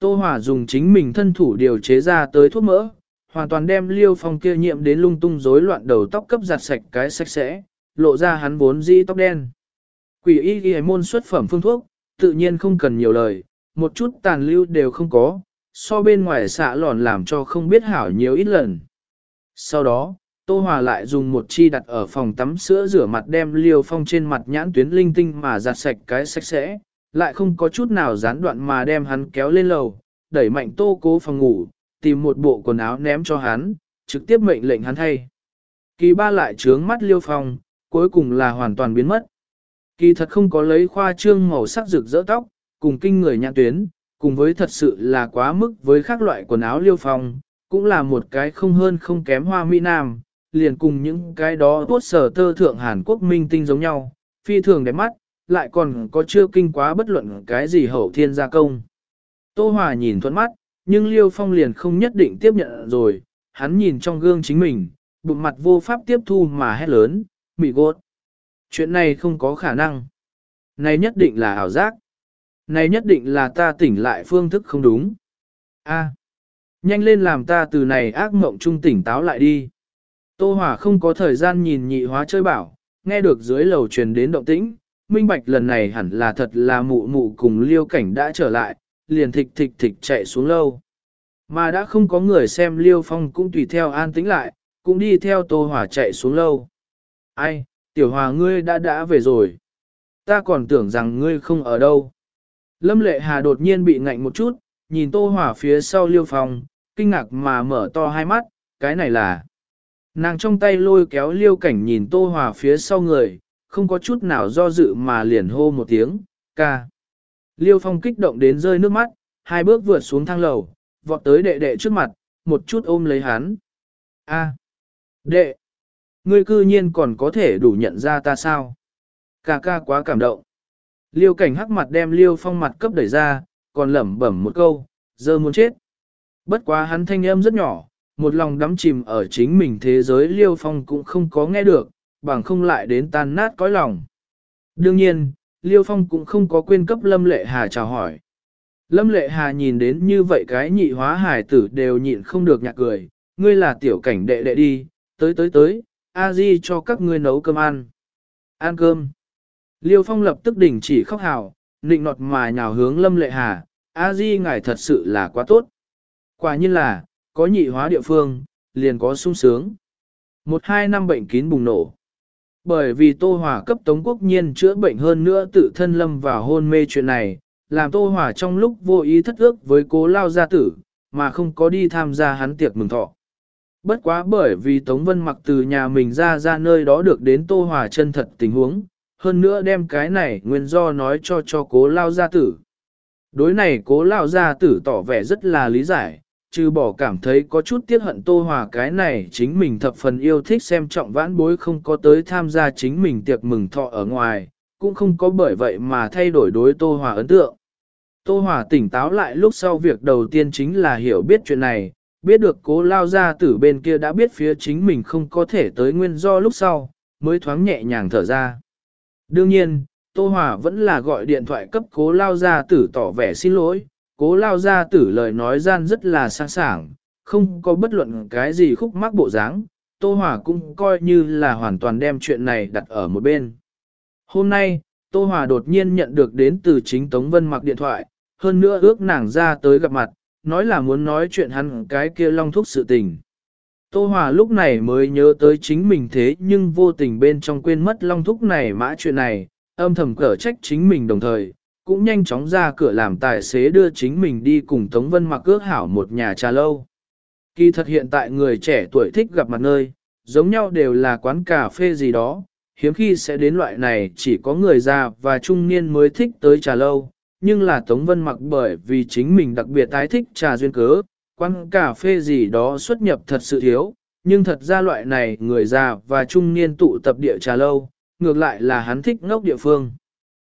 Tô Hòa dùng chính mình thân thủ điều chế ra tới thuốc mỡ, hoàn toàn đem liêu phong kia nhiễm đến lung tung rối loạn đầu tóc cấp giặt sạch cái sạch sẽ, lộ ra hắn vốn dĩ tóc đen. Quỷ y ghi môn xuất phẩm phương thuốc, tự nhiên không cần nhiều lời, một chút tàn lưu đều không có, so bên ngoài xạ lòn làm cho không biết hảo nhiều ít lần. Sau đó, Tô Hòa lại dùng một chi đặt ở phòng tắm sữa rửa mặt đem liêu phong trên mặt nhãn tuyến linh tinh mà giặt sạch cái sạch sẽ, lại không có chút nào gián đoạn mà đem hắn kéo lên lầu, đẩy mạnh tô cố phòng ngủ, tìm một bộ quần áo ném cho hắn, trực tiếp mệnh lệnh hắn thay. Kỳ ba lại trướng mắt liêu phong, cuối cùng là hoàn toàn biến mất. Kỳ thật không có lấy khoa trương màu sắc rực rỡ tóc, cùng kinh người nhãn tuyến, cùng với thật sự là quá mức với các loại quần áo liêu phong, cũng là một cái không hơn không kém hoa mỹ nam, liền cùng những cái đó tuốt sở tơ thượng Hàn Quốc minh tinh giống nhau, phi thường đẹp mắt, lại còn có chưa kinh quá bất luận cái gì hậu thiên gia công. Tô Hòa nhìn thuận mắt, nhưng Liêu Phong liền không nhất định tiếp nhận rồi, hắn nhìn trong gương chính mình, bụng mặt vô pháp tiếp thu mà hét lớn, mị gốt. Chuyện này không có khả năng. Này nhất định là ảo giác. Này nhất định là ta tỉnh lại phương thức không đúng. A, nhanh lên làm ta từ này ác mộng trung tỉnh táo lại đi. Tô Hòa không có thời gian nhìn nhị hóa chơi bảo, nghe được dưới lầu truyền đến động tĩnh, minh bạch lần này hẳn là thật là mụ mụ cùng liêu cảnh đã trở lại, liền thịch thịch thịch chạy xuống lâu. Mà đã không có người xem liêu phong cũng tùy theo an tĩnh lại, cũng đi theo Tô hỏa chạy xuống lâu. Ai, tiểu hòa ngươi đã đã về rồi. Ta còn tưởng rằng ngươi không ở đâu. Lâm lệ hà đột nhiên bị ngạnh một chút, nhìn Tô hỏa phía sau liêu phong, kinh ngạc mà mở to hai mắt, cái này là... Nàng trong tay lôi kéo liêu cảnh nhìn Tô Hòa phía sau người, không có chút nào do dự mà liền hô một tiếng, ca. Liêu Phong kích động đến rơi nước mắt, hai bước vượt xuống thang lầu, vọt tới đệ đệ trước mặt, một chút ôm lấy hắn. A, đệ, ngươi cư nhiên còn có thể đủ nhận ra ta sao? Ca ca quá cảm động. Liêu cảnh hắc mặt đem Liêu Phong mặt cấp đẩy ra, còn lẩm bẩm một câu, giờ muốn chết. Bất quá hắn thanh âm rất nhỏ, một lòng đắm chìm ở chính mình thế giới Liêu Phong cũng không có nghe được, bằng không lại đến tan nát cõi lòng. Đương nhiên, Liêu Phong cũng không có quên cấp Lâm Lệ Hà chào hỏi. Lâm Lệ Hà nhìn đến như vậy cái nhị hóa hải tử đều nhịn không được nhạc cười, ngươi là tiểu cảnh đệ đệ đi, tới tới tới, a di cho các ngươi nấu cơm ăn. Ăn cơm. Liêu Phong lập tức đình chỉ khóc hào, nịnh nọt mà nhào hướng Lâm Lệ Hà, a di ngài thật sự là quá tốt. Quả nhiên là, có nhị hóa địa phương, liền có sung sướng. Một hai năm bệnh kín bùng nổ. Bởi vì Tô Hòa cấp Tống Quốc Nhiên chữa bệnh hơn nữa tự thân lâm vào hôn mê chuyện này, làm Tô Hòa trong lúc vô ý thất ước với cố lao gia tử, mà không có đi tham gia hắn tiệc mừng thọ. Bất quá bởi vì Tống Vân mặc từ nhà mình ra ra nơi đó được đến Tô Hòa chân thật tình huống, hơn nữa đem cái này nguyên do nói cho cho cố lao gia tử. Đối này cố lao gia tử tỏ vẻ rất là lý giải, trừ bỏ cảm thấy có chút tiếc hận Tô Hòa cái này chính mình thập phần yêu thích xem trọng vãn bối không có tới tham gia chính mình tiệc mừng thọ ở ngoài, cũng không có bởi vậy mà thay đổi đối Tô Hòa ấn tượng. Tô Hòa tỉnh táo lại lúc sau việc đầu tiên chính là hiểu biết chuyện này, biết được cố lao ra tử bên kia đã biết phía chính mình không có thể tới nguyên do lúc sau, mới thoáng nhẹ nhàng thở ra. Đương nhiên, Tô Hòa vẫn là gọi điện thoại cấp cố lao ra tử tỏ vẻ xin lỗi, cố lao ra tử lời nói gian rất là sang sảng, không có bất luận cái gì khúc mắc bộ dáng, Tô Hòa cũng coi như là hoàn toàn đem chuyện này đặt ở một bên. Hôm nay, Tô Hòa đột nhiên nhận được đến từ chính Tống Vân mặc điện thoại, hơn nữa ước nàng ra tới gặp mặt, nói là muốn nói chuyện hắn cái kia long thúc sự tình. Tô Hòa lúc này mới nhớ tới chính mình thế nhưng vô tình bên trong quên mất long thúc này mã chuyện này, âm thầm cở trách chính mình đồng thời, cũng nhanh chóng ra cửa làm tài xế đưa chính mình đi cùng Tống Vân mặc ước hảo một nhà trà lâu. Kỳ thật hiện tại người trẻ tuổi thích gặp mặt nơi, giống nhau đều là quán cà phê gì đó, hiếm khi sẽ đến loại này chỉ có người già và trung niên mới thích tới trà lâu, nhưng là Tống Vân mặc bởi vì chính mình đặc biệt tái thích trà duyên cớ, quán cà phê gì đó xuất nhập thật sự thiếu, nhưng thật ra loại này người già và trung niên tụ tập địa trà lâu, ngược lại là hắn thích ngốc địa phương.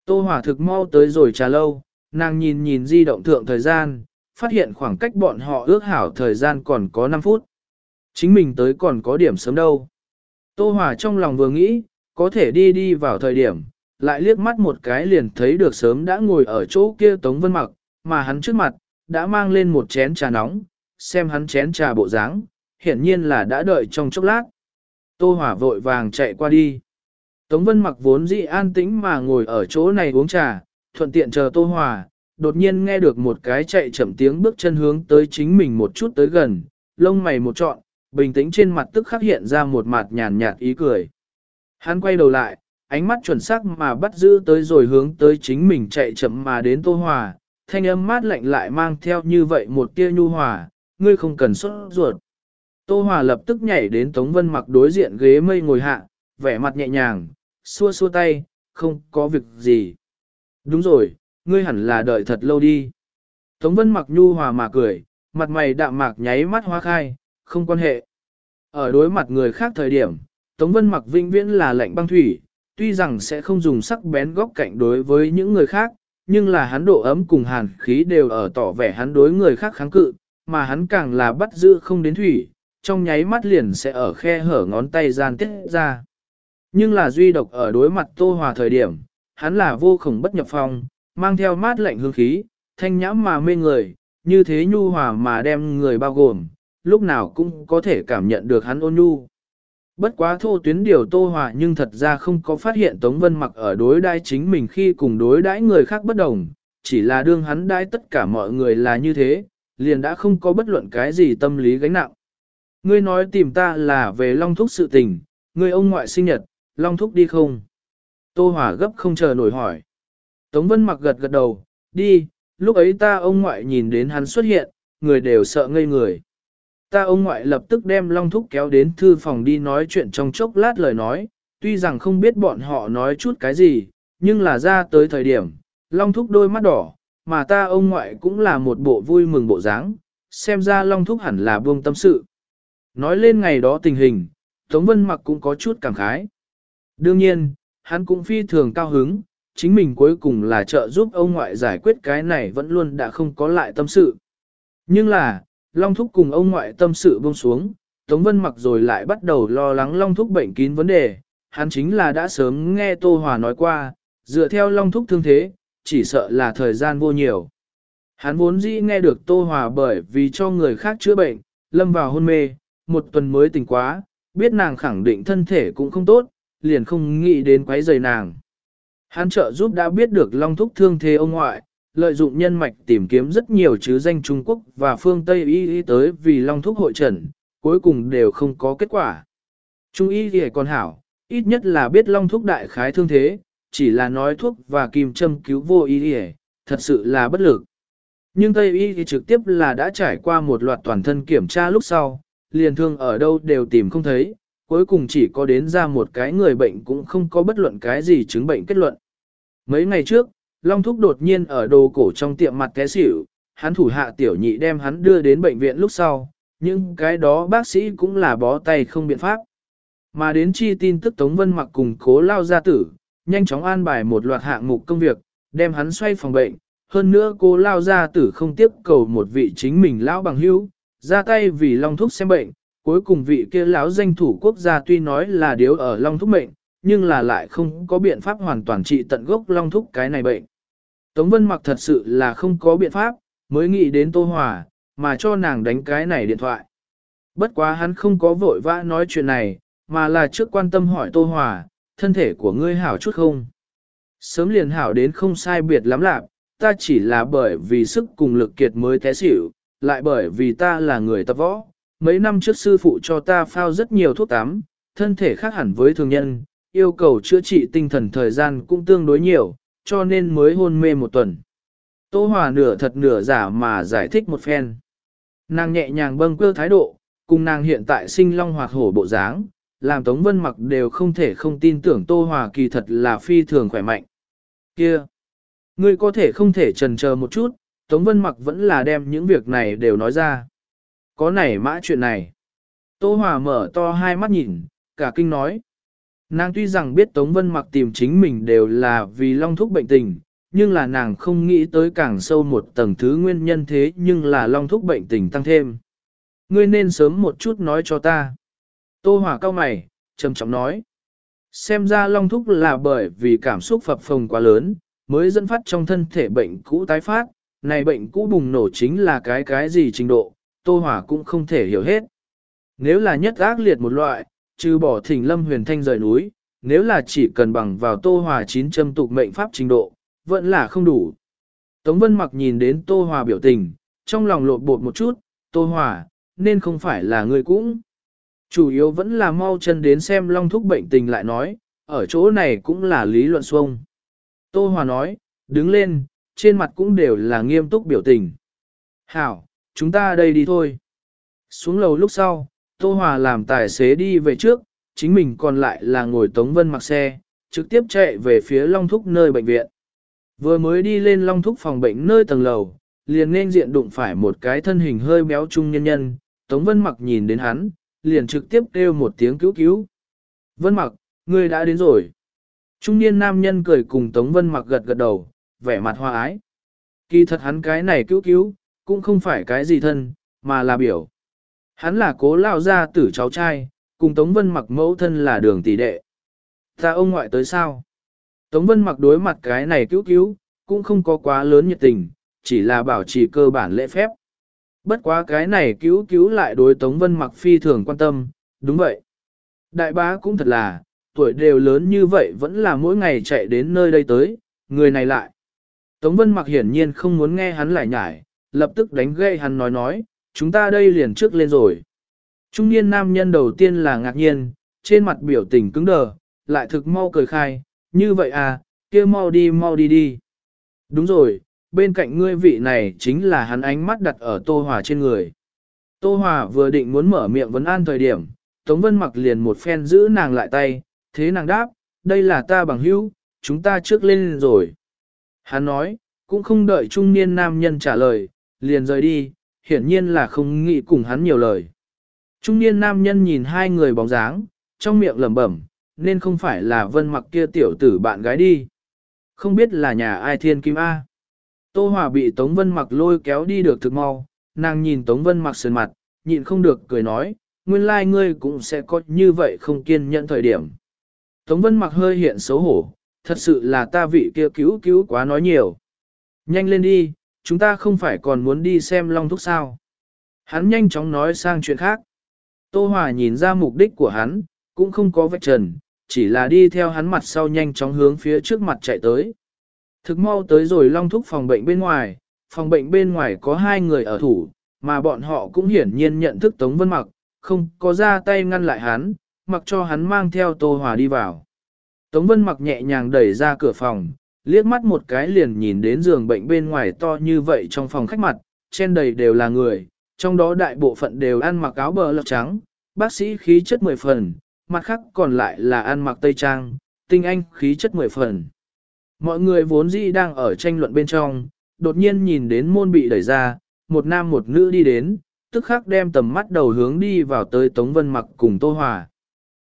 Tô Hòa thực mau tới rồi trà lâu, nàng nhìn nhìn di động thượng thời gian, phát hiện khoảng cách bọn họ ước hảo thời gian còn có 5 phút. Chính mình tới còn có điểm sớm đâu. Tô Hòa trong lòng vừa nghĩ, có thể đi đi vào thời điểm, lại liếc mắt một cái liền thấy được sớm đã ngồi ở chỗ kia Tống Vân Mặc, mà hắn trước mặt, đã mang lên một chén trà nóng, xem hắn chén trà bộ dáng, hiển nhiên là đã đợi trong chốc lát. Tô Hòa vội vàng chạy qua đi. Tống Vân mặc vốn dị an tĩnh mà ngồi ở chỗ này uống trà, thuận tiện chờ Tô Hòa, đột nhiên nghe được một cái chạy chậm tiếng bước chân hướng tới chính mình một chút tới gần, lông mày một trọn, bình tĩnh trên mặt tức khắc hiện ra một mặt nhàn nhạt ý cười. Hắn quay đầu lại, ánh mắt chuẩn xác mà bắt giữ tới rồi hướng tới chính mình chạy chậm mà đến Tô Hòa, thanh âm mát lạnh lại mang theo như vậy một tia nhu hòa, ngươi không cần sốt ruột. Tô Hòa lập tức nhảy đến Tống Vân mặc đối diện ghế mây ngồi hạ, vẻ mặt nhẹ nhàng, xua xua tay, không có việc gì. Đúng rồi, ngươi hẳn là đợi thật lâu đi. Tống Vân mặc nhu hòa mà cười, mặt mày đạm mạc nháy mắt hoa khai, không quan hệ. Ở đối mặt người khác thời điểm, Tống Vân mặc vinh viễn là lệnh băng thủy, tuy rằng sẽ không dùng sắc bén góc cạnh đối với những người khác, nhưng là hắn độ ấm cùng hàn khí đều ở tỏ vẻ hắn đối người khác kháng cự, mà hắn càng là bắt giữ không đến thủy, trong nháy mắt liền sẽ ở khe hở ngón tay gian tiết ra. Nhưng là duy độc ở đối mặt tô hòa thời điểm, hắn là vô khổng bất nhập phong, mang theo mát lạnh hương khí, thanh nhãm mà mê người, như thế nhu hòa mà đem người bao gồm, lúc nào cũng có thể cảm nhận được hắn ôn nhu. Bất quá thô tuyến điều tô hòa nhưng thật ra không có phát hiện Tống Vân mặc ở đối đãi chính mình khi cùng đối đãi người khác bất đồng, chỉ là đương hắn đãi tất cả mọi người là như thế, liền đã không có bất luận cái gì tâm lý gánh nặng. Ngươi nói tìm ta là về Long Thúc sự tình, ngươi ông ngoại sinh nhật, Long Thúc đi không? Tô Hòa gấp không chờ nổi hỏi. Tống Vân mặc gật gật đầu, đi, lúc ấy ta ông ngoại nhìn đến hắn xuất hiện, người đều sợ ngây người. Ta ông ngoại lập tức đem Long Thúc kéo đến thư phòng đi nói chuyện trong chốc lát lời nói, tuy rằng không biết bọn họ nói chút cái gì, nhưng là ra tới thời điểm, Long Thúc đôi mắt đỏ, mà ta ông ngoại cũng là một bộ vui mừng bộ dáng, xem ra Long Thúc hẳn là buông tâm sự. Nói lên ngày đó tình hình, Tống Vân Mặc cũng có chút cảm khái. Đương nhiên, hắn cũng phi thường cao hứng, chính mình cuối cùng là trợ giúp ông ngoại giải quyết cái này vẫn luôn đã không có lại tâm sự. Nhưng là, Long Thúc cùng ông ngoại tâm sự buông xuống, Tống Vân mặc rồi lại bắt đầu lo lắng Long Thúc bệnh kín vấn đề, hắn chính là đã sớm nghe Tô Hòa nói qua, dựa theo Long Thúc thương thế, chỉ sợ là thời gian vô nhiều. Hắn vốn dĩ nghe được Tô Hòa bởi vì cho người khác chữa bệnh, lâm vào hôn mê, một tuần mới tỉnh quá, biết nàng khẳng định thân thể cũng không tốt, liền không nghĩ đến quấy rầy nàng. Hắn trợ giúp đã biết được Long Thúc thương thế ông ngoại, lợi dụng nhân mạch tìm kiếm rất nhiều chứ danh Trung Quốc và phương Tây y y tới vì Long Thúc hội trần, cuối cùng đều không có kết quả. Trung y thì còn hảo, ít nhất là biết Long Thúc đại khái thương thế, chỉ là nói thuốc và kim châm cứu vô y y, thật sự là bất lực. Nhưng Tây y thì trực tiếp là đã trải qua một loạt toàn thân kiểm tra lúc sau, liền thương ở đâu đều tìm không thấy, cuối cùng chỉ có đến ra một cái người bệnh cũng không có bất luận cái gì chứng bệnh kết luận. Mấy ngày trước, Long Thúc đột nhiên ở đồ cổ trong tiệm mặt té xỉu, hắn thủ hạ tiểu nhị đem hắn đưa đến bệnh viện lúc sau, nhưng cái đó bác sĩ cũng là bó tay không biện pháp. Mà đến chi tin tức Tống Vân mặc cùng cố lao gia tử, nhanh chóng an bài một loạt hạng mục công việc, đem hắn xoay phòng bệnh, hơn nữa cố lao gia tử không tiếp cầu một vị chính mình lão bằng hữu, ra tay vì Long Thúc xem bệnh, cuối cùng vị kia lão danh thủ quốc gia tuy nói là điếu ở Long Thúc mệnh, nhưng là lại không có biện pháp hoàn toàn trị tận gốc Long Thúc cái này bệnh. Tống Vân Mặc thật sự là không có biện pháp, mới nghĩ đến Tô Hòa, mà cho nàng đánh cái này điện thoại. Bất quá hắn không có vội vã nói chuyện này, mà là trước quan tâm hỏi Tô Hòa, thân thể của ngươi hảo chút không? Sớm liền hảo đến không sai biệt lắm lạc, ta chỉ là bởi vì sức cùng lực kiệt mới té xỉu, lại bởi vì ta là người tập võ. Mấy năm trước sư phụ cho ta phao rất nhiều thuốc tắm, thân thể khác hẳn với thường nhân, yêu cầu chữa trị tinh thần thời gian cũng tương đối nhiều, cho nên mới hôn mê một tuần. Tô Hòa nửa thật nửa giả mà giải thích một phen. Nàng nhẹ nhàng bâng quơ thái độ, cùng nàng hiện tại sinh long hoạt hổ bộ dáng, làm Tống Vân mặc đều không thể không tin tưởng Tô Hòa kỳ thật là phi thường khỏe mạnh. Kia! Ngươi có thể không thể trần chờ một chút, Tống Vân mặc vẫn là đem những việc này đều nói ra. Có nảy mã chuyện này. Tô Hòa mở to hai mắt nhìn, cả kinh nói. Nàng tuy rằng biết Tống Vân mặc tìm chính mình đều là vì long thúc bệnh tình, nhưng là nàng không nghĩ tới càng sâu một tầng thứ nguyên nhân thế nhưng là long thúc bệnh tình tăng thêm. Ngươi nên sớm một chút nói cho ta. Tô Hòa cao mày, trầm trọng nói. Xem ra long thúc là bởi vì cảm xúc phập phồng quá lớn, mới dẫn phát trong thân thể bệnh cũ tái phát, này bệnh cũ bùng nổ chính là cái cái gì trình độ, Tô Hòa cũng không thể hiểu hết. Nếu là nhất ác liệt một loại, trừ bỏ thỉnh lâm huyền thanh rời núi, nếu là chỉ cần bằng vào Tô Hòa chín châm tục mệnh pháp trình độ, vẫn là không đủ. Tống Vân Mặc nhìn đến Tô Hòa biểu tình, trong lòng lột bột một chút, Tô Hòa, nên không phải là người cũng. Chủ yếu vẫn là mau chân đến xem long thúc bệnh tình lại nói, ở chỗ này cũng là lý luận xuông. Tô Hòa nói, đứng lên, trên mặt cũng đều là nghiêm túc biểu tình. Hảo, chúng ta đây đi thôi. Xuống lầu lúc sau, Tô Hòa làm tài xế đi về trước, chính mình còn lại là ngồi Tống Vân mặc xe, trực tiếp chạy về phía Long Thúc nơi bệnh viện. Vừa mới đi lên Long Thúc phòng bệnh nơi tầng lầu, liền nên diện đụng phải một cái thân hình hơi béo trung nhân nhân, Tống Vân mặc nhìn đến hắn, liền trực tiếp kêu một tiếng cứu cứu. Vân mặc, ngươi đã đến rồi. Trung niên nam nhân cười cùng Tống Vân mặc gật gật đầu, vẻ mặt hoa ái. Kỳ thật hắn cái này cứu cứu, cũng không phải cái gì thân, mà là biểu. Hắn là cố lao gia tử cháu trai, cùng Tống Vân mặc mẫu thân là đường tỷ đệ. Ta ông ngoại tới sao? Tống Vân mặc đối mặt cái này cứu cứu, cũng không có quá lớn nhiệt tình, chỉ là bảo trì cơ bản lễ phép. Bất quá cái này cứu cứu lại đối Tống Vân mặc phi thường quan tâm, đúng vậy. Đại bá cũng thật là, tuổi đều lớn như vậy vẫn là mỗi ngày chạy đến nơi đây tới, người này lại. Tống Vân mặc hiển nhiên không muốn nghe hắn lại nhải, lập tức đánh gây hắn nói nói, chúng ta đây liền trước lên rồi. Trung niên nam nhân đầu tiên là ngạc nhiên, trên mặt biểu tình cứng đờ, lại thực mau cười khai, như vậy à, kia mau đi mau đi đi. Đúng rồi, bên cạnh ngươi vị này chính là hắn ánh mắt đặt ở Tô Hòa trên người. Tô Hòa vừa định muốn mở miệng vấn an thời điểm, Tống Vân mặc liền một phen giữ nàng lại tay, thế nàng đáp, đây là ta bằng hữu, chúng ta trước lên rồi. Hắn nói, cũng không đợi trung niên nam nhân trả lời, liền rời đi, hiển nhiên là không nghĩ cùng hắn nhiều lời. Trung niên nam nhân nhìn hai người bóng dáng, trong miệng lẩm bẩm, nên không phải là vân mặc kia tiểu tử bạn gái đi. Không biết là nhà ai thiên kim A. Tô Hòa bị Tống Vân mặc lôi kéo đi được thực mau, nàng nhìn Tống Vân mặc sườn mặt, nhịn không được cười nói, nguyên lai like ngươi cũng sẽ có như vậy không kiên nhẫn thời điểm. Tống Vân mặc hơi hiện xấu hổ, thật sự là ta vị kia cứu cứu quá nói nhiều. Nhanh lên đi, chúng ta không phải còn muốn đi xem long thúc sao. Hắn nhanh chóng nói sang chuyện khác. Tô Hòa nhìn ra mục đích của hắn, cũng không có vạch trần, chỉ là đi theo hắn mặt sau nhanh chóng hướng phía trước mặt chạy tới. Thực mau tới rồi long thúc phòng bệnh bên ngoài, phòng bệnh bên ngoài có hai người ở thủ, mà bọn họ cũng hiển nhiên nhận thức Tống Vân Mặc, không có ra tay ngăn lại hắn, mặc cho hắn mang theo Tô Hòa đi vào. Tống Vân Mặc nhẹ nhàng đẩy ra cửa phòng, liếc mắt một cái liền nhìn đến giường bệnh bên ngoài to như vậy trong phòng khách mặt, trên đầy đều là người, trong đó đại bộ phận đều ăn mặc áo bờ lọc trắng, bác sĩ khí chất mười phần, mặt khác còn lại là ăn mặc tây trang, tinh anh khí chất mười phần. Mọi người vốn dĩ đang ở tranh luận bên trong, đột nhiên nhìn đến môn bị đẩy ra, một nam một nữ đi đến, tức khắc đem tầm mắt đầu hướng đi vào tới Tống Vân Mặc cùng Tô Hòa.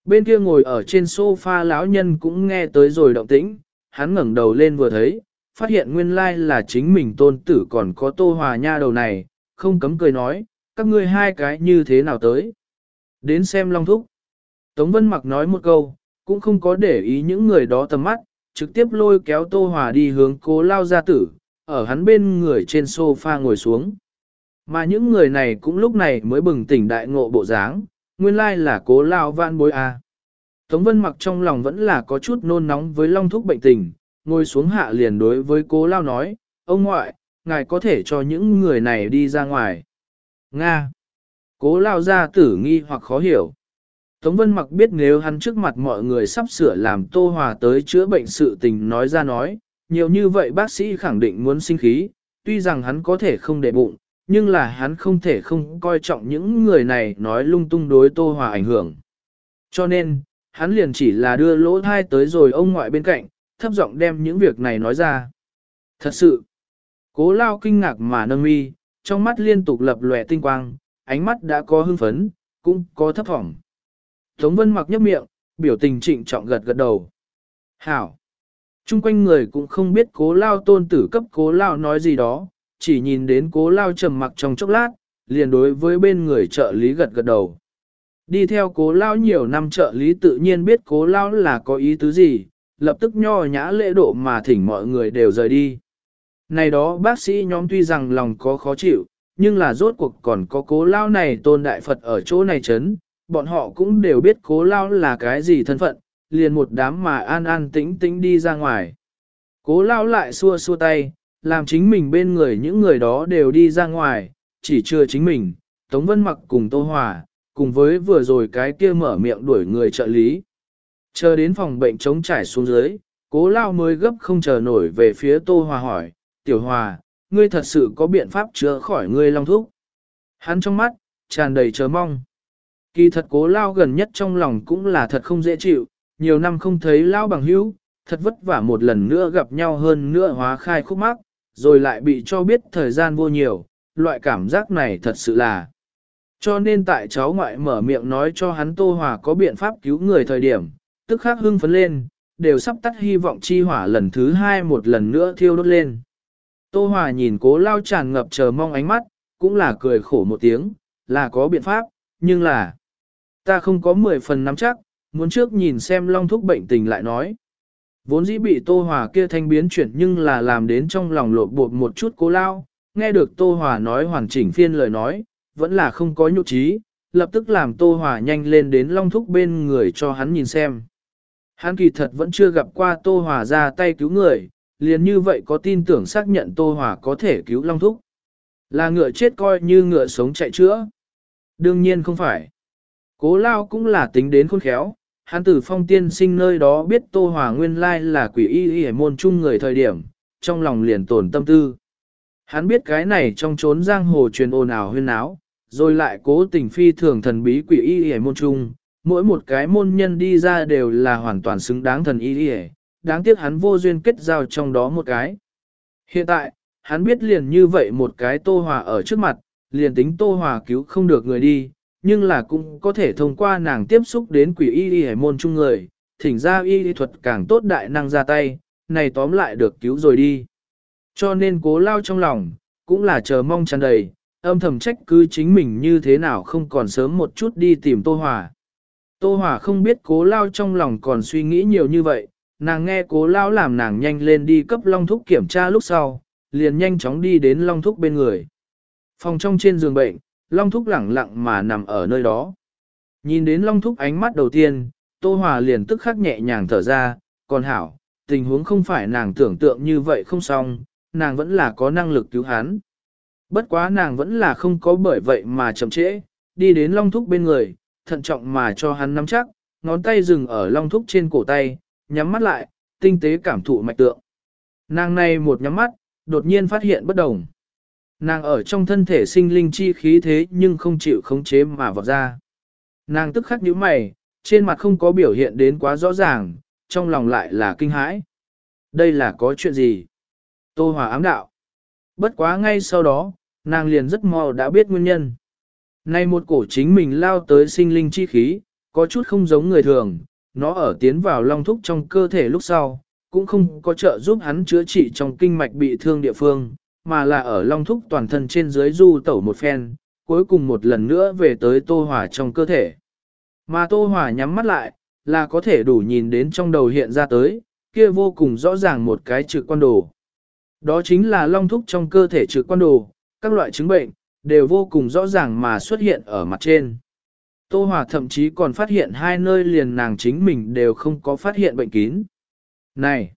Bên kia ngồi ở trên sofa lão nhân cũng nghe tới rồi động tĩnh, hắn ngẩng đầu lên vừa thấy, phát hiện nguyên lai là chính mình tôn tử còn có Tô Hòa nha đầu này, không cấm cười nói, các ngươi hai cái như thế nào tới. Đến xem Long Thúc. Tống Vân Mặc nói một câu, cũng không có để ý những người đó tầm mắt, trực tiếp lôi kéo Tô Hòa đi hướng cố lao gia tử, ở hắn bên người trên sofa ngồi xuống. Mà những người này cũng lúc này mới bừng tỉnh đại ngộ bộ dáng, nguyên lai là cố lao vạn bối a. À. Tống Vân mặc trong lòng vẫn là có chút nôn nóng với long thúc bệnh tình, ngồi xuống hạ liền đối với cố lao nói, ông ngoại, ngài có thể cho những người này đi ra ngoài. Nga. Cố lao ra tử nghi hoặc khó hiểu. Tống Vân mặc biết nếu hắn trước mặt mọi người sắp sửa làm tô hòa tới chữa bệnh sự tình nói ra nói, nhiều như vậy bác sĩ khẳng định muốn sinh khí, tuy rằng hắn có thể không để bụng, nhưng là hắn không thể không coi trọng những người này nói lung tung đối tô hòa ảnh hưởng. Cho nên, hắn liền chỉ là đưa lỗ thai tới rồi ông ngoại bên cạnh, thấp giọng đem những việc này nói ra. Thật sự, cố lao kinh ngạc mà nâng mi, trong mắt liên tục lập lòe tinh quang, ánh mắt đã có hưng phấn, cũng có thấp thỏm. Tống Vân mặc nhấp miệng, biểu tình trịnh trọng gật gật đầu. Hảo! Trung quanh người cũng không biết cố lao tôn tử cấp cố lao nói gì đó, chỉ nhìn đến cố lao trầm mặc trong chốc lát, liền đối với bên người trợ lý gật gật đầu. Đi theo cố lao nhiều năm trợ lý tự nhiên biết cố lao là có ý tứ gì, lập tức nho nhã lễ độ mà thỉnh mọi người đều rời đi. Này đó bác sĩ nhóm tuy rằng lòng có khó chịu, nhưng là rốt cuộc còn có cố lao này tôn đại Phật ở chỗ này chấn, bọn họ cũng đều biết cố lao là cái gì thân phận, liền một đám mà an an tĩnh tĩnh đi ra ngoài. Cố lao lại xua xua tay, làm chính mình bên người những người đó đều đi ra ngoài, chỉ chưa chính mình, Tống Vân Mặc cùng Tô Hòa, cùng với vừa rồi cái kia mở miệng đuổi người trợ lý. Chờ đến phòng bệnh chống trải xuống dưới, cố lao mới gấp không chờ nổi về phía Tô Hòa hỏi, Tiểu Hòa, ngươi thật sự có biện pháp chữa khỏi ngươi long thúc. Hắn trong mắt, tràn đầy chờ mong. Kỳ thật cố lao gần nhất trong lòng cũng là thật không dễ chịu, nhiều năm không thấy lao bằng hữu, thật vất vả một lần nữa gặp nhau hơn nữa hóa khai khúc mắc, rồi lại bị cho biết thời gian vô nhiều, loại cảm giác này thật sự là. Cho nên tại cháu ngoại mở miệng nói cho hắn Tô Hòa có biện pháp cứu người thời điểm, tức khắc hưng phấn lên, đều sắp tắt hy vọng chi hỏa lần thứ hai một lần nữa thiêu đốt lên. Tô Hòa nhìn cố lao tràn ngập chờ mong ánh mắt, cũng là cười khổ một tiếng, là có biện pháp, nhưng là ta không có 10 phần nắm chắc, muốn trước nhìn xem long thúc bệnh tình lại nói. Vốn dĩ bị Tô Hòa kia thanh biến chuyển nhưng là làm đến trong lòng lột bột một chút cố lao, nghe được Tô Hòa nói hoàn chỉnh phiên lời nói, vẫn là không có nhục trí, lập tức làm Tô Hòa nhanh lên đến long thúc bên người cho hắn nhìn xem. Hắn kỳ thật vẫn chưa gặp qua Tô Hòa ra tay cứu người, liền như vậy có tin tưởng xác nhận Tô Hòa có thể cứu long thúc. Là ngựa chết coi như ngựa sống chạy chữa. Đương nhiên không phải. Cố lao cũng là tính đến khôn khéo, hắn từ phong tiên sinh nơi đó biết Tô Hòa nguyên lai là quỷ y y môn chung người thời điểm, trong lòng liền tổn tâm tư. Hắn biết cái này trong trốn giang hồ truyền ồn ào huyên áo, rồi lại cố tình phi thường thần bí quỷ y y môn trung mỗi một cái môn nhân đi ra đều là hoàn toàn xứng đáng thần y y, đáng tiếc hắn vô duyên kết giao trong đó một cái. Hiện tại, hắn biết liền như vậy một cái Tô Hòa ở trước mặt, liền tính Tô Hòa cứu không được người đi, nhưng là cũng có thể thông qua nàng tiếp xúc đến quỷ y y môn chung người, thỉnh ra y y thuật càng tốt đại năng ra tay, này tóm lại được cứu rồi đi. Cho nên cố lao trong lòng, cũng là chờ mong tràn đầy, âm thầm trách cứ chính mình như thế nào không còn sớm một chút đi tìm Tô Hòa. Tô Hòa không biết cố lao trong lòng còn suy nghĩ nhiều như vậy, nàng nghe cố lao làm nàng nhanh lên đi cấp long thúc kiểm tra lúc sau, liền nhanh chóng đi đến long thúc bên người. Phòng trong trên giường bệnh, long thúc lẳng lặng mà nằm ở nơi đó. Nhìn đến long thúc ánh mắt đầu tiên, Tô Hòa liền tức khắc nhẹ nhàng thở ra, còn hảo, tình huống không phải nàng tưởng tượng như vậy không xong, nàng vẫn là có năng lực cứu hắn. Bất quá nàng vẫn là không có bởi vậy mà chậm trễ, đi đến long thúc bên người, thận trọng mà cho hắn nắm chắc, ngón tay dừng ở long thúc trên cổ tay, nhắm mắt lại, tinh tế cảm thụ mạch tượng. Nàng này một nhắm mắt, đột nhiên phát hiện bất đồng. Nàng ở trong thân thể sinh linh chi khí thế nhưng không chịu khống chế mà vọt ra. Nàng tức khắc nhíu mày, trên mặt không có biểu hiện đến quá rõ ràng, trong lòng lại là kinh hãi. Đây là có chuyện gì? Tô Hòa ám đạo. Bất quá ngay sau đó, nàng liền rất mò đã biết nguyên nhân. Nay một cổ chính mình lao tới sinh linh chi khí, có chút không giống người thường, nó ở tiến vào long thúc trong cơ thể lúc sau, cũng không có trợ giúp hắn chữa trị trong kinh mạch bị thương địa phương, mà là ở long thúc toàn thân trên dưới du tẩu một phen, cuối cùng một lần nữa về tới tô hỏa trong cơ thể. Mà tô hỏa nhắm mắt lại, là có thể đủ nhìn đến trong đầu hiện ra tới, kia vô cùng rõ ràng một cái trực quan đồ. Đó chính là long thúc trong cơ thể trực quan đồ, các loại chứng bệnh, đều vô cùng rõ ràng mà xuất hiện ở mặt trên. Tô Hòa thậm chí còn phát hiện hai nơi liền nàng chính mình đều không có phát hiện bệnh kín. Này!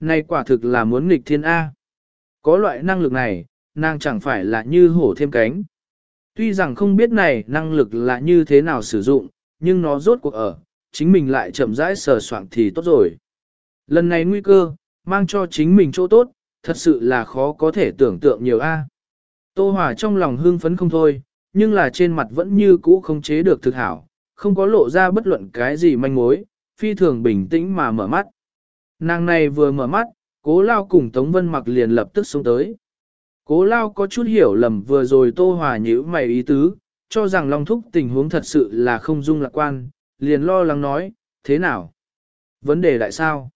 Này quả thực là muốn nghịch thiên A. Có loại năng lực này, nàng chẳng phải là như hổ thêm cánh. Tuy rằng không biết này năng lực là như thế nào sử dụng, nhưng nó rốt cuộc ở, chính mình lại chậm rãi sờ soạn thì tốt rồi. Lần này nguy cơ, mang cho chính mình chỗ tốt, thật sự là khó có thể tưởng tượng nhiều A. Tô Hòa trong lòng hưng phấn không thôi, nhưng là trên mặt vẫn như cũ không chế được thực hảo, không có lộ ra bất luận cái gì manh mối, phi thường bình tĩnh mà mở mắt. Nàng này vừa mở mắt, cố lao cùng Tống Vân mặc liền lập tức xuống tới. Cố lao có chút hiểu lầm vừa rồi Tô Hòa nhíu mày ý tứ, cho rằng Long Thúc tình huống thật sự là không dung lạc quan, liền lo lắng nói, thế nào? Vấn đề đại sao?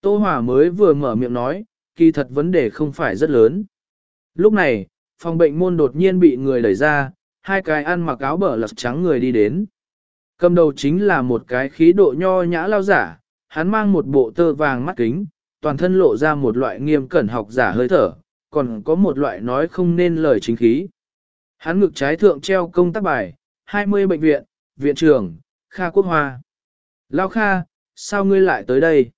Tô Hòa mới vừa mở miệng nói, kỳ thật vấn đề không phải rất lớn. Lúc này, phòng bệnh môn đột nhiên bị người đẩy ra, hai cái ăn mặc áo bờ lật trắng người đi đến. Cầm đầu chính là một cái khí độ nho nhã lao giả, hắn mang một bộ tơ vàng mắt kính, toàn thân lộ ra một loại nghiêm cẩn học giả hơi thở, còn có một loại nói không nên lời chính khí. Hắn ngực trái thượng treo công tác bài, 20 bệnh viện, viện trưởng, Kha Quốc Hoa. Lao Kha, sao ngươi lại tới đây?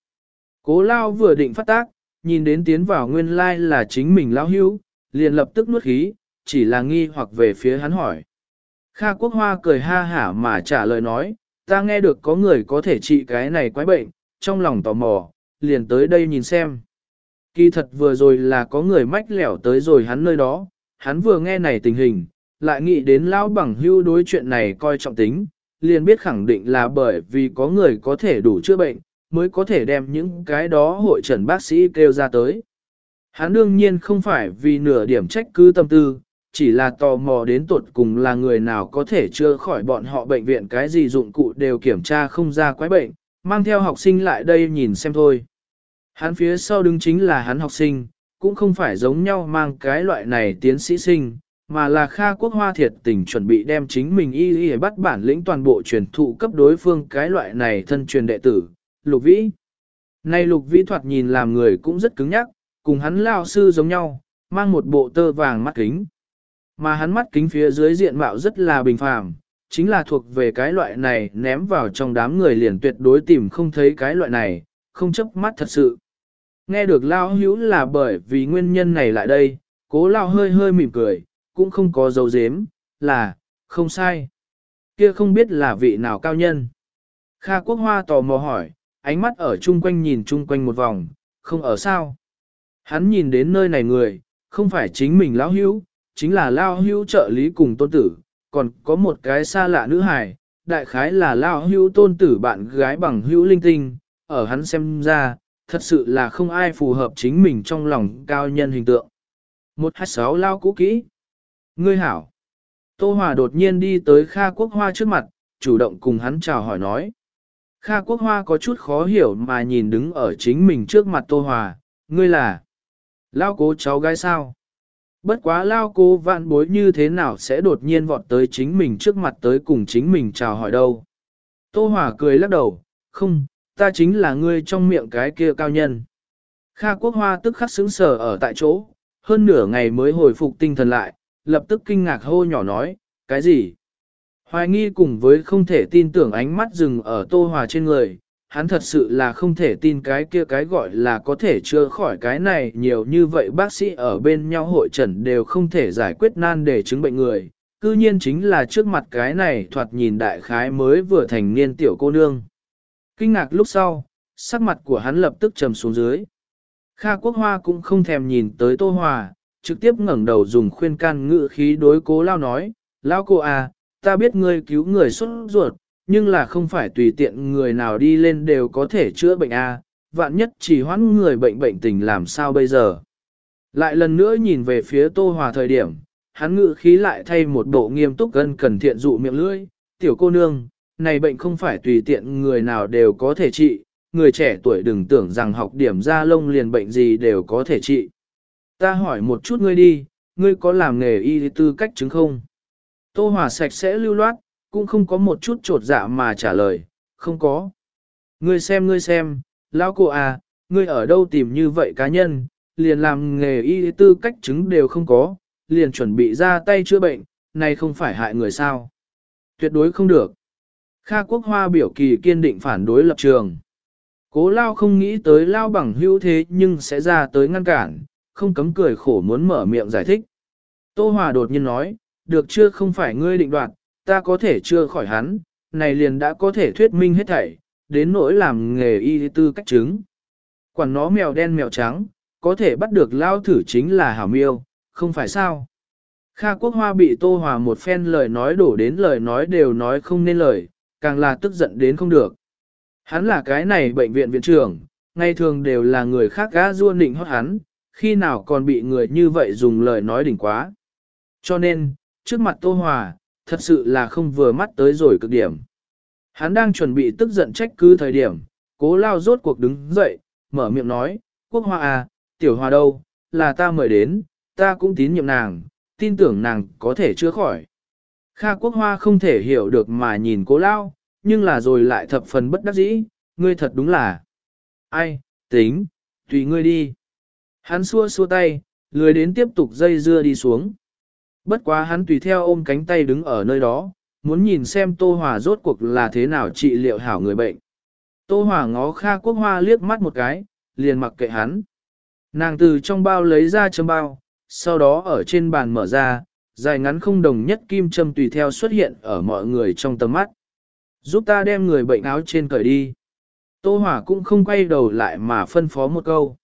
Cố Lao vừa định phát tác, nhìn đến tiến vào nguyên lai like là chính mình lão Hữu, liền lập tức nuốt khí, chỉ là nghi hoặc về phía hắn hỏi. Kha Quốc Hoa cười ha hả mà trả lời nói, ta nghe được có người có thể trị cái này quái bệnh, trong lòng tò mò, liền tới đây nhìn xem. Kỳ thật vừa rồi là có người mách lẻo tới rồi hắn nơi đó, hắn vừa nghe này tình hình, lại nghĩ đến lão bằng hưu đối chuyện này coi trọng tính, liền biết khẳng định là bởi vì có người có thể đủ chữa bệnh, mới có thể đem những cái đó hội trần bác sĩ kêu ra tới. Hắn đương nhiên không phải vì nửa điểm trách cứ tâm tư, chỉ là tò mò đến tuột cùng là người nào có thể chữa khỏi bọn họ bệnh viện cái gì dụng cụ đều kiểm tra không ra quái bệnh, mang theo học sinh lại đây nhìn xem thôi. Hắn phía sau đứng chính là hắn học sinh, cũng không phải giống nhau mang cái loại này tiến sĩ sinh, mà là Kha Quốc Hoa thiệt tình chuẩn bị đem chính mình y y bắt bản lĩnh toàn bộ truyền thụ cấp đối phương cái loại này thân truyền đệ tử, Lục Vĩ. Này Lục Vĩ thoạt nhìn làm người cũng rất cứng nhắc, cùng hắn lao sư giống nhau, mang một bộ tơ vàng mắt kính. Mà hắn mắt kính phía dưới diện mạo rất là bình phàm, chính là thuộc về cái loại này ném vào trong đám người liền tuyệt đối tìm không thấy cái loại này, không chấp mắt thật sự. Nghe được lao hữu là bởi vì nguyên nhân này lại đây, cố lao hơi hơi mỉm cười, cũng không có dấu dếm, là, không sai. Kia không biết là vị nào cao nhân. Kha Quốc Hoa tò mò hỏi, ánh mắt ở chung quanh nhìn chung quanh một vòng, không ở sao. Hắn nhìn đến nơi này người, không phải chính mình lão hữu, chính là Lão hữu trợ lý cùng tôn tử, còn có một cái xa lạ nữ hài, đại khái là Lão hữu tôn tử bạn gái bằng hữu linh tinh, ở hắn xem ra, thật sự là không ai phù hợp chính mình trong lòng cao nhân hình tượng. Một hai sáu lao cũ kỹ. Ngươi hảo. Tô Hòa đột nhiên đi tới Kha Quốc Hoa trước mặt, chủ động cùng hắn chào hỏi nói. Kha Quốc Hoa có chút khó hiểu mà nhìn đứng ở chính mình trước mặt Tô Hòa, ngươi là Lao cố cháu gái sao? Bất quá Lao cố vạn bối như thế nào sẽ đột nhiên vọt tới chính mình trước mặt tới cùng chính mình chào hỏi đâu? Tô Hòa cười lắc đầu, không, ta chính là ngươi trong miệng cái kia cao nhân. Kha Quốc Hoa tức khắc sững sờ ở tại chỗ, hơn nửa ngày mới hồi phục tinh thần lại, lập tức kinh ngạc hô nhỏ nói, cái gì? Hoài nghi cùng với không thể tin tưởng ánh mắt dừng ở Tô Hòa trên người, hắn thật sự là không thể tin cái kia cái gọi là có thể chữa khỏi cái này nhiều như vậy bác sĩ ở bên nhau hội trần đều không thể giải quyết nan để chứng bệnh người, cư nhiên chính là trước mặt cái này thoạt nhìn đại khái mới vừa thành niên tiểu cô nương. Kinh ngạc lúc sau, sắc mặt của hắn lập tức trầm xuống dưới. Kha Quốc Hoa cũng không thèm nhìn tới Tô Hòa, trực tiếp ngẩng đầu dùng khuyên can ngữ khí đối cố lao nói, lao cô à, ta biết ngươi cứu người xuất ruột, nhưng là không phải tùy tiện người nào đi lên đều có thể chữa bệnh à, vạn nhất chỉ hoãn người bệnh bệnh tình làm sao bây giờ. Lại lần nữa nhìn về phía Tô Hòa thời điểm, hắn ngữ khí lại thay một bộ nghiêm túc gần cần thiện dụ miệng lưỡi, tiểu cô nương, này bệnh không phải tùy tiện người nào đều có thể trị, người trẻ tuổi đừng tưởng rằng học điểm ra lông liền bệnh gì đều có thể trị. Ta hỏi một chút ngươi đi, ngươi có làm nghề y tư cách chứng không? Tô Hòa sạch sẽ lưu loát, cũng không có một chút trột dạ mà trả lời, không có. Ngươi xem ngươi xem, lão cô à, ngươi ở đâu tìm như vậy cá nhân, liền làm nghề y tư cách chứng đều không có, liền chuẩn bị ra tay chữa bệnh, này không phải hại người sao. Tuyệt đối không được. Kha Quốc Hoa biểu kỳ kiên định phản đối lập trường. Cố Lao không nghĩ tới Lao bằng hữu thế nhưng sẽ ra tới ngăn cản, không cấm cười khổ muốn mở miệng giải thích. Tô Hòa đột nhiên nói, được chưa không phải ngươi định đoạt, ta có thể chưa khỏi hắn, này liền đã có thể thuyết minh hết thảy, đến nỗi làm nghề y tư cách chứng. Quản nó mèo đen mèo trắng, có thể bắt được lao thử chính là hảo miêu, không phải sao. Kha Quốc Hoa bị Tô Hòa một phen lời nói đổ đến lời nói đều nói không nên lời, càng là tức giận đến không được. Hắn là cái này bệnh viện viện trưởng, ngày thường đều là người khác gã rua nịnh hót hắn, khi nào còn bị người như vậy dùng lời nói đỉnh quá. Cho nên, trước mặt Tô Hòa, thật sự là không vừa mắt tới rồi cực điểm. Hắn đang chuẩn bị tức giận trách cứ thời điểm, cố lao rốt cuộc đứng dậy, mở miệng nói, quốc hoa à, tiểu hòa đâu, là ta mời đến, ta cũng tín nhiệm nàng, tin tưởng nàng có thể chữa khỏi. Kha quốc hoa không thể hiểu được mà nhìn cố lao, nhưng là rồi lại thập phần bất đắc dĩ, ngươi thật đúng là. Ai, tính, tùy ngươi đi. Hắn xua xua tay, lười đến tiếp tục dây dưa đi xuống. Bất quá hắn tùy theo ôm cánh tay đứng ở nơi đó, muốn nhìn xem Tô Hòa rốt cuộc là thế nào trị liệu hảo người bệnh. Tô Hòa ngó Kha Quốc Hoa liếc mắt một cái, liền mặc kệ hắn. Nàng từ trong bao lấy ra châm bao, sau đó ở trên bàn mở ra, dài ngắn không đồng nhất kim châm tùy theo xuất hiện ở mọi người trong tầm mắt. Giúp ta đem người bệnh áo trên cởi đi. Tô Hỏa cũng không quay đầu lại mà phân phó một câu.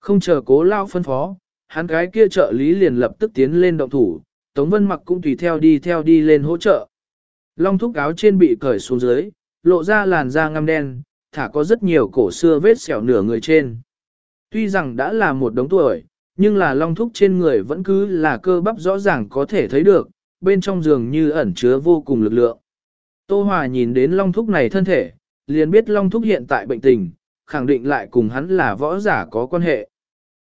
Không chờ cố lao phân phó, hắn cái kia trợ lý liền lập tức tiến lên động thủ, Tống Vân mặc cũng tùy theo đi theo đi lên hỗ trợ. Long thúc áo trên bị cởi xuống dưới, lộ ra làn da ngăm đen, thả có rất nhiều cổ xưa vết sẹo nửa người trên. Tuy rằng đã là một đống tuổi, nhưng là long thúc trên người vẫn cứ là cơ bắp rõ ràng có thể thấy được, bên trong giường như ẩn chứa vô cùng lực lượng. Tô Hòa nhìn đến long thúc này thân thể, liền biết long thúc hiện tại bệnh tình, khẳng định lại cùng hắn là võ giả có quan hệ.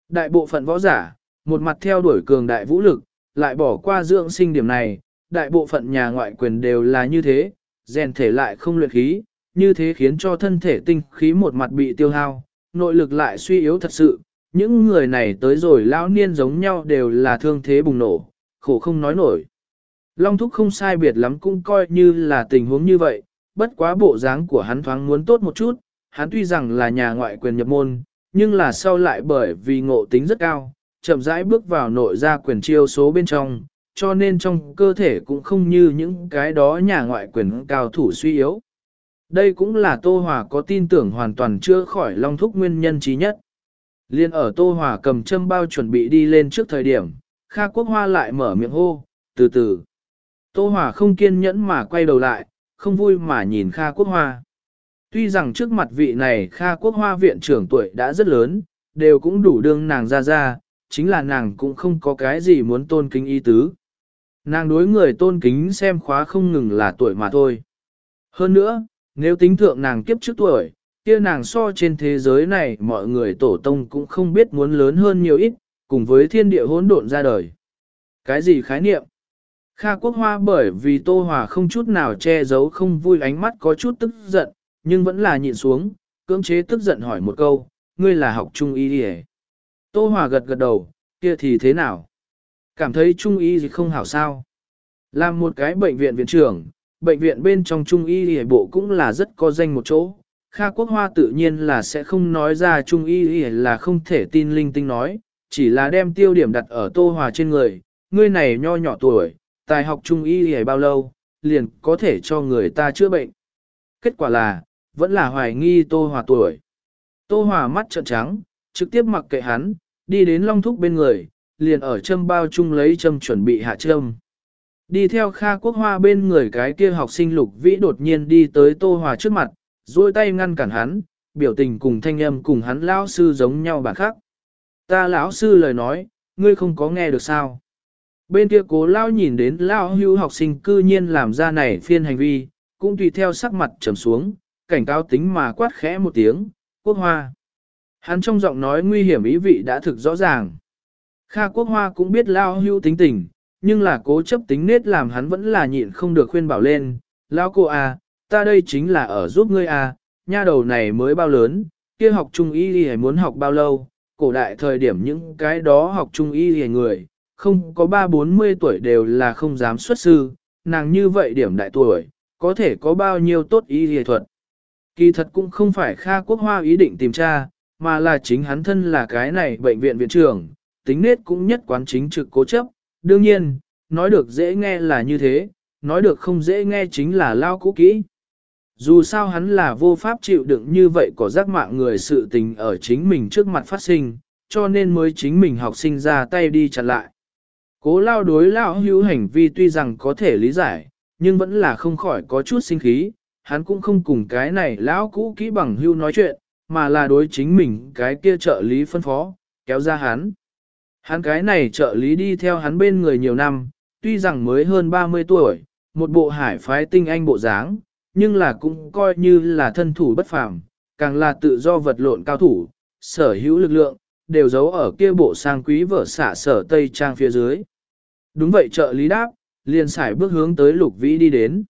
Đại bộ phận võ giả, một mặt theo đuổi cường đại vũ lực, lại bỏ qua dưỡng sinh điểm này, đại bộ phận nhà ngoại quyền đều là như thế, rèn thể lại không luyện khí, như thế khiến cho thân thể tinh khí một mặt bị tiêu hao, nội lực lại suy yếu thật sự, những người này tới rồi lão niên giống nhau đều là thương thế bùng nổ, khổ không nói nổi. Long thúc không sai biệt lắm cũng coi như là tình huống như vậy, bất quá bộ dáng của hắn thoáng muốn tốt một chút, hắn tuy rằng là nhà ngoại quyền nhập môn, nhưng là sau lại bởi vì ngộ tính rất cao, chậm rãi bước vào nội gia quyền chiêu số bên trong, cho nên trong cơ thể cũng không như những cái đó nhà ngoại quyền cao thủ suy yếu. Đây cũng là Tô Hòa có tin tưởng hoàn toàn chưa khỏi long thúc nguyên nhân trí nhất. Liên ở Tô Hòa cầm châm bao chuẩn bị đi lên trước thời điểm, Kha Quốc Hoa lại mở miệng hô, từ từ. Tô Hòa không kiên nhẫn mà quay đầu lại, không vui mà nhìn Kha Quốc Hoa. Tuy rằng trước mặt vị này Kha Quốc Hoa viện trưởng tuổi đã rất lớn, đều cũng đủ đương nàng ra ra, chính là nàng cũng không có cái gì muốn tôn kính y tứ. Nàng đối người tôn kính xem khóa không ngừng là tuổi mà thôi. Hơn nữa, nếu tính thượng nàng kiếp trước tuổi, kia nàng so trên thế giới này mọi người tổ tông cũng không biết muốn lớn hơn nhiều ít, cùng với thiên địa hỗn độn ra đời. Cái gì khái niệm? Kha Quốc Hoa bởi vì Tô Hòa không chút nào che giấu không vui ánh mắt có chút tức giận, nhưng vẫn là nhịn xuống, cưỡng chế tức giận hỏi một câu, ngươi là học trung y đi Tô Hòa gật gật đầu, kia thì thế nào? Cảm thấy trung y gì không hảo sao? Làm một cái bệnh viện viện trưởng, bệnh viện bên trong trung y y bộ cũng là rất có danh một chỗ. Kha Quốc Hoa tự nhiên là sẽ không nói ra trung y y là không thể tin linh tinh nói, chỉ là đem tiêu điểm đặt ở Tô Hòa trên người, ngươi này nho nhỏ tuổi, tài học trung y y bao lâu, liền có thể cho người ta chữa bệnh. Kết quả là, vẫn là hoài nghi Tô Hòa tuổi. Tô Hòa mắt trợn trắng, trực tiếp mặc kệ hắn, đi đến Long Thúc bên người, liền ở châm bao chung lấy châm chuẩn bị hạ châm. Đi theo Kha Quốc Hoa bên người cái kia học sinh lục vĩ đột nhiên đi tới Tô Hòa trước mặt, duỗi tay ngăn cản hắn, biểu tình cùng thanh âm cùng hắn lão sư giống nhau bản khác. Ta lão sư lời nói, ngươi không có nghe được sao? Bên kia cố lão nhìn đến lão hưu học sinh cư nhiên làm ra này phiên hành vi, cũng tùy theo sắc mặt trầm xuống, cảnh cáo tính mà quát khẽ một tiếng, quốc hoa. Hắn trong giọng nói nguy hiểm ý vị đã thực rõ ràng. Kha quốc hoa cũng biết lão hưu tính tình, nhưng là cố chấp tính nết làm hắn vẫn là nhịn không được khuyên bảo lên, lão cô à, ta đây chính là ở giúp ngươi à, nha đầu này mới bao lớn, kia học trung y thì muốn học bao lâu, cổ đại thời điểm những cái đó học trung y thì người, không có ba bốn mươi tuổi đều là không dám xuất sư, nàng như vậy điểm đại tuổi, có thể có bao nhiêu tốt y thì thuật. Kỳ thật cũng không phải Kha Quốc Hoa ý định tìm tra, mà là chính hắn thân là cái này bệnh viện viện trưởng, tính nết cũng nhất quán chính trực cố chấp, đương nhiên, nói được dễ nghe là như thế, nói được không dễ nghe chính là lao cũ kỹ. Dù sao hắn là vô pháp chịu đựng như vậy có giác mạng người sự tình ở chính mình trước mặt phát sinh, cho nên mới chính mình học sinh ra tay đi chặn lại. Cố lao đối lao hữu hành vi tuy rằng có thể lý giải, nhưng vẫn là không khỏi có chút sinh khí, hắn cũng không cùng cái này lão cũ kỹ bằng hưu nói chuyện, mà là đối chính mình cái kia trợ lý phân phó, kéo ra hắn. Hắn cái này trợ lý đi theo hắn bên người nhiều năm, tuy rằng mới hơn 30 tuổi, một bộ hải phái tinh anh bộ dáng, nhưng là cũng coi như là thân thủ bất phàm, càng là tự do vật lộn cao thủ, sở hữu lực lượng, đều giấu ở kia bộ sang quý vở xả sở tây trang phía dưới. Đúng vậy trợ lý đáp, liền xài bước hướng tới lục vĩ đi đến.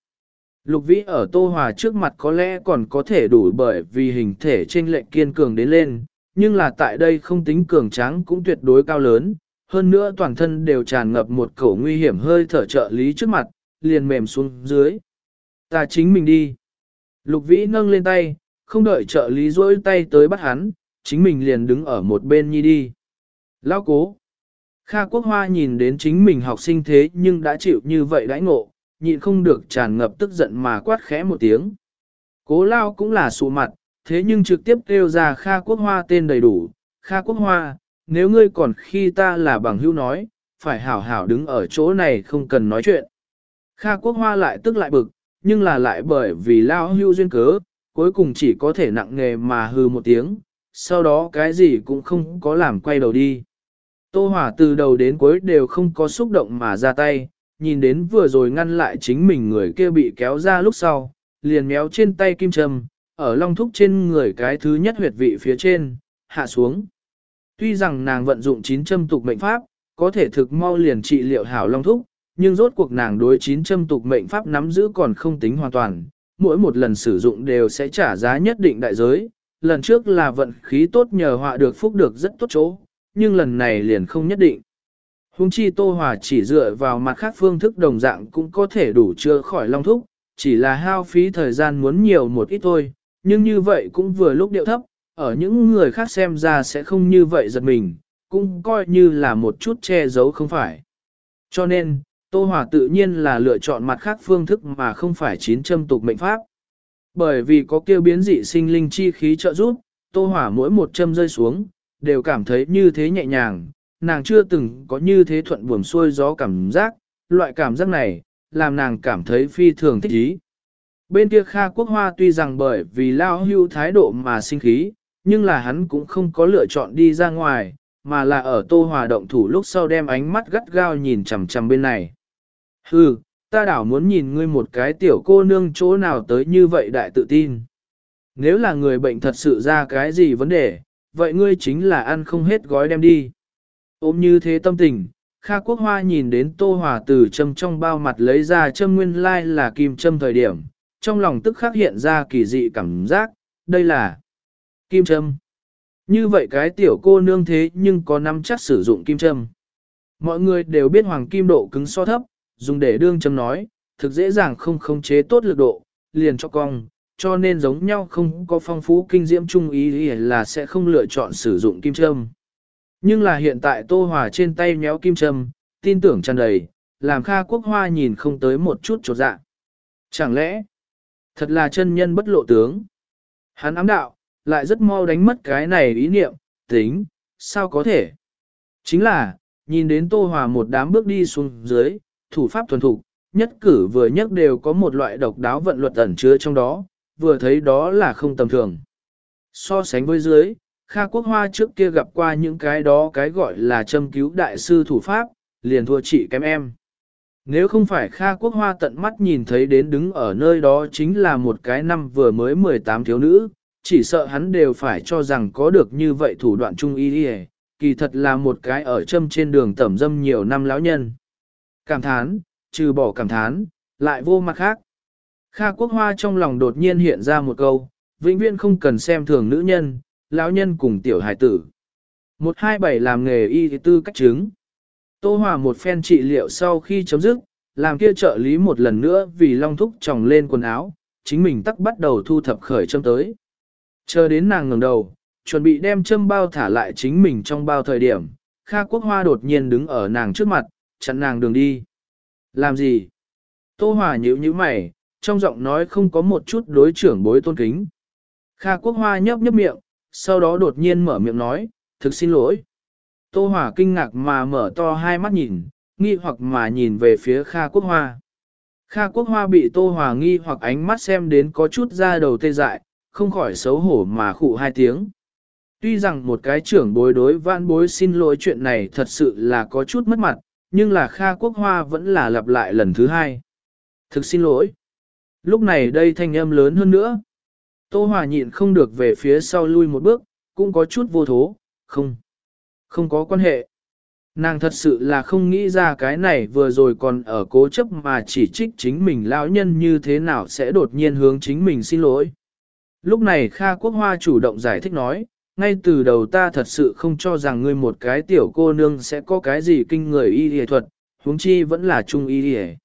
Lục vĩ ở tô hòa trước mặt có lẽ còn có thể đủ bởi vì hình thể trên lệnh kiên cường đến lên, nhưng là tại đây không tính cường tráng cũng tuyệt đối cao lớn, hơn nữa toàn thân đều tràn ngập một cổ nguy hiểm hơi thở trợ lý trước mặt, liền mềm xuống dưới. Ta chính mình đi. Lục vĩ nâng lên tay, không đợi trợ lý rỗi tay tới bắt hắn, chính mình liền đứng ở một bên nhi đi. Lao cố. Kha Quốc Hoa nhìn đến chính mình học sinh thế nhưng đã chịu như vậy đãi ngộ, nhịn không được tràn ngập tức giận mà quát khẽ một tiếng. Cố Lao cũng là sụ mặt, thế nhưng trực tiếp kêu ra Kha Quốc Hoa tên đầy đủ. Kha Quốc Hoa, nếu ngươi còn khi ta là bằng hữu nói, phải hảo hảo đứng ở chỗ này không cần nói chuyện. Kha Quốc Hoa lại tức lại bực, nhưng là lại bởi vì Lao hưu duyên cớ, cuối cùng chỉ có thể nặng nghề mà hư một tiếng, sau đó cái gì cũng không có làm quay đầu đi. Tô Hỏa từ đầu đến cuối đều không có xúc động mà ra tay, nhìn đến vừa rồi ngăn lại chính mình người kia bị kéo ra lúc sau, liền méo trên tay kim châm, ở long thúc trên người cái thứ nhất huyệt vị phía trên, hạ xuống. Tuy rằng nàng vận dụng chín châm tục mệnh pháp, có thể thực mau liền trị liệu hảo long thúc, nhưng rốt cuộc nàng đối chín châm tục mệnh pháp nắm giữ còn không tính hoàn toàn, mỗi một lần sử dụng đều sẽ trả giá nhất định đại giới. Lần trước là vận khí tốt nhờ họa được phúc được rất tốt chỗ, nhưng lần này liền không nhất định. Hùng chi Tô Hòa chỉ dựa vào mặt khác phương thức đồng dạng cũng có thể đủ chữa khỏi long thúc, chỉ là hao phí thời gian muốn nhiều một ít thôi, nhưng như vậy cũng vừa lúc điệu thấp, ở những người khác xem ra sẽ không như vậy giật mình, cũng coi như là một chút che giấu không phải. Cho nên, Tô Hòa tự nhiên là lựa chọn mặt khác phương thức mà không phải chín châm tục mệnh pháp. Bởi vì có kêu biến dị sinh linh chi khí trợ giúp, Tô Hòa mỗi một châm rơi xuống, đều cảm thấy như thế nhẹ nhàng, nàng chưa từng có như thế thuận buồm xuôi gió cảm giác, loại cảm giác này, làm nàng cảm thấy phi thường thích ý. Bên kia Kha Quốc Hoa tuy rằng bởi vì lao hưu thái độ mà sinh khí, nhưng là hắn cũng không có lựa chọn đi ra ngoài, mà là ở tô hòa động thủ lúc sau đem ánh mắt gắt gao nhìn chằm chằm bên này. Hừ, ta đảo muốn nhìn ngươi một cái tiểu cô nương chỗ nào tới như vậy đại tự tin. Nếu là người bệnh thật sự ra cái gì vấn đề, vậy ngươi chính là ăn không hết gói đem đi. Ôm như thế tâm tình, Kha Quốc Hoa nhìn đến Tô Hòa từ châm trong bao mặt lấy ra châm nguyên lai là kim châm thời điểm, trong lòng tức khắc hiện ra kỳ dị cảm giác, đây là kim châm. Như vậy cái tiểu cô nương thế nhưng có nắm chắc sử dụng kim châm. Mọi người đều biết hoàng kim độ cứng so thấp, dùng để đương châm nói, thực dễ dàng không khống chế tốt lực độ, liền cho cong, cho nên giống nhau không có phong phú kinh diễm trung ý là sẽ không lựa chọn sử dụng kim châm. Nhưng là hiện tại Tô Hòa trên tay nhéo kim châm, tin tưởng tràn đầy, làm Kha Quốc Hoa nhìn không tới một chút chột dạ. Chẳng lẽ, thật là chân nhân bất lộ tướng. Hắn ám đạo, lại rất mau đánh mất cái này ý niệm, tính, sao có thể. Chính là, nhìn đến Tô Hòa một đám bước đi xuống dưới, thủ pháp thuần thục, nhất cử vừa nhất đều có một loại độc đáo vận luật ẩn chứa trong đó, vừa thấy đó là không tầm thường. So sánh với dưới, Kha Quốc Hoa trước kia gặp qua những cái đó cái gọi là châm cứu đại sư thủ pháp, liền thua chị kém em. Nếu không phải Kha Quốc Hoa tận mắt nhìn thấy đến đứng ở nơi đó chính là một cái năm vừa mới 18 thiếu nữ, chỉ sợ hắn đều phải cho rằng có được như vậy thủ đoạn trung y đi kỳ thật là một cái ở châm trên đường tẩm dâm nhiều năm lão nhân. Cảm thán, trừ bỏ cảm thán, lại vô mặt khác. Kha Quốc Hoa trong lòng đột nhiên hiện ra một câu, vĩnh viễn không cần xem thường nữ nhân, lão nhân cùng tiểu hải tử. 127 làm nghề y tư cách chứng. Tô Hòa một phen trị liệu sau khi chấm dứt, làm kia trợ lý một lần nữa vì long thúc tròng lên quần áo, chính mình tắc bắt đầu thu thập khởi châm tới. Chờ đến nàng ngẩng đầu, chuẩn bị đem châm bao thả lại chính mình trong bao thời điểm, Kha Quốc Hoa đột nhiên đứng ở nàng trước mặt, chặn nàng đường đi. Làm gì? Tô Hòa nhíu nhíu mày, trong giọng nói không có một chút đối trưởng bối tôn kính. Kha Quốc Hoa nhấp nhấp miệng, sau đó đột nhiên mở miệng nói, thực xin lỗi. Tô Hòa kinh ngạc mà mở to hai mắt nhìn, nghi hoặc mà nhìn về phía Kha Quốc Hoa. Kha Quốc Hoa bị Tô Hòa nghi hoặc ánh mắt xem đến có chút ra đầu tê dại, không khỏi xấu hổ mà khụ hai tiếng. Tuy rằng một cái trưởng bối đối vãn bối xin lỗi chuyện này thật sự là có chút mất mặt, nhưng là Kha Quốc Hoa vẫn là lặp lại lần thứ hai. Thực xin lỗi. Lúc này đây thanh âm lớn hơn nữa. Tô Hòa nhịn không được về phía sau lui một bước, cũng có chút vô thố, không. Không có quan hệ. Nàng thật sự là không nghĩ ra cái này vừa rồi còn ở cố chấp mà chỉ trích chính mình lão nhân như thế nào sẽ đột nhiên hướng chính mình xin lỗi. Lúc này Kha Quốc Hoa chủ động giải thích nói, ngay từ đầu ta thật sự không cho rằng ngươi một cái tiểu cô nương sẽ có cái gì kinh người y y thuật, huống chi vẫn là trung y y.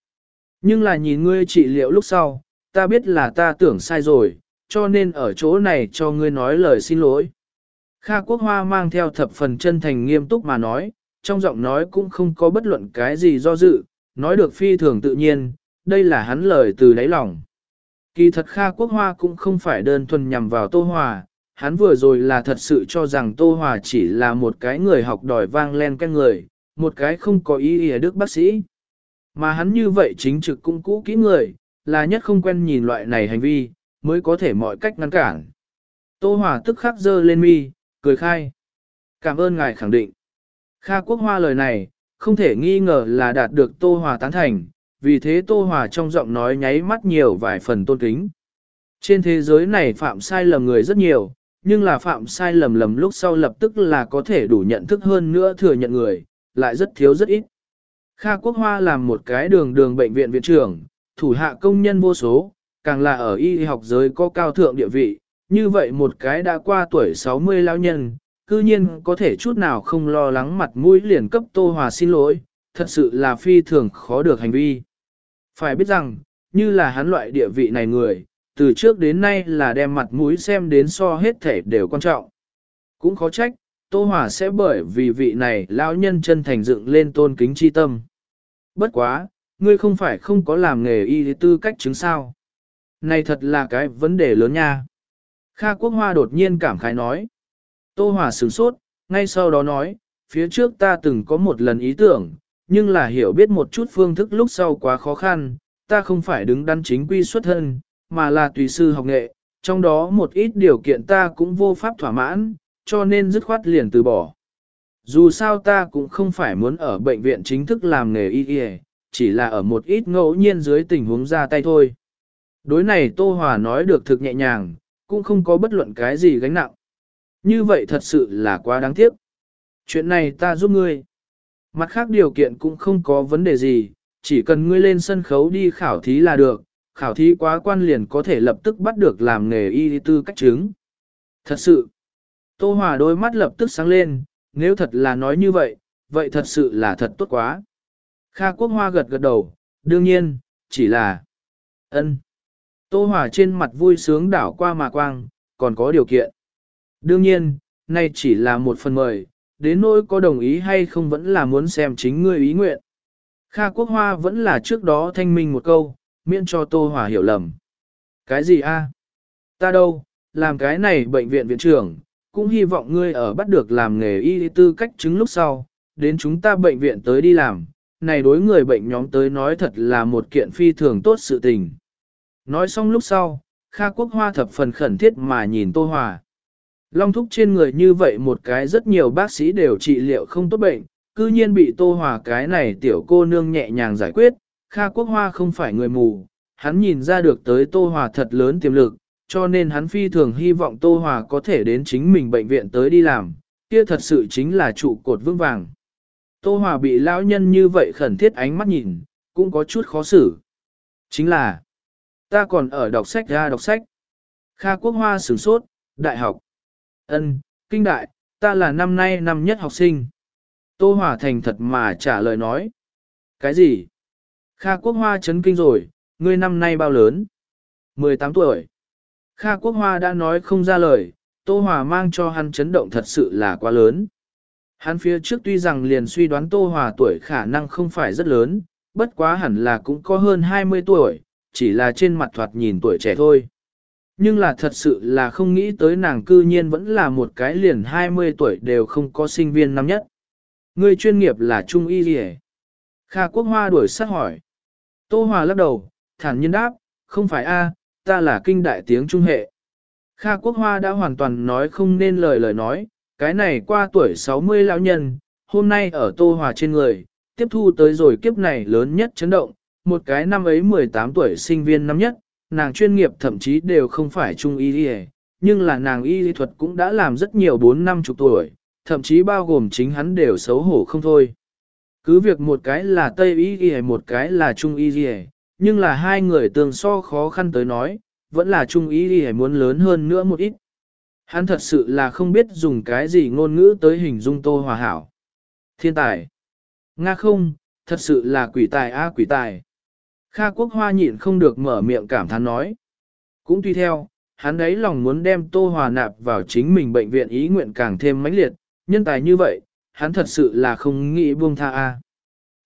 Nhưng là nhìn ngươi trị liệu lúc sau, ta biết là ta tưởng sai rồi, cho nên ở chỗ này cho ngươi nói lời xin lỗi. Kha Quốc Hoa mang theo thập phần chân thành nghiêm túc mà nói, trong giọng nói cũng không có bất luận cái gì do dự, nói được phi thường tự nhiên, đây là hắn lời từ đáy lòng. Kỳ thật Kha Quốc Hoa cũng không phải đơn thuần nhằm vào Tô Hòa, hắn vừa rồi là thật sự cho rằng Tô Hòa chỉ là một cái người học đòi vang len cái người, một cái không có ý ý đức bác sĩ. Mà hắn như vậy chính trực cũng cũ kỹ người, là nhất không quen nhìn loại này hành vi, mới có thể mọi cách ngăn cản. Tô Hòa tức khắc dơ lên mi, cười khai. Cảm ơn ngài khẳng định. Kha Quốc Hoa lời này, không thể nghi ngờ là đạt được Tô Hòa tán thành, vì thế Tô Hòa trong giọng nói nháy mắt nhiều vài phần tôn kính. Trên thế giới này phạm sai lầm người rất nhiều, nhưng là phạm sai lầm lầm lúc sau lập tức là có thể đủ nhận thức hơn nữa thừa nhận người, lại rất thiếu rất ít. Kha Quốc Hoa làm một cái đường đường bệnh viện viện trưởng, thủ hạ công nhân vô số, càng là ở y học giới có cao thượng địa vị, như vậy một cái đã qua tuổi 60 lão nhân, cư nhiên có thể chút nào không lo lắng mặt mũi liền cấp Tô Hòa xin lỗi, thật sự là phi thường khó được hành vi. Phải biết rằng, như là hắn loại địa vị này người, từ trước đến nay là đem mặt mũi xem đến so hết thể đều quan trọng. Cũng khó trách, Tô Hòa sẽ bởi vì vị này lão nhân chân thành dựng lên tôn kính chi tâm. Bất quá, ngươi không phải không có làm nghề y tư cách chứng sao. Này thật là cái vấn đề lớn nha. Kha Quốc Hoa đột nhiên cảm khái nói. Tô Hòa sửng sốt, ngay sau đó nói, phía trước ta từng có một lần ý tưởng, nhưng là hiểu biết một chút phương thức lúc sau quá khó khăn, ta không phải đứng đắn chính quy xuất thân, mà là tùy sư học nghệ, trong đó một ít điều kiện ta cũng vô pháp thỏa mãn, cho nên dứt khoát liền từ bỏ. Dù sao ta cũng không phải muốn ở bệnh viện chính thức làm nghề y y, chỉ là ở một ít ngẫu nhiên dưới tình huống ra tay thôi. Đối này Tô Hòa nói được thực nhẹ nhàng, cũng không có bất luận cái gì gánh nặng. Như vậy thật sự là quá đáng tiếc. Chuyện này ta giúp ngươi. Mặt khác điều kiện cũng không có vấn đề gì, chỉ cần ngươi lên sân khấu đi khảo thí là được, khảo thí quá quan liền có thể lập tức bắt được làm nghề y tư cách chứng. Thật sự, Tô Hòa đôi mắt lập tức sáng lên, nếu thật là nói như vậy, vậy thật sự là thật tốt quá. Kha Quốc Hoa gật gật đầu, đương nhiên, chỉ là ân. Tô Hòa trên mặt vui sướng đảo qua mà quang, còn có điều kiện. Đương nhiên, nay chỉ là một phần mời, đến nỗi có đồng ý hay không vẫn là muốn xem chính ngươi ý nguyện. Kha Quốc Hoa vẫn là trước đó thanh minh một câu, miễn cho Tô Hòa hiểu lầm. Cái gì a? Ta đâu, làm cái này bệnh viện viện trưởng, cũng hy vọng ngươi ở bắt được làm nghề y tư cách chứng lúc sau, đến chúng ta bệnh viện tới đi làm, này đối người bệnh nhóm tới nói thật là một kiện phi thường tốt sự tình. Nói xong lúc sau, Kha Quốc Hoa thập phần khẩn thiết mà nhìn Tô Hòa. Long thúc trên người như vậy một cái rất nhiều bác sĩ đều trị liệu không tốt bệnh, cư nhiên bị Tô Hòa cái này tiểu cô nương nhẹ nhàng giải quyết, Kha Quốc Hoa không phải người mù, hắn nhìn ra được tới Tô Hòa thật lớn tiềm lực, cho nên hắn phi thường hy vọng Tô Hòa có thể đến chính mình bệnh viện tới đi làm, kia thật sự chính là trụ cột vững vàng. Tô Hòa bị lão nhân như vậy khẩn thiết ánh mắt nhìn, cũng có chút khó xử. Chính là, ta còn ở đọc sách ra đọc sách. Kha Quốc Hoa sửng sốt, đại học. ân kinh đại, ta là năm nay năm nhất học sinh. Tô Hòa thành thật mà trả lời nói. Cái gì? Kha Quốc Hoa chấn kinh rồi, ngươi năm nay bao lớn? 18 tuổi. Kha Quốc Hoa đã nói không ra lời, Tô Hòa mang cho hắn chấn động thật sự là quá lớn. Hắn phía trước tuy rằng liền suy đoán Tô Hòa tuổi khả năng không phải rất lớn, bất quá hẳn là cũng có hơn 20 tuổi, chỉ là trên mặt thoạt nhìn tuổi trẻ thôi. Nhưng là thật sự là không nghĩ tới nàng cư nhiên vẫn là một cái liền 20 tuổi đều không có sinh viên năm nhất. Người chuyên nghiệp là Trung Y gì Kha Quốc Hoa đuổi sát hỏi. Tô Hòa lắc đầu, thản nhiên đáp, không phải a, ta là kinh đại tiếng trung hệ. Kha Quốc Hoa đã hoàn toàn nói không nên lời lời nói, cái này qua tuổi 60 lão nhân, hôm nay ở Tô Hòa trên người, tiếp thu tới rồi kiếp này lớn nhất chấn động, một cái năm ấy 18 tuổi sinh viên năm nhất, nàng chuyên nghiệp thậm chí đều không phải trung y đi nhưng là nàng y lý thuật cũng đã làm rất nhiều 4 năm chục tuổi, thậm chí bao gồm chính hắn đều xấu hổ không thôi. Cứ việc một cái là Tây y đi một cái là Trung y đi nhưng là hai người tương so khó khăn tới nói, vẫn là Trung y đi muốn lớn hơn nữa một ít. Hắn thật sự là không biết dùng cái gì ngôn ngữ tới hình dung Tô Hòa hảo. Thiên tài. Nga không, thật sự là quỷ tài a quỷ tài. Kha Quốc Hoa nhịn không được mở miệng cảm thán nói. Cũng tùy theo, hắn ấy lòng muốn đem Tô Hòa nạp vào chính mình bệnh viện ý nguyện càng thêm mãnh liệt, nhân tài như vậy, hắn thật sự là không nghĩ buông tha a.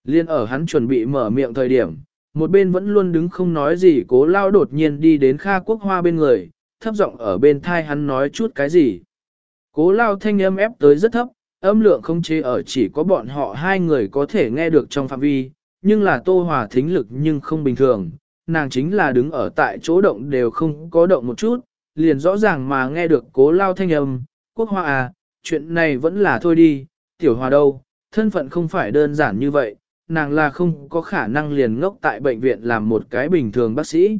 Liên ở hắn chuẩn bị mở miệng thời điểm, một bên vẫn luôn đứng không nói gì cố lao đột nhiên đi đến Kha Quốc Hoa bên người, thấp giọng ở bên thai hắn nói chút cái gì. Cố lao thanh âm ép tới rất thấp, âm lượng không chế ở chỉ có bọn họ hai người có thể nghe được trong phạm vi, nhưng là tô hòa thính lực nhưng không bình thường, nàng chính là đứng ở tại chỗ động đều không có động một chút, liền rõ ràng mà nghe được cố lao thanh âm, quốc hoa à, chuyện này vẫn là thôi đi, tiểu hòa đâu, thân phận không phải đơn giản như vậy, nàng là không có khả năng liền ngốc tại bệnh viện làm một cái bình thường bác sĩ.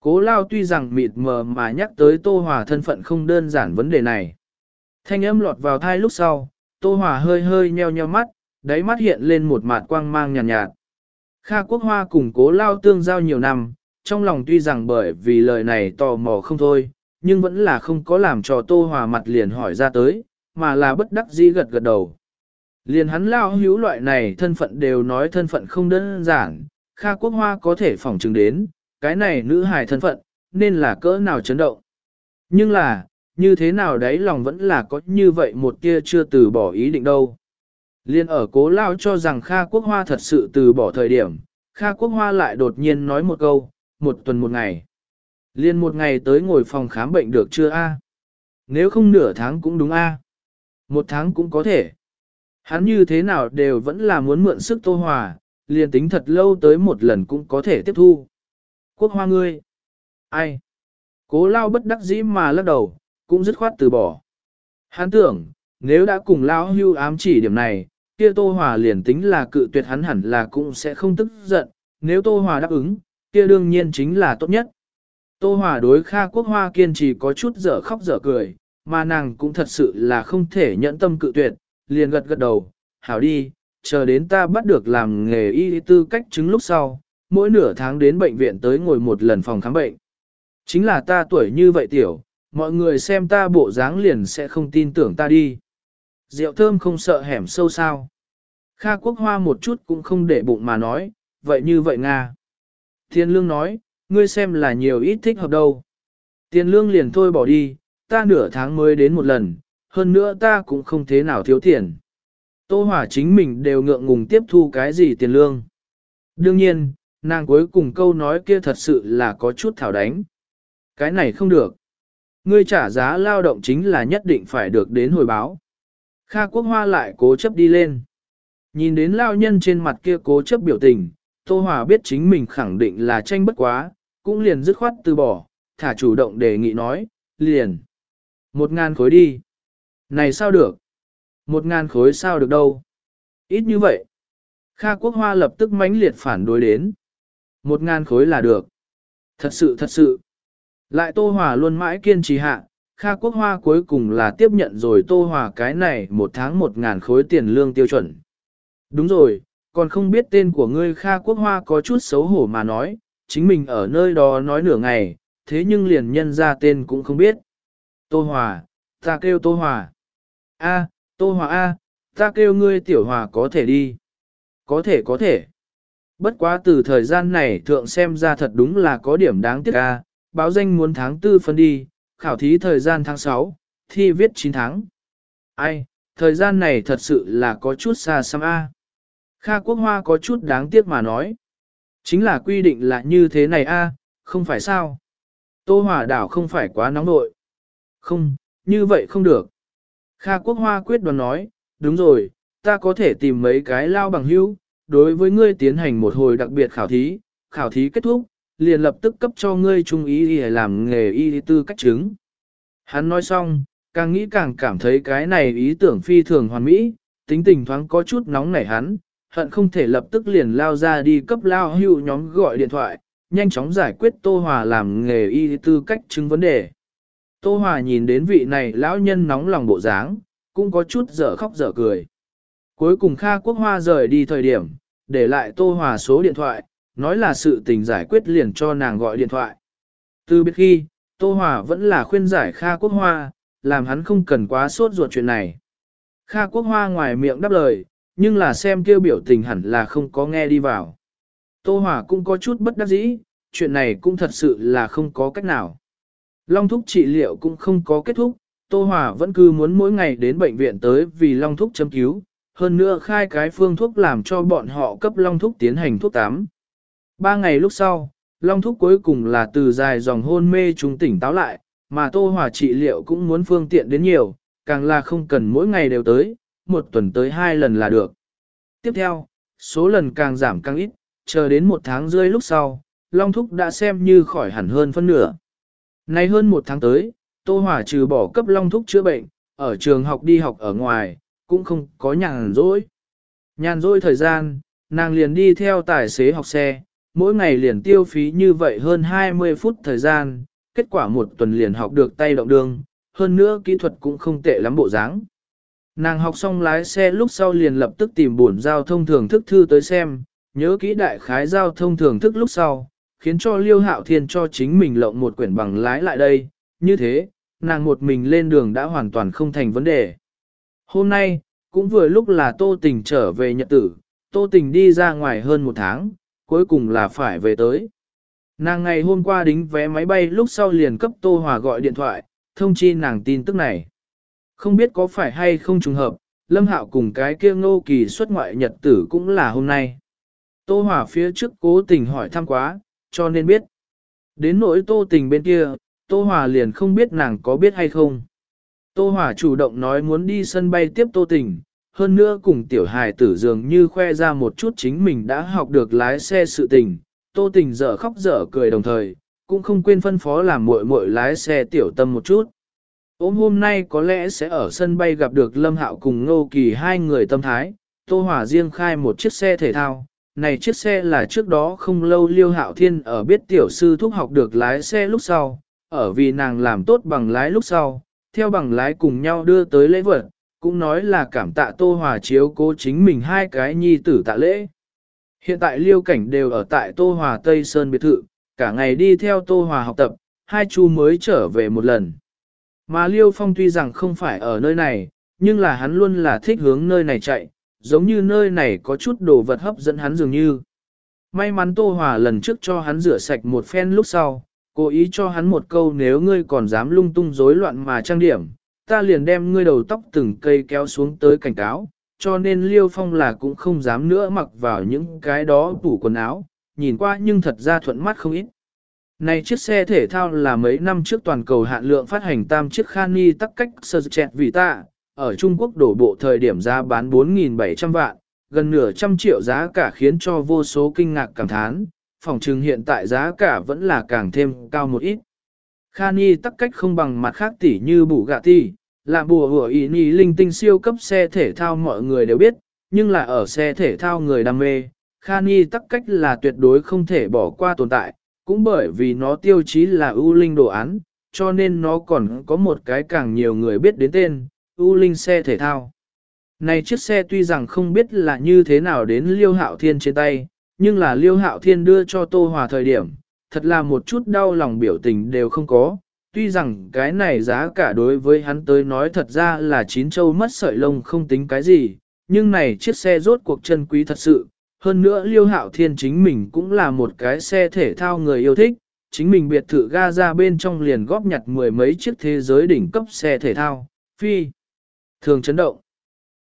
Cố lao tuy rằng mịt mờ mà nhắc tới Tô Hòa thân phận không đơn giản vấn đề này. Thanh âm lọt vào thai lúc sau, Tô Hòa hơi hơi nheo nheo mắt, đáy mắt hiện lên một mạt quang mang nhàn nhạt, nhạt. Kha Quốc Hoa cùng cố lao tương giao nhiều năm, trong lòng tuy rằng bởi vì lời này tò mò không thôi, nhưng vẫn là không có làm cho Tô Hòa mặt liền hỏi ra tới, mà là bất đắc dĩ gật gật đầu. Liền hắn lao hữu loại này thân phận đều nói thân phận không đơn giản, Kha Quốc Hoa có thể phỏng chứng đến, cái này nữ hài thân phận, nên là cỡ nào chấn động. Nhưng là, như thế nào đấy lòng vẫn là có như vậy một kia chưa từ bỏ ý định đâu. Liên ở cố lao cho rằng Kha Quốc Hoa thật sự từ bỏ thời điểm, Kha Quốc Hoa lại đột nhiên nói một câu, một tuần một ngày. Liên một ngày tới ngồi phòng khám bệnh được chưa a? Nếu không nửa tháng cũng đúng a. Một tháng cũng có thể. Hắn như thế nào đều vẫn là muốn mượn sức tô hòa, liền tính thật lâu tới một lần cũng có thể tiếp thu. Quốc hoa ngươi. Ai? Cố lao bất đắc dĩ mà lắc đầu, cũng dứt khoát từ bỏ. Hắn tưởng, nếu đã cùng lao hưu ám chỉ điểm này, kia Tô Hòa liền tính là cự tuyệt hắn hẳn là cũng sẽ không tức giận, nếu Tô Hòa đáp ứng, kia đương nhiên chính là tốt nhất. Tô Hòa đối Kha Quốc Hoa kiên trì có chút dở khóc dở cười, mà nàng cũng thật sự là không thể nhẫn tâm cự tuyệt, liền gật gật đầu, hảo đi, chờ đến ta bắt được làm nghề y tư cách chứng lúc sau, mỗi nửa tháng đến bệnh viện tới ngồi một lần phòng khám bệnh. Chính là ta tuổi như vậy tiểu, mọi người xem ta bộ dáng liền sẽ không tin tưởng ta đi. Rượu thơm không sợ hẻm sâu sao. Kha quốc hoa một chút cũng không để bụng mà nói, vậy như vậy Nga. Thiên lương nói, ngươi xem là nhiều ít thích hợp đâu. Tiền lương liền thôi bỏ đi, ta nửa tháng mới đến một lần, hơn nữa ta cũng không thế nào thiếu tiền. Tô Hỏa chính mình đều ngượng ngùng tiếp thu cái gì tiền lương. Đương nhiên, nàng cuối cùng câu nói kia thật sự là có chút thảo đánh. Cái này không được. Ngươi trả giá lao động chính là nhất định phải được đến hồi báo. Kha Quốc Hoa lại cố chấp đi lên. Nhìn đến lao nhân trên mặt kia cố chấp biểu tình, Tô Hòa biết chính mình khẳng định là tranh bất quá, cũng liền dứt khoát từ bỏ, thả chủ động đề nghị nói, liền. Một ngàn khối đi. Này sao được? Một ngàn khối sao được đâu? Ít như vậy. Kha Quốc Hoa lập tức mãnh liệt phản đối đến. Một ngàn khối là được. Thật sự thật sự. Lại Tô Hòa luôn mãi kiên trì hạ, Kha Quốc Hoa cuối cùng là tiếp nhận rồi Tô Hòa cái này một tháng một ngàn khối tiền lương tiêu chuẩn. Đúng rồi, còn không biết tên của ngươi Kha Quốc Hoa có chút xấu hổ mà nói, chính mình ở nơi đó nói nửa ngày, thế nhưng liền nhân ra tên cũng không biết. Tô Hòa, ta kêu Tô Hòa. A, Tô Hòa A, ta kêu ngươi Tiểu Hòa có thể đi. Có thể có thể. Bất quá từ thời gian này thượng xem ra thật đúng là có điểm đáng tiếc A, báo danh muốn tháng tư phân đi, khảo thí thời gian tháng 6, thi viết 9 tháng. Ai, thời gian này thật sự là có chút xa xăm A. Kha Quốc Hoa có chút đáng tiếc mà nói. Chính là quy định là như thế này A, không phải sao. Tô Hòa đảo không phải quá nóng nội. Không, như vậy không được. Kha Quốc Hoa quyết đoán nói, đúng rồi, ta có thể tìm mấy cái lao bằng hữu, đối với ngươi tiến hành một hồi đặc biệt khảo thí, khảo thí kết thúc, liền lập tức cấp cho ngươi trung ý để làm nghề y tư cách chứng. Hắn nói xong, càng nghĩ càng cảm thấy cái này ý tưởng phi thường hoàn mỹ, tính tình thoáng có chút nóng nảy hắn, hận không thể lập tức liền lao ra đi cấp lao hưu nhóm gọi điện thoại, nhanh chóng giải quyết Tô Hòa làm nghề y tư cách chứng vấn đề. Tô Hòa nhìn đến vị này lão nhân nóng lòng bộ dáng, cũng có chút dở khóc dở cười. Cuối cùng Kha Quốc Hoa rời đi thời điểm, để lại Tô Hòa số điện thoại, nói là sự tình giải quyết liền cho nàng gọi điện thoại. Từ biết khi, Tô Hòa vẫn là khuyên giải Kha Quốc Hoa, làm hắn không cần quá sốt ruột chuyện này. Kha Quốc Hoa ngoài miệng đáp lời, nhưng là xem kêu biểu tình hẳn là không có nghe đi vào. Tô Hòa cũng có chút bất đắc dĩ, chuyện này cũng thật sự là không có cách nào. Long thúc trị liệu cũng không có kết thúc, Tô Hòa vẫn cứ muốn mỗi ngày đến bệnh viện tới vì Long thúc chấm cứu, hơn nữa khai cái phương thuốc làm cho bọn họ cấp Long thúc tiến hành thuốc tắm. Ba ngày lúc sau, Long thúc cuối cùng là từ dài dòng hôn mê trung tỉnh táo lại, mà Tô Hòa trị liệu cũng muốn phương tiện đến nhiều, càng là không cần mỗi ngày đều tới, một tuần tới hai lần là được. Tiếp theo, số lần càng giảm càng ít, chờ đến một tháng rưỡi lúc sau, Long Thúc đã xem như khỏi hẳn hơn phân nửa. Nay hơn một tháng tới, Tô Hòa trừ bỏ cấp Long Thúc chữa bệnh, ở trường học đi học ở ngoài, cũng không có nhàn rỗi. Nhàn rỗi thời gian, nàng liền đi theo tài xế học xe, mỗi ngày liền tiêu phí như vậy hơn 20 phút thời gian, kết quả một tuần liền học được tay động đường, hơn nữa kỹ thuật cũng không tệ lắm bộ dáng. Nàng học xong lái xe lúc sau liền lập tức tìm buồn giao thông thường thức thư tới xem, nhớ kỹ đại khái giao thông thường thức lúc sau, khiến cho Liêu Hạo Thiên cho chính mình lộng một quyển bằng lái lại đây, như thế, nàng một mình lên đường đã hoàn toàn không thành vấn đề. Hôm nay, cũng vừa lúc là Tô Tình trở về nhật tử, Tô Tình đi ra ngoài hơn một tháng, cuối cùng là phải về tới. Nàng ngày hôm qua đính vé máy bay lúc sau liền cấp Tô Hòa gọi điện thoại, thông chi nàng tin tức này. Không biết có phải hay không trùng hợp, Lâm Hạo cùng cái kia ngô kỳ xuất ngoại nhật tử cũng là hôm nay. Tô Hòa phía trước cố tình hỏi thăm quá, cho nên biết. Đến nỗi Tô Tình bên kia, Tô Hòa liền không biết nàng có biết hay không. Tô Hòa chủ động nói muốn đi sân bay tiếp Tô Tình, hơn nữa cùng tiểu hài tử dường như khoe ra một chút chính mình đã học được lái xe sự tình. Tô Tình dở khóc dở cười đồng thời, cũng không quên phân phó làm muội muội lái xe tiểu tâm một chút. Ôm hôm nay có lẽ sẽ ở sân bay gặp được Lâm Hạo cùng Ngô Kỳ hai người tâm thái, Tô Hỏa riêng khai một chiếc xe thể thao. Này chiếc xe là trước đó không lâu Liêu Hạo Thiên ở biết tiểu sư thúc học được lái xe lúc sau, ở vì nàng làm tốt bằng lái lúc sau, theo bằng lái cùng nhau đưa tới lễ vật, cũng nói là cảm tạ Tô Hòa chiếu cố chính mình hai cái nhi tử tạ lễ. Hiện tại Liêu Cảnh đều ở tại Tô Hòa Tây Sơn biệt thự, cả ngày đi theo Tô Hòa học tập, hai chu mới trở về một lần. Mà Liêu Phong tuy rằng không phải ở nơi này, nhưng là hắn luôn là thích hướng nơi này chạy, giống như nơi này có chút đồ vật hấp dẫn hắn dường như. May mắn Tô Hòa lần trước cho hắn rửa sạch một phen lúc sau, cố ý cho hắn một câu nếu ngươi còn dám lung tung rối loạn mà trang điểm, ta liền đem ngươi đầu tóc từng cây kéo xuống tới cảnh cáo, cho nên Liêu Phong là cũng không dám nữa mặc vào những cái đó tủ quần áo, nhìn qua nhưng thật ra thuận mắt không ít. Này chiếc xe thể thao là mấy năm trước toàn cầu hạn lượng phát hành tam chiếc Khani tắc cách sơ chẹt vì ta, ở Trung Quốc đổ bộ thời điểm giá bán 4.700 vạn, gần nửa trăm triệu giá cả khiến cho vô số kinh ngạc cảm thán, phòng trừng hiện tại giá cả vẫn là càng thêm cao một ít. Khani tắc cách không bằng mặt khác tỷ như bù gạ tỷ, là bùa hủa ý nhì linh tinh siêu cấp xe thể thao mọi người đều biết, nhưng là ở xe thể thao người đam mê, Khani tắc cách là tuyệt đối không thể bỏ qua tồn tại, cũng bởi vì nó tiêu chí là ưu linh đồ án, cho nên nó còn có một cái càng nhiều người biết đến tên, ưu linh xe thể thao. Này chiếc xe tuy rằng không biết là như thế nào đến Liêu Hạo Thiên trên tay, nhưng là Liêu Hạo Thiên đưa cho Tô Hòa thời điểm, thật là một chút đau lòng biểu tình đều không có. Tuy rằng cái này giá cả đối với hắn tới nói thật ra là chín châu mất sợi lông không tính cái gì, nhưng này chiếc xe rốt cuộc chân quý thật sự, hơn nữa Liêu Hạo Thiên chính mình cũng là một cái xe thể thao người yêu thích, chính mình biệt thự ga ra bên trong liền góp nhặt mười mấy chiếc thế giới đỉnh cấp xe thể thao, phi. Thường chấn động.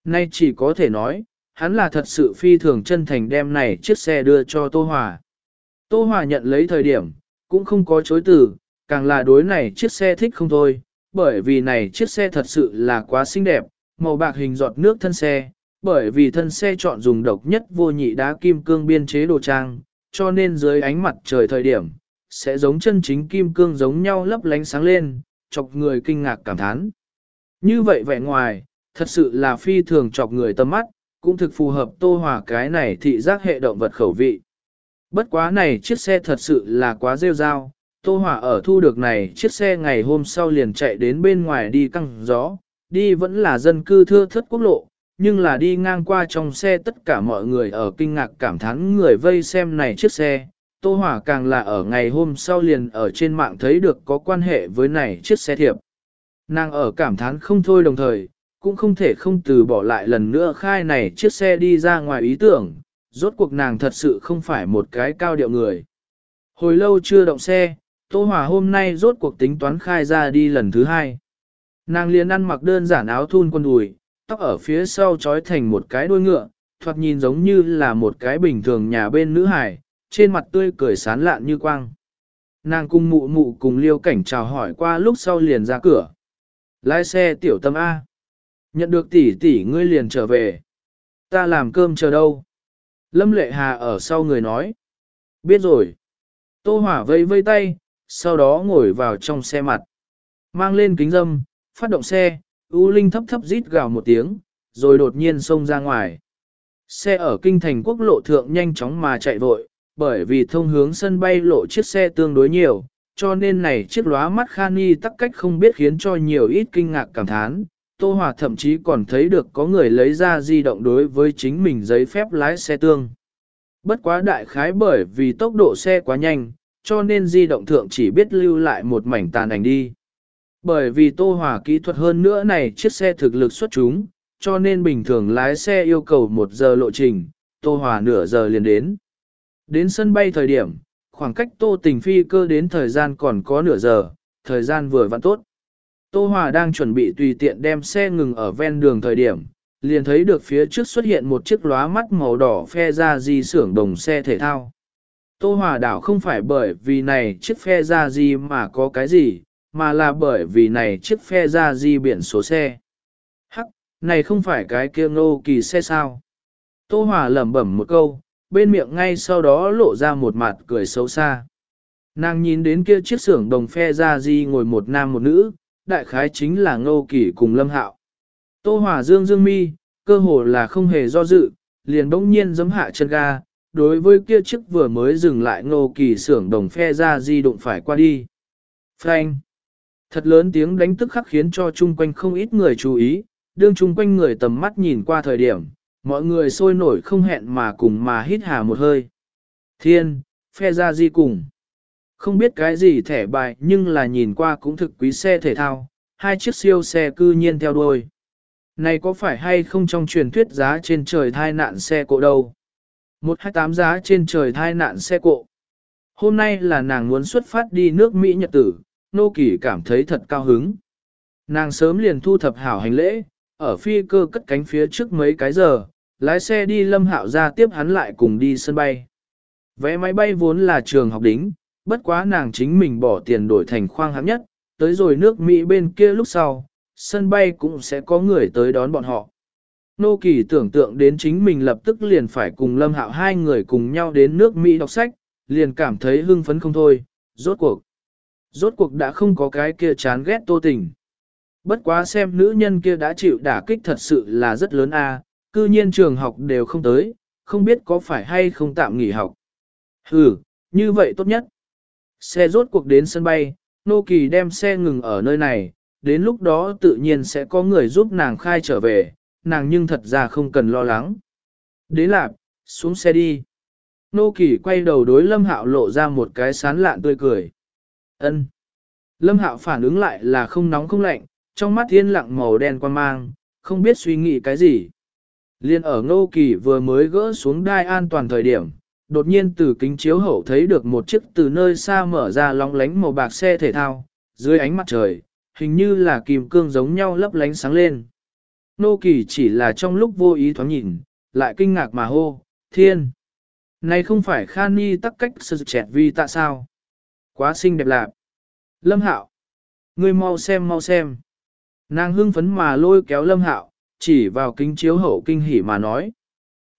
Nay chỉ có thể nói, hắn là thật sự phi thường chân thành đem này chiếc xe đưa cho Tô Hòa. Tô Hòa nhận lấy thời điểm, cũng không có chối từ, càng là đối này chiếc xe thích không thôi, bởi vì này chiếc xe thật sự là quá xinh đẹp, màu bạc hình giọt nước thân xe, bởi vì thân xe chọn dùng độc nhất vô nhị đá kim cương biên chế đồ trang, cho nên dưới ánh mặt trời thời điểm, sẽ giống chân chính kim cương giống nhau lấp lánh sáng lên, chọc người kinh ngạc cảm thán. Như vậy vẻ ngoài, thật sự là phi thường chọc người tâm mắt, cũng thực phù hợp tô hòa cái này thị giác hệ động vật khẩu vị. Bất quá này chiếc xe thật sự là quá rêu rao, tô hòa ở thu được này chiếc xe ngày hôm sau liền chạy đến bên ngoài đi căng gió, đi vẫn là dân cư thưa thất quốc lộ, nhưng là đi ngang qua trong xe tất cả mọi người ở kinh ngạc cảm thán người vây xem này chiếc xe. Tô Hỏa càng là ở ngày hôm sau liền ở trên mạng thấy được có quan hệ với này chiếc xe thiệp. Nàng ở cảm thán không thôi đồng thời, cũng không thể không từ bỏ lại lần nữa khai này chiếc xe đi ra ngoài ý tưởng, rốt cuộc nàng thật sự không phải một cái cao điệu người. Hồi lâu chưa động xe, Tô Hòa hôm nay rốt cuộc tính toán khai ra đi lần thứ hai. Nàng liền ăn mặc đơn giản áo thun quần đùi, tóc ở phía sau trói thành một cái đuôi ngựa, thoạt nhìn giống như là một cái bình thường nhà bên nữ hải, trên mặt tươi cười sán lạn như quang. Nàng cùng mụ mụ cùng liêu cảnh chào hỏi qua lúc sau liền ra cửa. Lái xe tiểu tâm A. Nhận được tỷ tỷ ngươi liền trở về. Ta làm cơm chờ đâu. Lâm lệ hà ở sau người nói. Biết rồi. Tô hỏa vây vây tay, sau đó ngồi vào trong xe mặt. Mang lên kính dâm, phát động xe, U Linh thấp thấp rít gào một tiếng, rồi đột nhiên xông ra ngoài. Xe ở kinh thành quốc lộ thượng nhanh chóng mà chạy vội, bởi vì thông hướng sân bay lộ chiếc xe tương đối nhiều, cho nên này chiếc lóa mắt Khani tắc cách không biết khiến cho nhiều ít kinh ngạc cảm thán. Tô Hòa thậm chí còn thấy được có người lấy ra di động đối với chính mình giấy phép lái xe tương. Bất quá đại khái bởi vì tốc độ xe quá nhanh, cho nên di động thượng chỉ biết lưu lại một mảnh tàn ảnh đi. Bởi vì Tô Hòa kỹ thuật hơn nữa này chiếc xe thực lực xuất chúng, cho nên bình thường lái xe yêu cầu một giờ lộ trình, Tô Hòa nửa giờ liền đến. Đến sân bay thời điểm, khoảng cách Tô Tình Phi cơ đến thời gian còn có nửa giờ, thời gian vừa vặn tốt. Tô Hòa đang chuẩn bị tùy tiện đem xe ngừng ở ven đường thời điểm, liền thấy được phía trước xuất hiện một chiếc lóa mắt màu đỏ phe ra di xưởng đồng xe thể thao. Tô Hòa đảo không phải bởi vì này chiếc phe ra di mà có cái gì, mà là bởi vì này chiếc phe ra di biển số xe. Hắc, này không phải cái kia ngô kỳ xe sao. Tô Hòa lẩm bẩm một câu, bên miệng ngay sau đó lộ ra một mặt cười xấu xa. Nàng nhìn đến kia chiếc xưởng đồng phe ra di ngồi một nam một nữ, đại khái chính là ngô kỳ cùng lâm hạo. Tô Hòa dương dương mi, cơ hồ là không hề do dự, liền bỗng nhiên giấm hạ chân ga, đối với kia chiếc vừa mới dừng lại ngô kỳ xưởng đồng phe ra di đụng phải qua đi. Frank! Thật lớn tiếng đánh tức khắc khiến cho chung quanh không ít người chú ý, đương chung quanh người tầm mắt nhìn qua thời điểm, mọi người sôi nổi không hẹn mà cùng mà hít hà một hơi. Thiên, phe ra di cùng. Không biết cái gì thẻ bài nhưng là nhìn qua cũng thực quý xe thể thao, hai chiếc siêu xe cư nhiên theo đuôi. Này có phải hay không trong truyền thuyết giá trên trời thai nạn xe cộ đâu? Một hai tám giá trên trời thai nạn xe cộ. Hôm nay là nàng muốn xuất phát đi nước Mỹ Nhật tử, nô kỳ cảm thấy thật cao hứng. Nàng sớm liền thu thập hảo hành lễ, ở phi cơ cất cánh phía trước mấy cái giờ, lái xe đi lâm hạo ra tiếp hắn lại cùng đi sân bay. Vé máy bay vốn là trường học đính, bất quá nàng chính mình bỏ tiền đổi thành khoang hạng nhất, tới rồi nước Mỹ bên kia lúc sau, sân bay cũng sẽ có người tới đón bọn họ. Nô Kỳ tưởng tượng đến chính mình lập tức liền phải cùng Lâm Hạo hai người cùng nhau đến nước Mỹ đọc sách, liền cảm thấy hưng phấn không thôi, rốt cuộc. Rốt cuộc đã không có cái kia chán ghét tô tình. Bất quá xem nữ nhân kia đã chịu đả kích thật sự là rất lớn a, cư nhiên trường học đều không tới, không biết có phải hay không tạm nghỉ học. Ừ, như vậy tốt nhất. Xe rốt cuộc đến sân bay, Nô Kỳ đem xe ngừng ở nơi này, đến lúc đó tự nhiên sẽ có người giúp nàng khai trở về, nàng nhưng thật ra không cần lo lắng. Đế lạp, xuống xe đi. Nô Kỳ quay đầu đối Lâm Hạo lộ ra một cái sán lạn tươi cười. Ân. Lâm Hạo phản ứng lại là không nóng không lạnh, trong mắt thiên lặng màu đen quan mang, không biết suy nghĩ cái gì. Liên ở nô Kỳ vừa mới gỡ xuống đai an toàn thời điểm, đột nhiên từ kính chiếu hậu thấy được một chiếc từ nơi xa mở ra lóng lánh màu bạc xe thể thao, dưới ánh mặt trời, hình như là kìm cương giống nhau lấp lánh sáng lên. Nô Kỳ chỉ là trong lúc vô ý thoáng nhìn, lại kinh ngạc mà hô, thiên. Này không phải Khani tắc cách sơ chẹt vì tại sao? Quá xinh đẹp lạc. Lâm Hạo. Ngươi mau xem mau xem. Nàng hưng phấn mà lôi kéo Lâm Hạo, chỉ vào kính chiếu hậu kinh hỉ mà nói.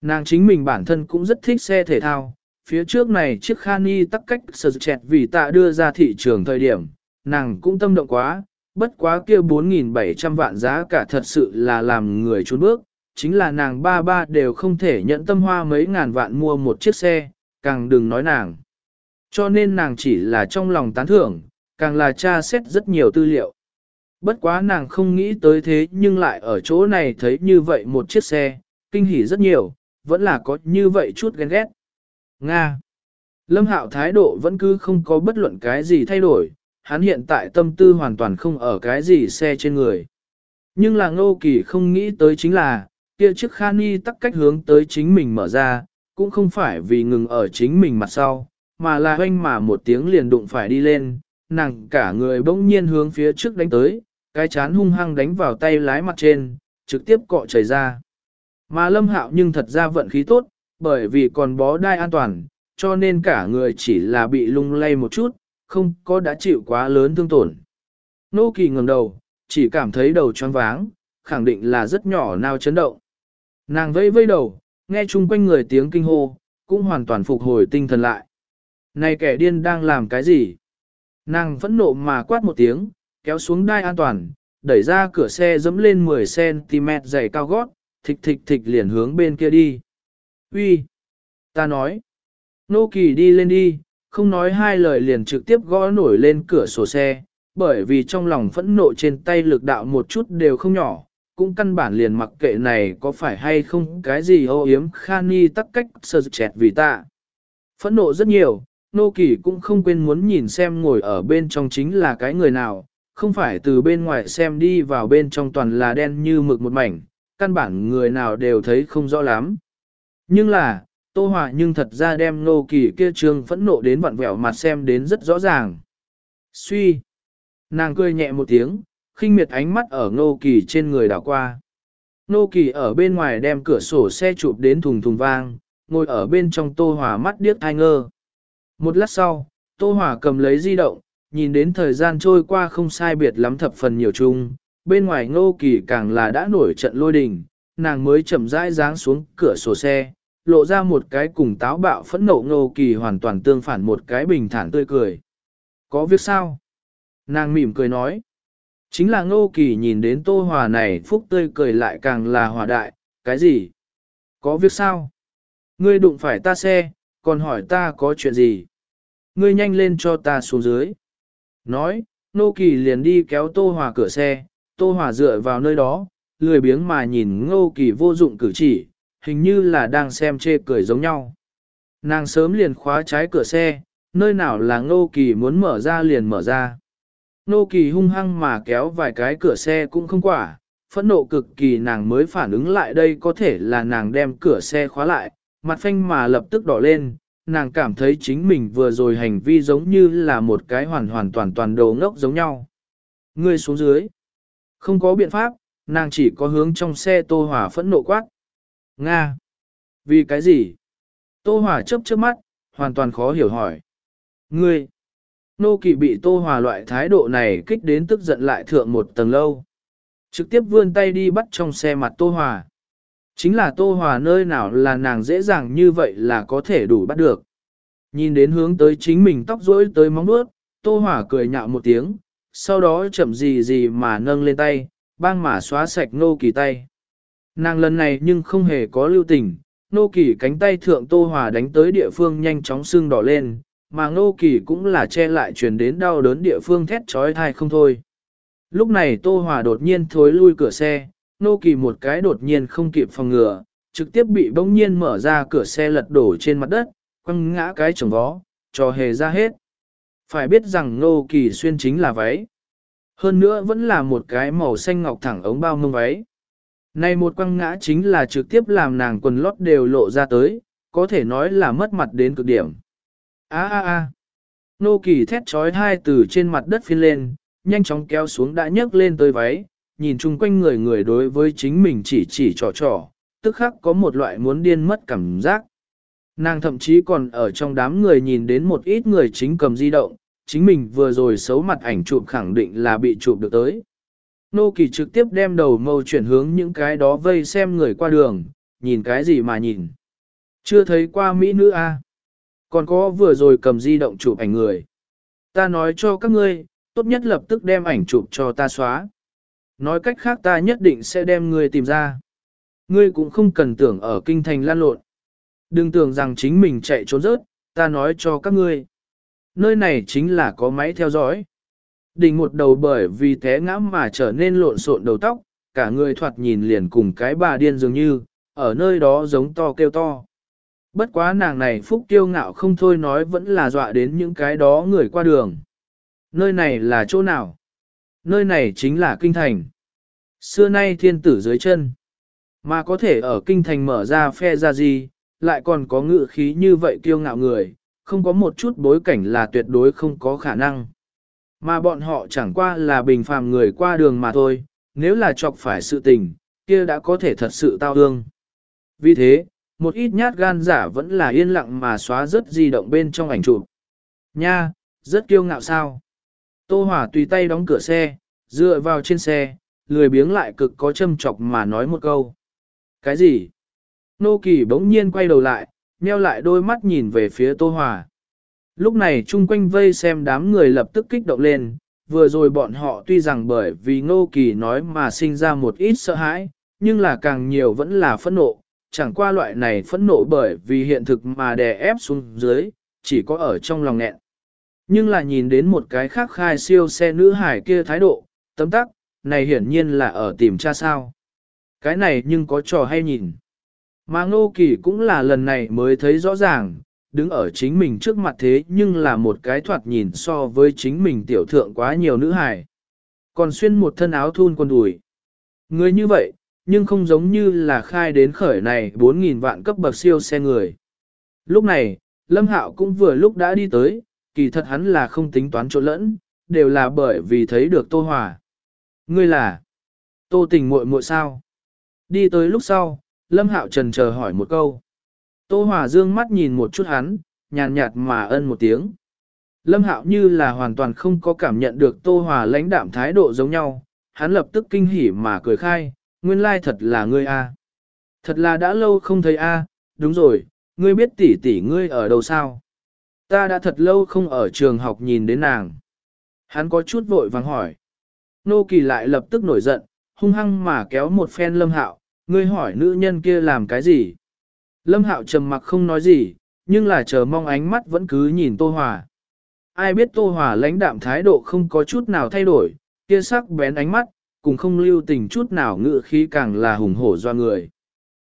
Nàng chính mình bản thân cũng rất thích xe thể thao, phía trước này chiếc Khani tắc cách sơ chẹt vì tạ đưa ra thị trường thời điểm, nàng cũng tâm động quá, bất quá kia 4.700 vạn giá cả thật sự là làm người trốn bước, chính là nàng ba ba đều không thể nhận tâm hoa mấy ngàn vạn mua một chiếc xe, càng đừng nói nàng. Cho nên nàng chỉ là trong lòng tán thưởng, càng là tra xét rất nhiều tư liệu. Bất quá nàng không nghĩ tới thế nhưng lại ở chỗ này thấy như vậy một chiếc xe, kinh hỉ rất nhiều, vẫn là có như vậy chút ghen ghét. Nga Lâm Hạo thái độ vẫn cứ không có bất luận cái gì thay đổi, hắn hiện tại tâm tư hoàn toàn không ở cái gì xe trên người. Nhưng là ngô kỳ không nghĩ tới chính là, kia chiếc Khani tắc cách hướng tới chính mình mở ra, cũng không phải vì ngừng ở chính mình mặt sau, mà là hoanh mà một tiếng liền đụng phải đi lên, nàng cả người bỗng nhiên hướng phía trước đánh tới, cái chán hung hăng đánh vào tay lái mặt trên, trực tiếp cọ chảy ra. Mà lâm hạo nhưng thật ra vận khí tốt, bởi vì còn bó đai an toàn, cho nên cả người chỉ là bị lung lay một chút, không có đã chịu quá lớn thương tổn. Nô kỳ ngẩng đầu, chỉ cảm thấy đầu choáng váng, khẳng định là rất nhỏ nào chấn động. Nàng vây vây đầu, nghe chung quanh người tiếng kinh hô, cũng hoàn toàn phục hồi tinh thần lại. Này kẻ điên đang làm cái gì? Nàng phẫn nộ mà quát một tiếng, kéo xuống đai an toàn, đẩy ra cửa xe dẫm lên 10cm dày cao gót, thịch thịch thịch liền hướng bên kia đi. Uy, Ta nói. Nô kỳ đi lên đi, không nói hai lời liền trực tiếp gõ nổi lên cửa sổ xe, bởi vì trong lòng phẫn nộ trên tay lực đạo một chút đều không nhỏ, cũng căn bản liền mặc kệ này có phải hay không cái gì ô yếm khani tắc cách sơ chẹt vì ta. Phẫn nộ rất nhiều, nô kỳ cũng không quên muốn nhìn xem ngồi ở bên trong chính là cái người nào, không phải từ bên ngoài xem đi vào bên trong toàn là đen như mực một mảnh, căn bản người nào đều thấy không rõ lắm. Nhưng là, Tô Hòa nhưng thật ra đem nô kỳ kia trương phẫn nộ đến vặn vẹo mặt xem đến rất rõ ràng. Suy. Nàng cười nhẹ một tiếng, khinh miệt ánh mắt ở nô kỳ trên người đảo qua. Nô kỳ ở bên ngoài đem cửa sổ xe chụp đến thùng thùng vang, ngồi ở bên trong Tô Hòa mắt điếc thai ngơ. Một lát sau, Tô Hòa cầm lấy di động, nhìn đến thời gian trôi qua không sai biệt lắm thập phần nhiều chung, bên ngoài ngô kỳ càng là đã nổi trận lôi đình, nàng mới chậm rãi dáng xuống cửa sổ xe, lộ ra một cái cùng táo bạo phẫn nộ ngô kỳ hoàn toàn tương phản một cái bình thản tươi cười. Có việc sao? Nàng mỉm cười nói. Chính là ngô kỳ nhìn đến tô hòa này phúc tươi cười lại càng là hòa đại, cái gì? Có việc sao? Ngươi đụng phải ta xe, còn hỏi ta có chuyện gì? Ngươi nhanh lên cho ta xuống dưới. Nói, nô kỳ liền đi kéo tô hòa cửa xe, tô hòa dựa vào nơi đó, lười biếng mà nhìn ngô kỳ vô dụng cử chỉ, hình như là đang xem chê cười giống nhau. Nàng sớm liền khóa trái cửa xe, nơi nào là ngô kỳ muốn mở ra liền mở ra. Ngô kỳ hung hăng mà kéo vài cái cửa xe cũng không quả, phẫn nộ cực kỳ nàng mới phản ứng lại đây có thể là nàng đem cửa xe khóa lại, mặt phanh mà lập tức đỏ lên, nàng cảm thấy chính mình vừa rồi hành vi giống như là một cái hoàn hoàn toàn toàn đồ ngốc giống nhau. Ngươi xuống dưới. Không có biện pháp, nàng chỉ có hướng trong xe Tô Hỏa phẫn nộ quát. Nga. Vì cái gì? Tô Hòa chớp chớp mắt, hoàn toàn khó hiểu hỏi. Ngươi. Nô kỳ bị Tô Hòa loại thái độ này kích đến tức giận lại thượng một tầng lâu. Trực tiếp vươn tay đi bắt trong xe mặt Tô Hòa. Chính là Tô Hòa nơi nào là nàng dễ dàng như vậy là có thể đủ bắt được. Nhìn đến hướng tới chính mình tóc rối tới móng bước, Tô Hòa cười nhạo một tiếng, sau đó chậm gì gì mà nâng lên tay, bang mà xóa sạch nô kỳ tay. Nàng lần này nhưng không hề có lưu tình, nô kỳ cánh tay thượng Tô Hòa đánh tới địa phương nhanh chóng sưng đỏ lên, mà nô kỳ cũng là che lại truyền đến đau đớn địa phương thét trói thai không thôi. Lúc này Tô Hòa đột nhiên thối lui cửa xe, nô kỳ một cái đột nhiên không kịp phòng ngừa, trực tiếp bị bỗng nhiên mở ra cửa xe lật đổ trên mặt đất, quăng ngã cái chồng vó, cho hề ra hết. Phải biết rằng nô kỳ xuyên chính là váy. Hơn nữa vẫn là một cái màu xanh ngọc thẳng ống bao mông váy. Này một quăng ngã chính là trực tiếp làm nàng quần lót đều lộ ra tới, có thể nói là mất mặt đến cực điểm. A a a. Nô kỳ thét trói hai từ trên mặt đất phiên lên, nhanh chóng kéo xuống đã nhấc lên tới váy, nhìn chung quanh người người đối với chính mình chỉ chỉ trò trò, tức khắc có một loại muốn điên mất cảm giác. Nàng thậm chí còn ở trong đám người nhìn đến một ít người chính cầm di động, chính mình vừa rồi xấu mặt ảnh chụp khẳng định là bị chụp được tới. Nô kỳ trực tiếp đem đầu mâu chuyển hướng những cái đó vây xem người qua đường, nhìn cái gì mà nhìn. Chưa thấy qua Mỹ nữ A. Còn có vừa rồi cầm di động chụp ảnh người. Ta nói cho các ngươi, tốt nhất lập tức đem ảnh chụp cho ta xóa. Nói cách khác ta nhất định sẽ đem ngươi tìm ra. Ngươi cũng không cần tưởng ở kinh thành lan lộn. Đừng tưởng rằng chính mình chạy trốn rớt, ta nói cho các ngươi. Nơi này chính là có máy theo dõi. Đình một đầu bởi vì té ngã mà trở nên lộn xộn đầu tóc, cả người thoạt nhìn liền cùng cái bà điên dường như, ở nơi đó giống to kêu to. Bất quá nàng này phúc tiêu ngạo không thôi nói vẫn là dọa đến những cái đó người qua đường. Nơi này là chỗ nào? Nơi này chính là kinh thành. Xưa nay thiên tử dưới chân. Mà có thể ở kinh thành mở ra phe ra gì, lại còn có ngự khí như vậy kiêu ngạo người, không có một chút bối cảnh là tuyệt đối không có khả năng. Mà bọn họ chẳng qua là bình phàm người qua đường mà thôi, nếu là chọc phải sự tình, kia đã có thể thật sự tao ương. Vì thế, một ít nhát gan giả vẫn là yên lặng mà xóa rất di động bên trong ảnh chụp. Nha, rất kiêu ngạo sao. Tô Hỏa tùy tay đóng cửa xe, dựa vào trên xe, lười biếng lại cực có châm chọc mà nói một câu. Cái gì? Nô Kỳ bỗng nhiên quay đầu lại, nheo lại đôi mắt nhìn về phía Tô Hòa. Lúc này chung quanh vây xem đám người lập tức kích động lên, vừa rồi bọn họ tuy rằng bởi vì Ngô Kỳ nói mà sinh ra một ít sợ hãi, nhưng là càng nhiều vẫn là phẫn nộ, chẳng qua loại này phẫn nộ bởi vì hiện thực mà đè ép xuống dưới, chỉ có ở trong lòng nghẹn. Nhưng là nhìn đến một cái khác khai siêu xe nữ hải kia thái độ, tấm tắc, này hiển nhiên là ở tìm cha sao. Cái này nhưng có trò hay nhìn. Mà Ngô Kỳ cũng là lần này mới thấy rõ ràng, đứng ở chính mình trước mặt thế nhưng là một cái thoạt nhìn so với chính mình tiểu thượng quá nhiều nữ hài. Còn xuyên một thân áo thun quần đùi. Người như vậy, nhưng không giống như là khai đến khởi này 4.000 vạn cấp bậc siêu xe người. Lúc này, Lâm Hạo cũng vừa lúc đã đi tới, kỳ thật hắn là không tính toán chỗ lẫn, đều là bởi vì thấy được Tô Hòa. Ngươi là Tô tình muội muội sao? Đi tới lúc sau, Lâm Hạo trần chờ hỏi một câu. Tô Hòa dương mắt nhìn một chút hắn, nhàn nhạt mà ân một tiếng. Lâm Hạo như là hoàn toàn không có cảm nhận được Tô Hòa lãnh đạm thái độ giống nhau, hắn lập tức kinh hỉ mà cười khai, nguyên lai thật là ngươi a. Thật là đã lâu không thấy a, đúng rồi, ngươi biết tỷ tỷ ngươi ở đâu sao? Ta đã thật lâu không ở trường học nhìn đến nàng. Hắn có chút vội vàng hỏi. Nô Kỳ lại lập tức nổi giận, hung hăng mà kéo một phen Lâm Hạo, ngươi hỏi nữ nhân kia làm cái gì? Lâm Hạo trầm mặc không nói gì, nhưng là chờ mong ánh mắt vẫn cứ nhìn Tô Hòa. Ai biết Tô Hòa lãnh đạm thái độ không có chút nào thay đổi, kia sắc bén ánh mắt, cùng không lưu tình chút nào ngự khí càng là hùng hổ do người.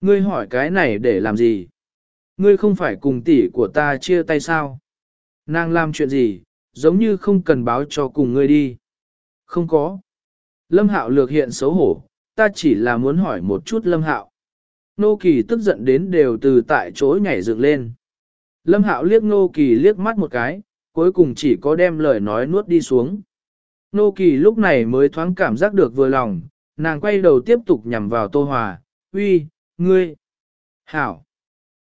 Ngươi hỏi cái này để làm gì? Ngươi không phải cùng tỷ của ta chia tay sao? Nàng làm chuyện gì, giống như không cần báo cho cùng ngươi đi. Không có. Lâm Hạo lược hiện xấu hổ, ta chỉ là muốn hỏi một chút Lâm Hạo. Nô Kỳ tức giận đến đều từ tại chỗ nhảy dựng lên. Lâm Hạo liếc Nô Kỳ liếc mắt một cái, cuối cùng chỉ có đem lời nói nuốt đi xuống. Nô Kỳ lúc này mới thoáng cảm giác được vừa lòng, nàng quay đầu tiếp tục nhằm vào Tô Hòa, uy, ngươi, hảo.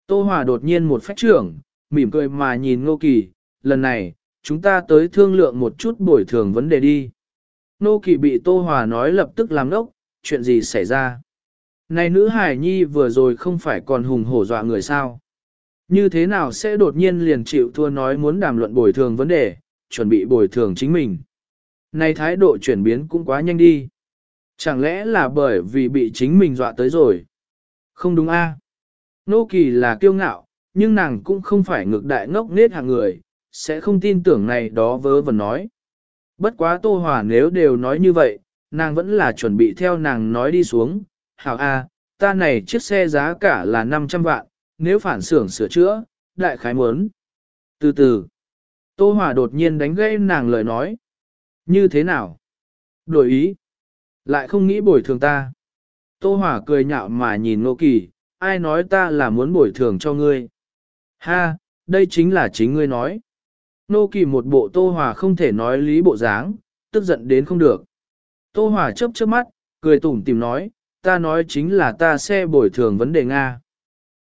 Tô Hòa đột nhiên một phách trưởng, mỉm cười mà nhìn Nô Kỳ, lần này, chúng ta tới thương lượng một chút bồi thường vấn đề đi. Nô Kỳ bị Tô Hòa nói lập tức làm đốc, chuyện gì xảy ra? Này nữ hải nhi vừa rồi không phải còn hùng hổ dọa người sao? Như thế nào sẽ đột nhiên liền chịu thua nói muốn đàm luận bồi thường vấn đề, chuẩn bị bồi thường chính mình? Này thái độ chuyển biến cũng quá nhanh đi. Chẳng lẽ là bởi vì bị chính mình dọa tới rồi? Không đúng a? Nô kỳ là kiêu ngạo, nhưng nàng cũng không phải ngược đại ngốc nết hàng người, sẽ không tin tưởng này đó vớ vẩn nói. Bất quá Tô Hòa nếu đều nói như vậy, nàng vẫn là chuẩn bị theo nàng nói đi xuống. Hảo A, ta này chiếc xe giá cả là 500 vạn, nếu phản xưởng sửa chữa, đại khái muốn. Từ từ, Tô Hòa đột nhiên đánh gây nàng lời nói. Như thế nào? Đổi ý. Lại không nghĩ bồi thường ta. Tô Hòa cười nhạo mà nhìn Nô Kỳ, ai nói ta là muốn bồi thường cho ngươi. Ha, đây chính là chính ngươi nói. Nô Kỳ một bộ Tô Hòa không thể nói lý bộ dáng, tức giận đến không được. Tô Hòa chớp chớp mắt, cười tủm tìm nói, ta nói chính là ta xe bồi thường vấn đề Nga.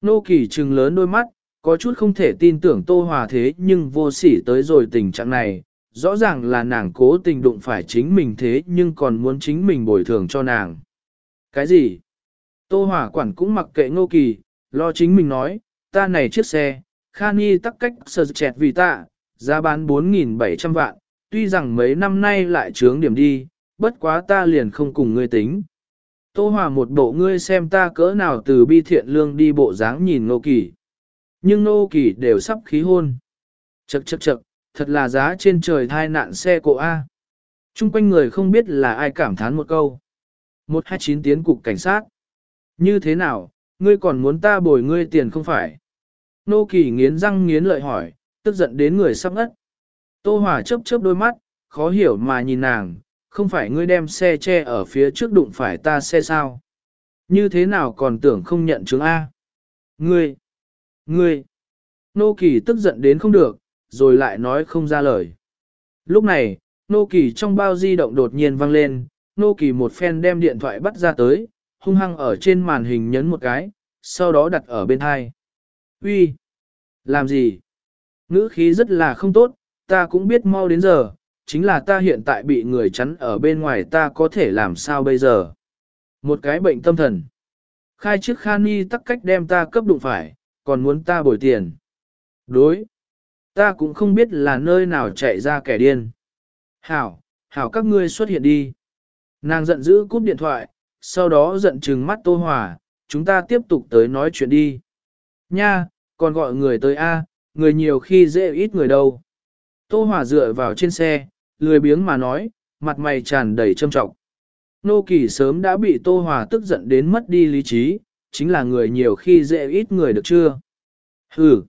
Nô Kỳ trừng lớn đôi mắt, có chút không thể tin tưởng Tô Hòa thế nhưng vô sỉ tới rồi tình trạng này, rõ ràng là nàng cố tình đụng phải chính mình thế nhưng còn muốn chính mình bồi thường cho nàng. Cái gì? Tô Hòa quản cũng mặc kệ Nô Kỳ, lo chính mình nói, ta này chiếc xe, Khani tắc cách sờ chẹt vì ta, giá bán 4.700 vạn, tuy rằng mấy năm nay lại trướng điểm đi, bất quá ta liền không cùng ngươi tính. Tô Hòa một bộ ngươi xem ta cỡ nào từ bi thiện lương đi bộ dáng nhìn nô kỳ. Nhưng nô kỳ đều sắp khí hôn. Chậc chậc chậc, thật là giá trên trời thai nạn xe cộ A. Trung quanh người không biết là ai cảm thán một câu. 129 tiến cục cảnh sát. Như thế nào, ngươi còn muốn ta bồi ngươi tiền không phải? Nô kỳ nghiến răng nghiến lợi hỏi, tức giận đến người sắp ngất. Tô Hòa chớp chớp đôi mắt, khó hiểu mà nhìn nàng, không phải ngươi đem xe che ở phía trước đụng phải ta xe sao? Như thế nào còn tưởng không nhận chứng A? Ngươi! Ngươi! Nô Kỳ tức giận đến không được, rồi lại nói không ra lời. Lúc này, Nô Kỳ trong bao di động đột nhiên vang lên, Nô Kỳ một phen đem điện thoại bắt ra tới, hung hăng ở trên màn hình nhấn một cái, sau đó đặt ở bên hai. Uy, Làm gì? Ngữ khí rất là không tốt, ta cũng biết mau đến giờ, chính là ta hiện tại bị người chắn ở bên ngoài ta có thể làm sao bây giờ? Một cái bệnh tâm thần. Khai trước Khani tắc cách đem ta cấp đụng phải, còn muốn ta bồi tiền. Đối. Ta cũng không biết là nơi nào chạy ra kẻ điên. Hảo, hảo các ngươi xuất hiện đi. Nàng giận dữ cúp điện thoại, sau đó giận trừng mắt Tô Hòa, chúng ta tiếp tục tới nói chuyện đi. Nha, còn gọi người tới A, người nhiều khi dễ ít người đâu. Tô Hòa dựa vào trên xe, lười biếng mà nói, mặt mày tràn đầy trâm trọng. Nô Kỳ sớm đã bị Tô Hòa tức giận đến mất đi lý trí, chính là người nhiều khi dễ ít người được chưa? Hừ.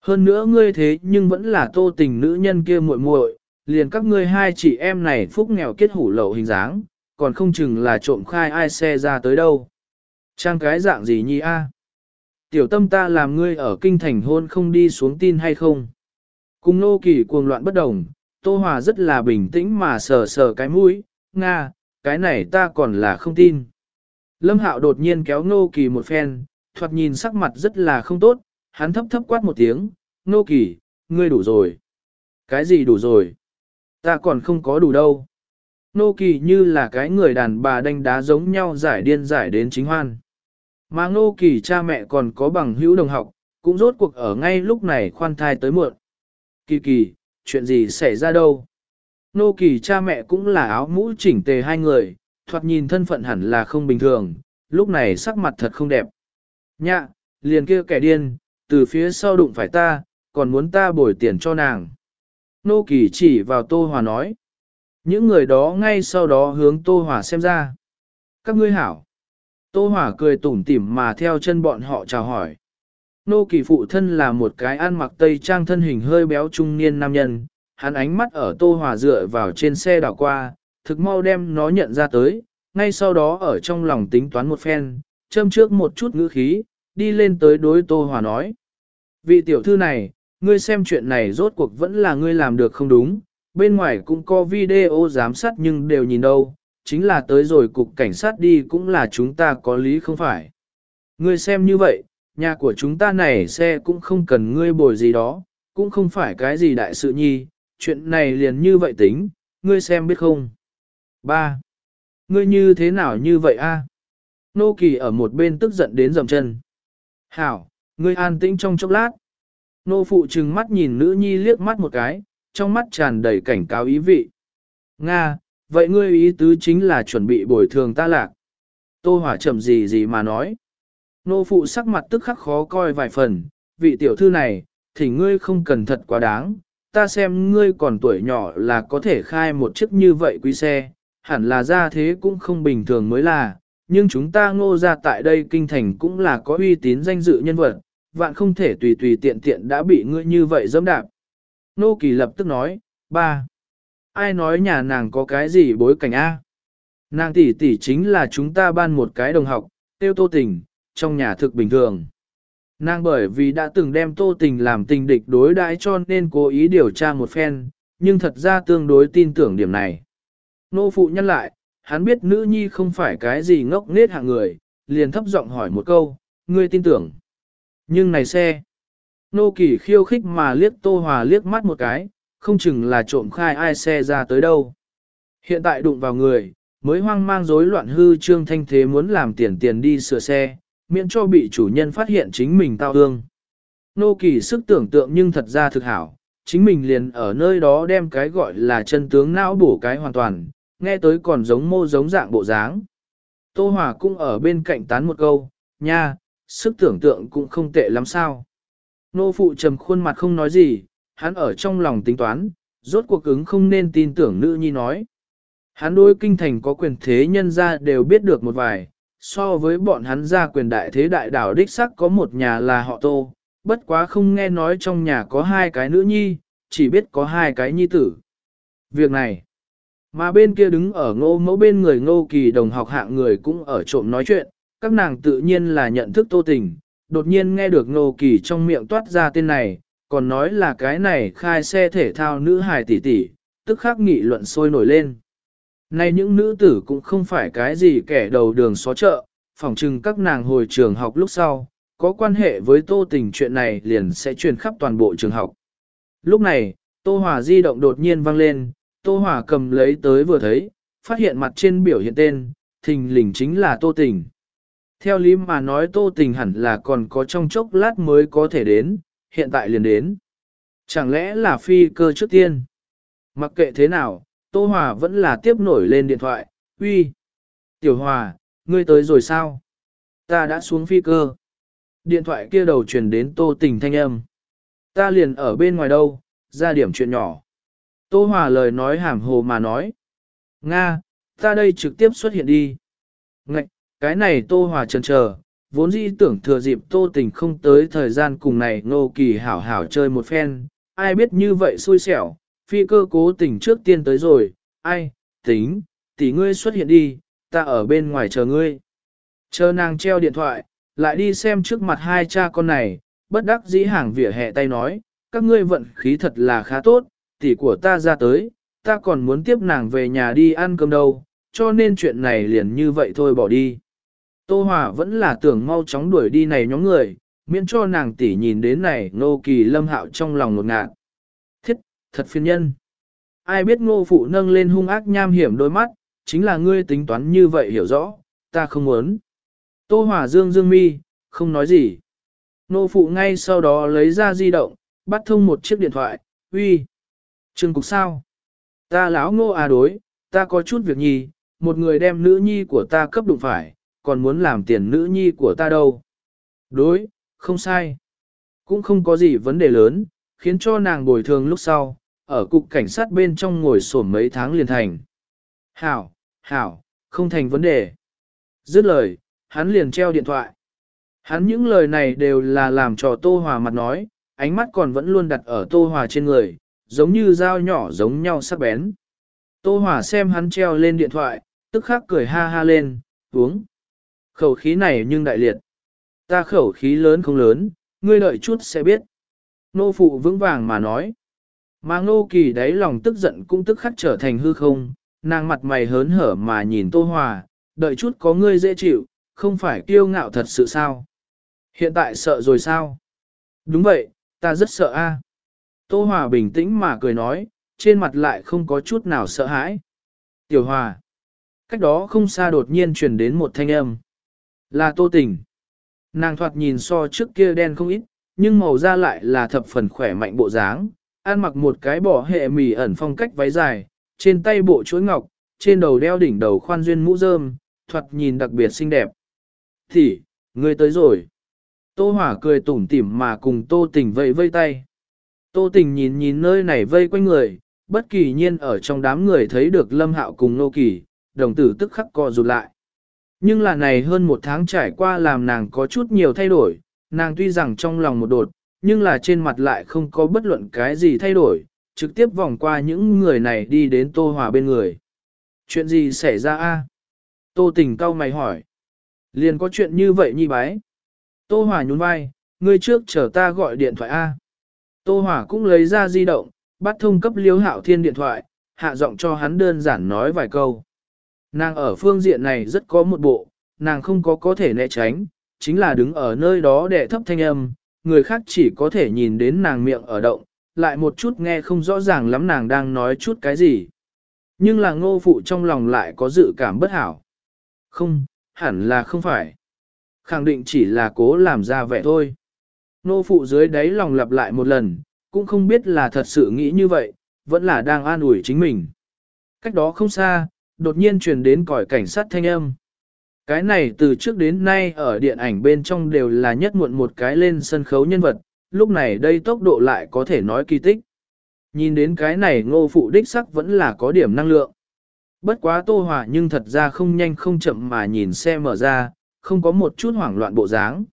Hơn nữa ngươi thế nhưng vẫn là tô tình nữ nhân kia muội muội, liền các ngươi hai chị em này phúc nghèo kết hủ lậu hình dáng, còn không chừng là trộm khai ai xe ra tới đâu. Trang cái dạng gì nhi a? À? Tiểu tâm ta làm ngươi ở kinh thành hôn không đi xuống tin hay không? Cùng nô kỳ cuồng loạn bất đồng, Tô Hòa rất là bình tĩnh mà sờ sờ cái mũi, Nga, cái này ta còn là không tin. Lâm Hạo đột nhiên kéo nô kỳ một phen, thoạt nhìn sắc mặt rất là không tốt, hắn thấp thấp quát một tiếng, nô kỳ, ngươi đủ rồi. Cái gì đủ rồi? Ta còn không có đủ đâu. Nô kỳ như là cái người đàn bà đánh đá giống nhau giải điên giải đến chính hoan. Mà nô kỳ cha mẹ còn có bằng hữu đồng học, cũng rốt cuộc ở ngay lúc này khoan thai tới muộn. Kỳ kỳ, chuyện gì xảy ra đâu? Nô kỳ cha mẹ cũng là áo mũ chỉnh tề hai người, thoạt nhìn thân phận hẳn là không bình thường, lúc này sắc mặt thật không đẹp. Nhạ, liền kia kẻ điên, từ phía sau đụng phải ta, còn muốn ta bồi tiền cho nàng. Nô Kỳ chỉ vào Tô Hòa nói. Những người đó ngay sau đó hướng Tô Hòa xem ra. Các ngươi hảo. Tô Hòa cười tủm tỉm mà theo chân bọn họ chào hỏi. Nô Kỳ phụ thân là một cái ăn mặc tây trang thân hình hơi béo trung niên nam nhân, hắn ánh mắt ở Tô Hòa dựa vào trên xe đảo qua, thực mau đem nó nhận ra tới, ngay sau đó ở trong lòng tính toán một phen, châm trước một chút ngữ khí, đi lên tới đối Tô Hòa nói. Vị tiểu thư này, ngươi xem chuyện này rốt cuộc vẫn là ngươi làm được không đúng, bên ngoài cũng có video giám sát nhưng đều nhìn đâu, chính là tới rồi cục cảnh sát đi cũng là chúng ta có lý không phải. Ngươi xem như vậy, nhà của chúng ta này xe cũng không cần ngươi bồi gì đó, cũng không phải cái gì đại sự nhi, chuyện này liền như vậy tính, ngươi xem biết không. 3. Ngươi như thế nào như vậy a? Nô Kỳ ở một bên tức giận đến dầm chân. Hảo, ngươi an tĩnh trong chốc lát. Nô phụ trừng mắt nhìn nữ nhi liếc mắt một cái, trong mắt tràn đầy cảnh cáo ý vị. Nga, vậy ngươi ý tứ chính là chuẩn bị bồi thường ta lạc. Tô hỏa chậm gì gì mà nói. Nô phụ sắc mặt tức khắc khó coi vài phần, vị tiểu thư này, thì ngươi không cần thật quá đáng, ta xem ngươi còn tuổi nhỏ là có thể khai một chiếc như vậy quý xe, hẳn là ra thế cũng không bình thường mới là, nhưng chúng ta ngô ra tại đây kinh thành cũng là có uy tín danh dự nhân vật, vạn không thể tùy tùy tiện tiện đã bị ngươi như vậy dẫm đạp. Nô Kỳ lập tức nói, ba, ai nói nhà nàng có cái gì bối cảnh A? Nàng tỷ tỷ chính là chúng ta ban một cái đồng học, tiêu tô tình, trong nhà thực bình thường. Nàng bởi vì đã từng đem tô tình làm tình địch đối đãi cho nên cố ý điều tra một phen, nhưng thật ra tương đối tin tưởng điểm này. Nô phụ nhân lại, hắn biết nữ nhi không phải cái gì ngốc nết hạng người, liền thấp giọng hỏi một câu, ngươi tin tưởng. Nhưng này xe, nô kỳ khiêu khích mà liếc tô hòa liếc mắt một cái, không chừng là trộm khai ai xe ra tới đâu. Hiện tại đụng vào người, mới hoang mang rối loạn hư trương thanh thế muốn làm tiền tiền đi sửa xe, miễn cho bị chủ nhân phát hiện chính mình tao ương. Nô kỳ sức tưởng tượng nhưng thật ra thực hảo, chính mình liền ở nơi đó đem cái gọi là chân tướng não bổ cái hoàn toàn, nghe tới còn giống mô giống dạng bộ dáng. Tô Hòa cũng ở bên cạnh tán một câu, nha, sức tưởng tượng cũng không tệ lắm sao. Nô phụ trầm khuôn mặt không nói gì, hắn ở trong lòng tính toán, rốt cuộc ứng không nên tin tưởng nữ nhi nói. Hắn đối kinh thành có quyền thế nhân ra đều biết được một vài, so với bọn hắn gia quyền đại thế đại đảo đích sắc có một nhà là họ tô, bất quá không nghe nói trong nhà có hai cái nữ nhi, chỉ biết có hai cái nhi tử. Việc này, mà bên kia đứng ở ngô mẫu bên người ngô kỳ đồng học hạng người cũng ở trộm nói chuyện, các nàng tự nhiên là nhận thức tô tình, đột nhiên nghe được ngô kỳ trong miệng toát ra tên này, còn nói là cái này khai xe thể thao nữ hài tỷ tỷ, tức khắc nghị luận sôi nổi lên nay những nữ tử cũng không phải cái gì kẻ đầu đường xó chợ, phỏng chừng các nàng hồi trường học lúc sau, có quan hệ với tô tình chuyện này liền sẽ truyền khắp toàn bộ trường học. Lúc này, tô hòa di động đột nhiên vang lên, tô hòa cầm lấy tới vừa thấy, phát hiện mặt trên biểu hiện tên, thình lình chính là tô tình. Theo lý mà nói tô tình hẳn là còn có trong chốc lát mới có thể đến, hiện tại liền đến. Chẳng lẽ là phi cơ trước tiên? Mặc kệ thế nào, Tô Hòa vẫn là tiếp nổi lên điện thoại, uy. Tiểu Hòa, ngươi tới rồi sao? Ta đã xuống phi cơ. Điện thoại kia đầu truyền đến Tô Tình thanh âm. Ta liền ở bên ngoài đâu, ra điểm chuyện nhỏ. Tô Hòa lời nói hàm hồ mà nói. Nga, ta đây trực tiếp xuất hiện đi. Ngạch, cái này Tô Hòa chần chờ, vốn dĩ tưởng thừa dịp Tô Tình không tới thời gian cùng này Ngô Kỳ hảo hảo chơi một phen, ai biết như vậy xui xẻo, phi cơ cố tình trước tiên tới rồi, ai, tính, tỷ ngươi xuất hiện đi, ta ở bên ngoài chờ ngươi. Chờ nàng treo điện thoại, lại đi xem trước mặt hai cha con này, bất đắc dĩ hàng vỉa hè tay nói, các ngươi vận khí thật là khá tốt, tỷ của ta ra tới, ta còn muốn tiếp nàng về nhà đi ăn cơm đâu, cho nên chuyện này liền như vậy thôi bỏ đi. Tô Hòa vẫn là tưởng mau chóng đuổi đi này nhóm người, miễn cho nàng tỷ nhìn đến này nô kỳ lâm hạo trong lòng ngột ngạt thật phiền nhân. Ai biết ngô phụ nâng lên hung ác nham hiểm đôi mắt, chính là ngươi tính toán như vậy hiểu rõ, ta không muốn. Tô hỏa dương dương mi, không nói gì. Ngô phụ ngay sau đó lấy ra di động, bắt thông một chiếc điện thoại, uy. Trương cục sao? Ta lão ngô à đối, ta có chút việc nhi, một người đem nữ nhi của ta cấp đụng phải, còn muốn làm tiền nữ nhi của ta đâu. Đối, không sai. Cũng không có gì vấn đề lớn, khiến cho nàng bồi thường lúc sau, ở cục cảnh sát bên trong ngồi sổm mấy tháng liền thành. Hảo, hảo, không thành vấn đề. Dứt lời, hắn liền treo điện thoại. Hắn những lời này đều là làm cho Tô Hòa mặt nói, ánh mắt còn vẫn luôn đặt ở Tô Hòa trên người, giống như dao nhỏ giống nhau sắc bén. Tô Hòa xem hắn treo lên điện thoại, tức khắc cười ha ha lên, uống. Khẩu khí này nhưng đại liệt. Ta khẩu khí lớn không lớn, ngươi đợi chút sẽ biết. Nô phụ vững vàng mà nói. Mà ngô kỳ đáy lòng tức giận cũng tức khắc trở thành hư không, nàng mặt mày hớn hở mà nhìn tô hòa, đợi chút có ngươi dễ chịu, không phải kiêu ngạo thật sự sao. Hiện tại sợ rồi sao? Đúng vậy, ta rất sợ a. Tô hòa bình tĩnh mà cười nói, trên mặt lại không có chút nào sợ hãi. Tiểu hòa. Cách đó không xa đột nhiên truyền đến một thanh âm. Là tô tình. Nàng thoạt nhìn so trước kia đen không ít, nhưng màu da lại là thập phần khỏe mạnh bộ dáng, ăn mặc một cái bỏ hệ mì ẩn phong cách váy dài, trên tay bộ chuỗi ngọc, trên đầu đeo đỉnh đầu khoan duyên mũ rơm, thoạt nhìn đặc biệt xinh đẹp. Thì, ngươi tới rồi. Tô Hỏa cười tủm tỉm mà cùng Tô Tình vẫy vây tay. Tô Tình nhìn nhìn nơi này vây quanh người, bất kỳ nhiên ở trong đám người thấy được Lâm Hạo cùng Nô Kỳ, đồng tử tức khắc co rụt lại. Nhưng là này hơn một tháng trải qua làm nàng có chút nhiều thay đổi, nàng tuy rằng trong lòng một đột, nhưng là trên mặt lại không có bất luận cái gì thay đổi, trực tiếp vòng qua những người này đi đến Tô Hòa bên người. Chuyện gì xảy ra a? Tô tình cau mày hỏi. Liền có chuyện như vậy nhi bái. Tô Hòa nhún vai, ngươi trước chờ ta gọi điện thoại a. Tô Hòa cũng lấy ra di động, bắt thông cấp liếu hạo thiên điện thoại, hạ giọng cho hắn đơn giản nói vài câu. Nàng ở phương diện này rất có một bộ, nàng không có có thể né tránh, chính là đứng ở nơi đó để thấp thanh âm, người khác chỉ có thể nhìn đến nàng miệng ở động, lại một chút nghe không rõ ràng lắm nàng đang nói chút cái gì. Nhưng là ngô phụ trong lòng lại có dự cảm bất hảo. Không, hẳn là không phải. Khẳng định chỉ là cố làm ra vẻ thôi. Ngô phụ dưới đáy lòng lặp lại một lần, cũng không biết là thật sự nghĩ như vậy, vẫn là đang an ủi chính mình. Cách đó không xa, đột nhiên truyền đến còi cảnh sát thanh âm. Cái này từ trước đến nay ở điện ảnh bên trong đều là nhất muộn một cái lên sân khấu nhân vật, lúc này đây tốc độ lại có thể nói kỳ tích. Nhìn đến cái này ngô phụ đích sắc vẫn là có điểm năng lượng. Bất quá tô hỏa nhưng thật ra không nhanh không chậm mà nhìn xe mở ra, không có một chút hoảng loạn bộ dáng.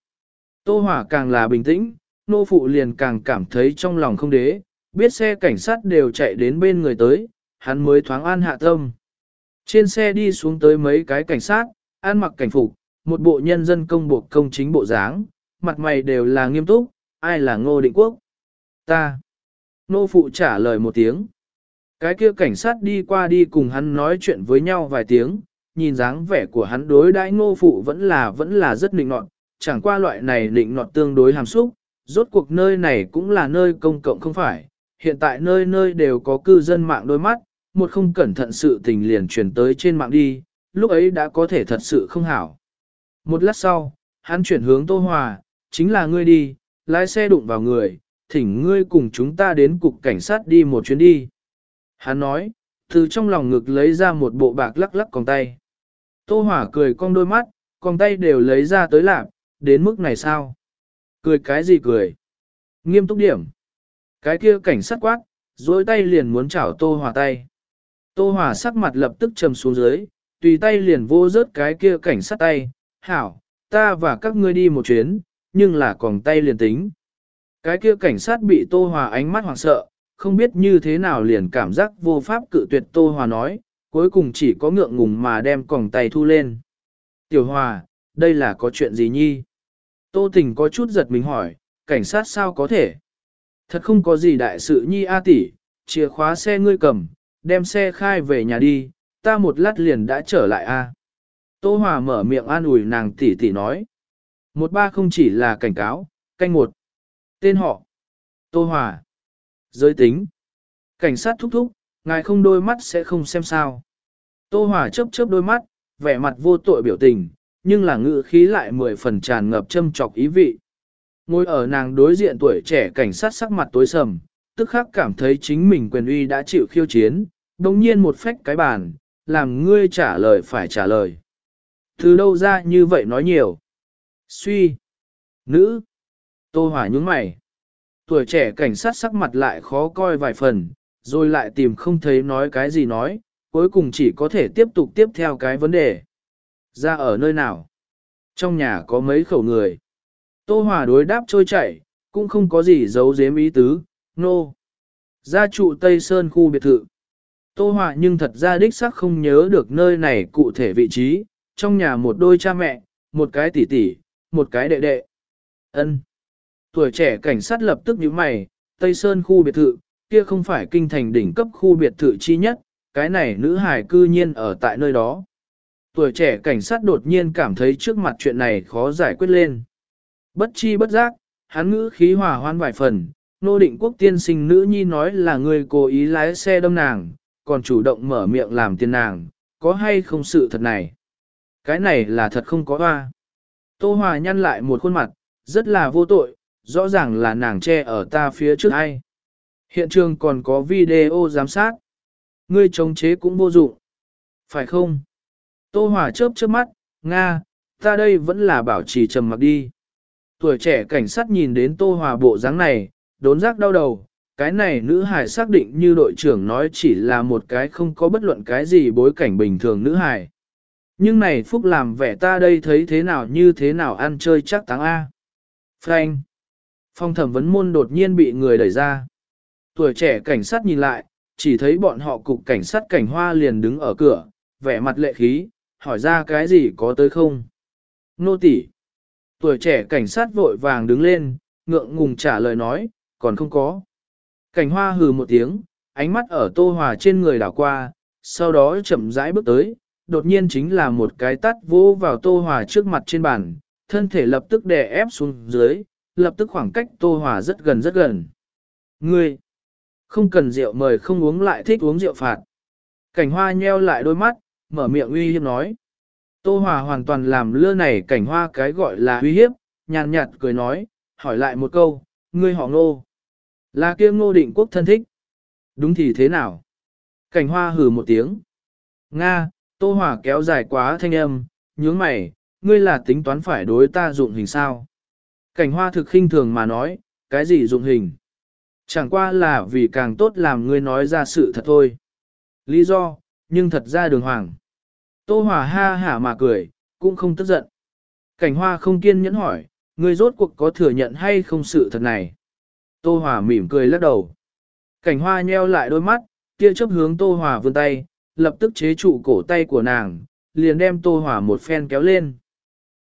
Tô hỏa càng là bình tĩnh, ngô phụ liền càng cảm thấy trong lòng không đế, biết xe cảnh sát đều chạy đến bên người tới, hắn mới thoáng an hạ tâm. Trên xe đi xuống tới mấy cái cảnh sát, ăn mặc cảnh phục, một bộ nhân dân công buộc công chính bộ dáng, mặt mày đều là nghiêm túc, ai là ngô định quốc? Ta. Nô phụ trả lời một tiếng. Cái kia cảnh sát đi qua đi cùng hắn nói chuyện với nhau vài tiếng, nhìn dáng vẻ của hắn đối đãi ngô phụ vẫn là vẫn là rất nịnh nọt, chẳng qua loại này nịnh nọt tương đối hàm xúc, rốt cuộc nơi này cũng là nơi công cộng không phải, hiện tại nơi nơi đều có cư dân mạng đôi mắt, một không cẩn thận sự tình liền truyền tới trên mạng đi, lúc ấy đã có thể thật sự không hảo. Một lát sau, hắn chuyển hướng Tô Hòa, chính là ngươi đi, lái xe đụng vào người, thỉnh ngươi cùng chúng ta đến cục cảnh sát đi một chuyến đi. Hắn nói, từ trong lòng ngực lấy ra một bộ bạc lắc lắc còng tay. Tô Hỏa cười cong đôi mắt, còng tay đều lấy ra tới làm, đến mức này sao? Cười cái gì cười? Nghiêm túc điểm. Cái kia cảnh sát quát, dối tay liền muốn chảo Tô Hỏa tay. Tô Hỏa sắc mặt lập tức trầm xuống dưới, tùy tay liền vô rớt cái kia cảnh sát tay. Hảo, ta và các ngươi đi một chuyến, nhưng là còng tay liền tính. Cái kia cảnh sát bị Tô Hòa ánh mắt hoảng sợ, không biết như thế nào liền cảm giác vô pháp cự tuyệt Tô Hòa nói, cuối cùng chỉ có ngượng ngùng mà đem còng tay thu lên. Tiểu Hòa, đây là có chuyện gì nhi? Tô Tình có chút giật mình hỏi, cảnh sát sao có thể? Thật không có gì đại sự nhi A tỷ, chìa khóa xe ngươi cầm, đem xe khai về nhà đi, ta một lát liền đã trở lại A. Tô Hòa mở miệng an ủi nàng tỷ tỷ nói. Một ba không chỉ là cảnh cáo, canh một. Tên họ. Tô Hòa. Giới tính. Cảnh sát thúc thúc, ngài không đôi mắt sẽ không xem sao. Tô Hòa chớp chớp đôi mắt, vẻ mặt vô tội biểu tình, nhưng là ngữ khí lại mười phần tràn ngập châm chọc ý vị. Ngồi ở nàng đối diện tuổi trẻ cảnh sát sắc mặt tối sầm, tức khắc cảm thấy chính mình quyền uy đã chịu khiêu chiến, đồng nhiên một phách cái bàn, làm ngươi trả lời phải trả lời. Từ đâu ra như vậy nói nhiều? Suy. Nữ. Tô Hỏa nhúng mày. Tuổi trẻ cảnh sát sắc mặt lại khó coi vài phần, rồi lại tìm không thấy nói cái gì nói, cuối cùng chỉ có thể tiếp tục tiếp theo cái vấn đề. Ra ở nơi nào? Trong nhà có mấy khẩu người. Tô Hòa đối đáp trôi chảy, cũng không có gì giấu giếm ý tứ, nô. No. Gia trụ Tây Sơn khu biệt thự. Tô Hòa nhưng thật ra đích xác không nhớ được nơi này cụ thể vị trí, trong nhà một đôi cha mẹ, một cái tỷ tỷ, một cái đệ đệ. Ân. Tuổi trẻ cảnh sát lập tức nhíu mày, Tây Sơn khu biệt thự, kia không phải kinh thành đỉnh cấp khu biệt thự chi nhất, cái này nữ hài cư nhiên ở tại nơi đó. Tuổi trẻ cảnh sát đột nhiên cảm thấy trước mặt chuyện này khó giải quyết lên. Bất chi bất giác, hắn ngữ khí hòa hoan vài phần, nô định quốc tiên sinh nữ nhi nói là người cố ý lái xe đâm nàng, còn chủ động mở miệng làm tiền nàng, có hay không sự thật này? Cái này là thật không có hoa. Tô Hòa nhăn lại một khuôn mặt, rất là vô tội, rõ ràng là nàng che ở ta phía trước ai. Hiện trường còn có video giám sát. Ngươi chống chế cũng vô dụng. Phải không? Tô Hòa chớp chớp mắt, Nga, ta đây vẫn là bảo trì trầm mặc đi. Tuổi trẻ cảnh sát nhìn đến Tô Hòa bộ dáng này, đốn giác đau đầu. Cái này nữ hải xác định như đội trưởng nói chỉ là một cái không có bất luận cái gì bối cảnh bình thường nữ hải. Nhưng này Phúc làm vẻ ta đây thấy thế nào như thế nào ăn chơi chắc táng A. Frank. Phong thẩm vấn môn đột nhiên bị người đẩy ra. Tuổi trẻ cảnh sát nhìn lại, chỉ thấy bọn họ cục cảnh sát cảnh hoa liền đứng ở cửa, vẻ mặt lệ khí, hỏi ra cái gì có tới không. Nô tỷ. Tuổi trẻ cảnh sát vội vàng đứng lên, ngượng ngùng trả lời nói, còn không có. Cảnh hoa hừ một tiếng, ánh mắt ở tô hòa trên người đảo qua, sau đó chậm rãi bước tới, đột nhiên chính là một cái tắt vỗ vào tô hòa trước mặt trên bàn, thân thể lập tức đè ép xuống dưới, lập tức khoảng cách Tô Hòa rất gần rất gần. Ngươi, không cần rượu mời không uống lại thích uống rượu phạt. Cảnh hoa nheo lại đôi mắt, mở miệng uy hiếp nói. Tô Hòa hoàn toàn làm lơ này cảnh hoa cái gọi là uy hiếp, nhàn nhạt cười nói, hỏi lại một câu, ngươi họ ngô. Là kia ngô định quốc thân thích. Đúng thì thế nào? Cảnh hoa hừ một tiếng. Nga, Tô hỏa kéo dài quá thanh âm, nhướng mày, ngươi là tính toán phải đối ta dụng hình sao? Cảnh hoa thực khinh thường mà nói, cái gì dụng hình? Chẳng qua là vì càng tốt làm ngươi nói ra sự thật thôi. Lý do, nhưng thật ra đường hoàng. Tô hỏa ha hả mà cười, cũng không tức giận. Cảnh hoa không kiên nhẫn hỏi, ngươi rốt cuộc có thừa nhận hay không sự thật này? Tô Hòa mỉm cười lắc đầu. Cảnh hoa nheo lại đôi mắt, kia chấp hướng Tô Hòa vươn tay, lập tức chế trụ cổ tay của nàng, liền đem Tô Hòa một phen kéo lên.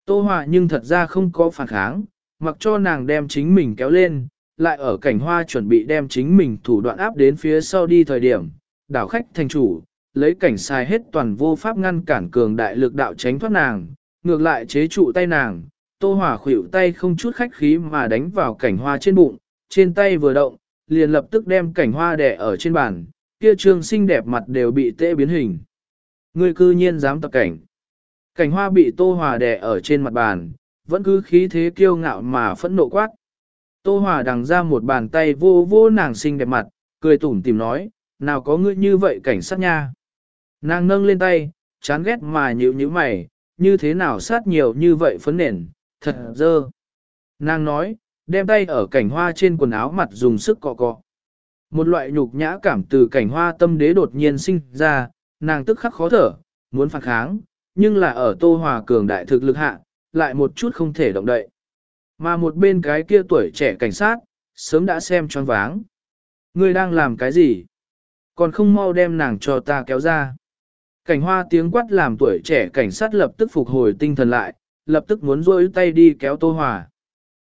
Tô Hòa nhưng thật ra không có phản kháng, mặc cho nàng đem chính mình kéo lên, lại ở cảnh hoa chuẩn bị đem chính mình thủ đoạn áp đến phía sau đi thời điểm, đảo khách thành chủ, lấy cảnh sai hết toàn vô pháp ngăn cản cường đại lực đạo tránh thoát nàng, ngược lại chế trụ tay nàng, tô Hòa khuỷu tay không chút khách khí mà đánh vào cảnh hoa trên bụng, trên tay vừa động, liền lập tức đem cảnh hoa đẻ ở trên bàn, kia trương xinh đẹp mặt đều bị tê biến hình. Người cư nhiên dám tập cảnh. Cảnh hoa bị tô hòa đẻ ở trên mặt bàn, vẫn cứ khí thế kiêu ngạo mà phẫn nộ quát. Tô hòa đằng ra một bàn tay vô vô nàng xinh đẹp mặt, cười tủm tìm nói, nào có ngươi như vậy cảnh sát nha. Nàng nâng lên tay, chán ghét mà nhịu như mày, như thế nào sát nhiều như vậy phấn nền, thật dơ. Nàng nói, đem tay ở cảnh hoa trên quần áo mặt dùng sức cọ cọ. Một loại nhục nhã cảm từ cảnh hoa tâm đế đột nhiên sinh ra, nàng tức khắc khó thở, muốn phản kháng, nhưng là ở tô hòa cường đại thực lực hạ, lại một chút không thể động đậy. Mà một bên cái kia tuổi trẻ cảnh sát, sớm đã xem choáng váng. Ngươi đang làm cái gì? Còn không mau đem nàng cho ta kéo ra. Cảnh hoa tiếng quát làm tuổi trẻ cảnh sát lập tức phục hồi tinh thần lại, lập tức muốn rôi tay đi kéo Tô Hòa.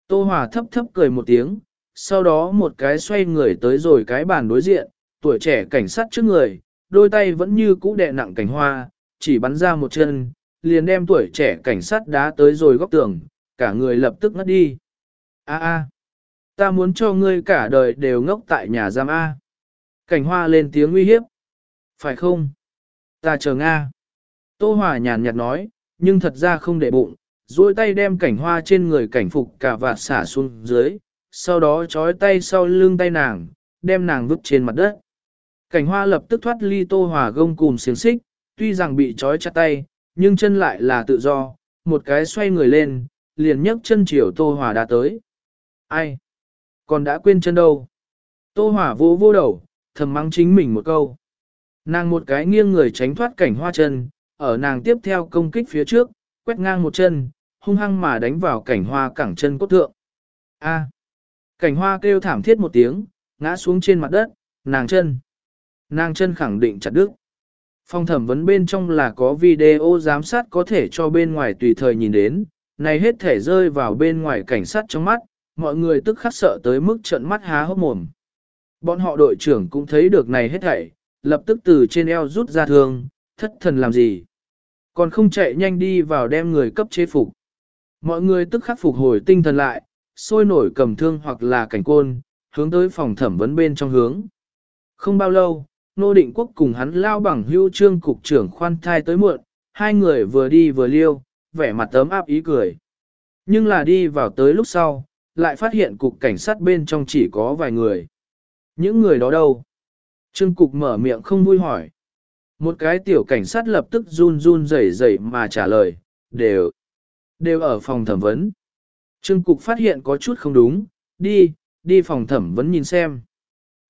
Tô Hòa thấp thấp cười một tiếng, sau đó một cái xoay người tới rồi cái bàn đối diện, tuổi trẻ cảnh sát trước người, đôi tay vẫn như cũ đè nặng cảnh hoa, chỉ bắn ra một chân, liền đem tuổi trẻ cảnh sát đá tới rồi góc tường, cả người lập tức ngất đi. A a, ta muốn cho ngươi cả đời đều ngốc tại nhà giam A. Cảnh hoa lên tiếng uy hiếp. Phải không? Ta chờ Nga. Tô Hòa nhàn nhạt nói, nhưng thật ra không để bụng, duỗi tay đem cảnh hoa trên người cảnh phục cả vạt xả xuống dưới, sau đó trói tay sau lưng tay nàng, đem nàng vứt trên mặt đất. Cảnh hoa lập tức thoát ly Tô Hòa gông cùng xiềng xích, tuy rằng bị trói chặt tay, nhưng chân lại là tự do, một cái xoay người lên, liền nhấc chân chiều Tô Hòa đã tới. Ai? Còn đã quên chân đâu? Tô Hòa vô vô đầu, thầm mắng chính mình một câu. Nàng một cái nghiêng người tránh thoát cảnh hoa chân, ở nàng tiếp theo công kích phía trước, quét ngang một chân, hung hăng mà đánh vào cảnh hoa cẳng chân cốt thượng. A. Cảnh hoa kêu thảm thiết một tiếng, ngã xuống trên mặt đất, nàng chân. Nàng chân khẳng định chặt đứt. Phong thẩm vấn bên trong là có video giám sát có thể cho bên ngoài tùy thời nhìn đến, này hết thể rơi vào bên ngoài cảnh sát trong mắt, mọi người tức khắc sợ tới mức trận mắt há hốc mồm. Bọn họ đội trưởng cũng thấy được này hết thảy, lập tức từ trên eo rút ra thương, thất thần làm gì. Còn không chạy nhanh đi vào đem người cấp chế phục. Mọi người tức khắc phục hồi tinh thần lại, sôi nổi cầm thương hoặc là cảnh côn, hướng tới phòng thẩm vấn bên trong hướng. Không bao lâu, Nô Định Quốc cùng hắn lao bằng hưu trương cục trưởng khoan thai tới muộn, hai người vừa đi vừa liêu, vẻ mặt tấm áp ý cười. Nhưng là đi vào tới lúc sau, lại phát hiện cục cảnh sát bên trong chỉ có vài người. Những người đó đâu? Trương cục mở miệng không vui hỏi. Một cái tiểu cảnh sát lập tức run run rẩy rẩy mà trả lời, đều, đều ở phòng thẩm vấn. Trương cục phát hiện có chút không đúng, đi, đi phòng thẩm vấn nhìn xem.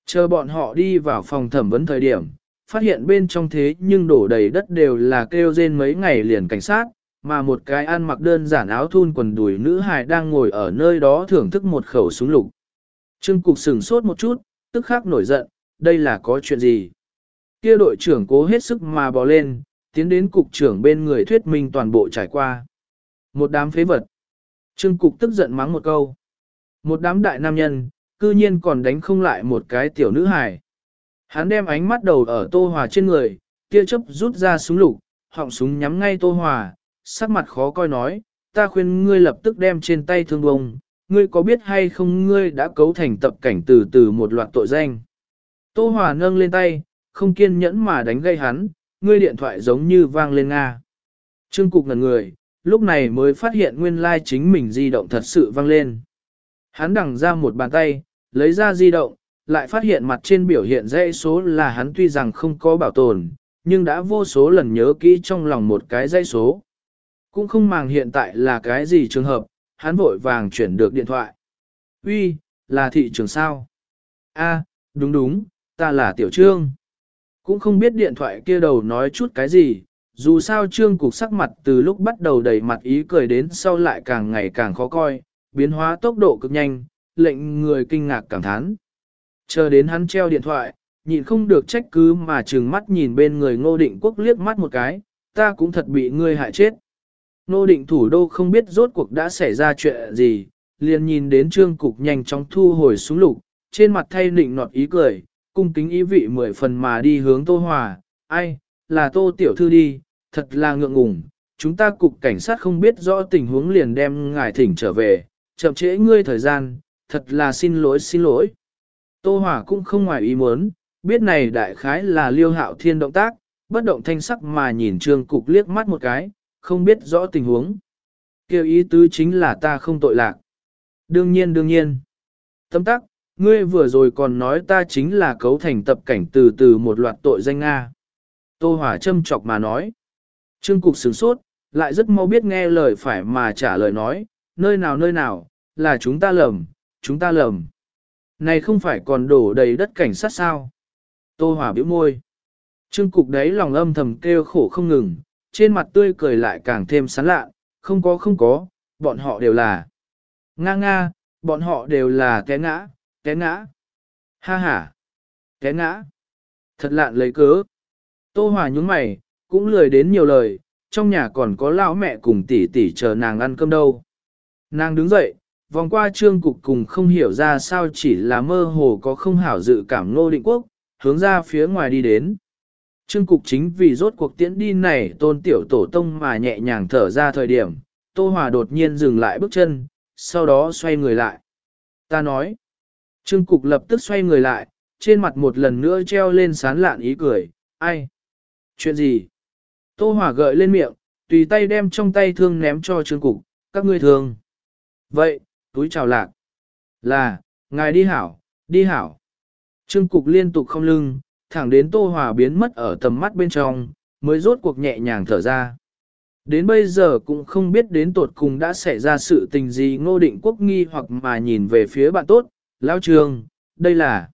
Chờ bọn họ đi vào phòng thẩm vấn thời điểm, phát hiện bên trong thế nhưng đổ đầy đất đều là kêu rên mấy ngày liền cảnh sát, mà một cái ăn mặc đơn giản áo thun quần đùi nữ hài đang ngồi ở nơi đó thưởng thức một khẩu súng lục. Trương Cục sửng sốt một chút, tức khắc nổi giận, đây là có chuyện gì? Kia đội trưởng cố hết sức mà bò lên, tiến đến cục trưởng bên người thuyết minh toàn bộ trải qua. Một đám phế vật. Trương Cục tức giận mắng một câu. Một đám đại nam nhân, cư nhiên còn đánh không lại một cái tiểu nữ hài. Hắn đem ánh mắt đầu ở Tô Hòa trên người, tia chấp rút ra súng lục, họng súng nhắm ngay Tô Hòa, sắc mặt khó coi nói, ta khuyên ngươi lập tức đem trên tay thương bông, ngươi có biết hay không ngươi đã cấu thành tập cảnh từ từ một loạt tội danh. Tô Hòa nâng lên tay, không kiên nhẫn mà đánh gây hắn, ngươi điện thoại giống như vang lên Nga. Trương Cục ngẩn người, lúc này mới phát hiện nguyên lai like chính mình di động thật sự vang lên. Hắn đằng ra một bàn tay, lấy ra di động, lại phát hiện mặt trên biểu hiện dãy số là hắn tuy rằng không có bảo tồn, nhưng đã vô số lần nhớ kỹ trong lòng một cái dãy số. Cũng không màng hiện tại là cái gì trường hợp, hắn vội vàng chuyển được điện thoại. Uy, là thị trường sao? A, đúng đúng, ta là Tiểu Trương. Cũng không biết điện thoại kia đầu nói chút cái gì, dù sao Trương cục sắc mặt từ lúc bắt đầu đầy mặt ý cười đến sau lại càng ngày càng khó coi, biến hóa tốc độ cực nhanh, lệnh người kinh ngạc cảm thán. Chờ đến hắn treo điện thoại, nhịn không được trách cứ mà trừng mắt nhìn bên người ngô định quốc liếc mắt một cái, ta cũng thật bị ngươi hại chết. Ngô định thủ đô không biết rốt cuộc đã xảy ra chuyện gì, liền nhìn đến trương cục nhanh chóng thu hồi xuống lục, trên mặt thay nịnh nọt ý cười, cung kính ý vị mười phần mà đi hướng tô hòa, ai, là tô tiểu thư đi, thật là ngượng ngùng, chúng ta cục cảnh sát không biết rõ tình huống liền đem ngài thỉnh trở về, chậm trễ ngươi thời gian, thật là xin lỗi xin lỗi. Tô Hỏa cũng không ngoài ý muốn, biết này đại khái là liêu hạo thiên động tác, bất động thanh sắc mà nhìn trương cục liếc mắt một cái, không biết rõ tình huống. Kêu ý tứ chính là ta không tội lạc. Đương nhiên đương nhiên. Tâm tắc, ngươi vừa rồi còn nói ta chính là cấu thành tập cảnh từ từ một loạt tội danh Nga. Tô Hỏa châm chọc mà nói. Trương cục sửng sốt, lại rất mau biết nghe lời phải mà trả lời nói, nơi nào nơi nào, là chúng ta lầm, chúng ta lầm. Này không phải còn đổ đầy đất cảnh sát sao? Tô Hòa biểu môi. Trương cục đấy lòng âm thầm kêu khổ không ngừng, trên mặt tươi cười lại càng thêm sán lạ, không có không có, bọn họ đều là. Nga nga, bọn họ đều là té ngã, té ngã. Ha ha, té ngã. Thật lạn lấy cớ. Tô Hòa nhúng mày, cũng lười đến nhiều lời, trong nhà còn có lão mẹ cùng tỷ tỷ chờ nàng ăn cơm đâu. Nàng đứng dậy, vòng qua trương cục cùng không hiểu ra sao chỉ là mơ hồ có không hảo dự cảm nô định quốc, hướng ra phía ngoài đi đến. Trương cục chính vì rốt cuộc tiễn đi này tôn tiểu tổ tông mà nhẹ nhàng thở ra thời điểm, Tô Hòa đột nhiên dừng lại bước chân, sau đó xoay người lại. Ta nói, Trương cục lập tức xoay người lại, trên mặt một lần nữa treo lên sán lạn ý cười, ai? Chuyện gì? Tô Hòa gợi lên miệng, tùy tay đem trong tay thương ném cho Trương cục, các ngươi thương. Vậy, túi chào lạc. Là, ngài đi hảo, đi hảo. Trương Cục liên tục không lưng, thẳng đến Tô Hòa biến mất ở tầm mắt bên trong, mới rốt cuộc nhẹ nhàng thở ra. Đến bây giờ cũng không biết đến tột cùng đã xảy ra sự tình gì ngô định quốc nghi hoặc mà nhìn về phía bạn tốt, Lão Trường. đây là...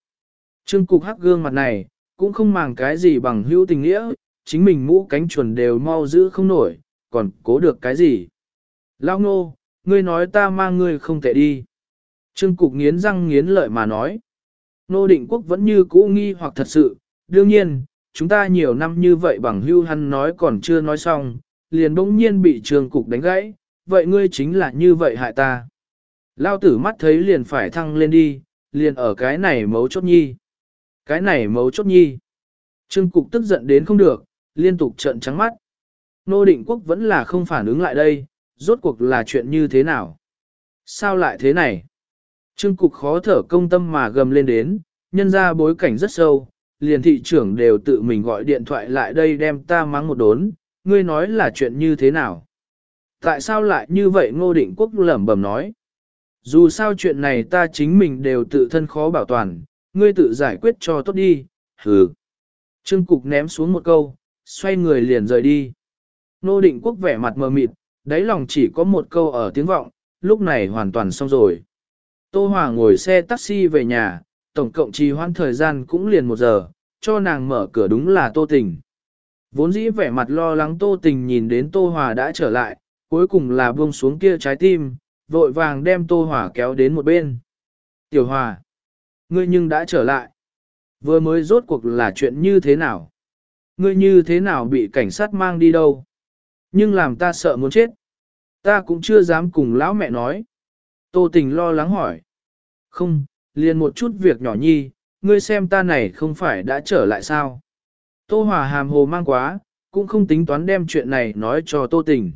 Trương Cục hắc gương mặt này, cũng không màng cái gì bằng hữu tình nghĩa, chính mình mũ cánh chuồn đều mau giữ không nổi, còn cố được cái gì. Lão Ngô, ngươi nói ta mang ngươi không thể đi. Trương Cục nghiến răng nghiến lợi mà nói. Nô định quốc vẫn như cũ nghi hoặc thật sự, đương nhiên, chúng ta nhiều năm như vậy bằng hưu hắn nói còn chưa nói xong, liền bỗng nhiên bị Trương Cục đánh gãy, vậy ngươi chính là như vậy hại ta. Lao tử mắt thấy liền phải thăng lên đi, liền ở cái này mấu chốt nhi. Cái này mấu chốt nhi. Trương Cục tức giận đến không được, liên tục trợn trắng mắt. Nô định quốc vẫn là không phản ứng lại đây, rốt cuộc là chuyện như thế nào? Sao lại thế này? Trương cục khó thở công tâm mà gầm lên đến, nhân ra bối cảnh rất sâu, liền thị trưởng đều tự mình gọi điện thoại lại đây đem ta mắng một đốn, ngươi nói là chuyện như thế nào? Tại sao lại như vậy ngô định quốc lẩm bẩm nói? Dù sao chuyện này ta chính mình đều tự thân khó bảo toàn, ngươi tự giải quyết cho tốt đi, hừ. Trương cục ném xuống một câu, xoay người liền rời đi. Nô định quốc vẻ mặt mờ mịt, đáy lòng chỉ có một câu ở tiếng vọng, lúc này hoàn toàn xong rồi. Tô Hòa ngồi xe taxi về nhà, tổng cộng trì hoãn thời gian cũng liền một giờ, cho nàng mở cửa đúng là Tô Tình. Vốn dĩ vẻ mặt lo lắng Tô Tình nhìn đến Tô Hòa đã trở lại, cuối cùng là buông xuống kia trái tim, vội vàng đem Tô Hòa kéo đến một bên. Tiểu Hòa, ngươi nhưng đã trở lại. Vừa mới rốt cuộc là chuyện như thế nào? Ngươi như thế nào bị cảnh sát mang đi đâu? Nhưng làm ta sợ muốn chết. Ta cũng chưa dám cùng lão mẹ nói. Tô tình lo lắng hỏi. Không, liền một chút việc nhỏ nhi, ngươi xem ta này không phải đã trở lại sao. Tô Hòa hàm hồ mang quá, cũng không tính toán đem chuyện này nói cho Tô Tình.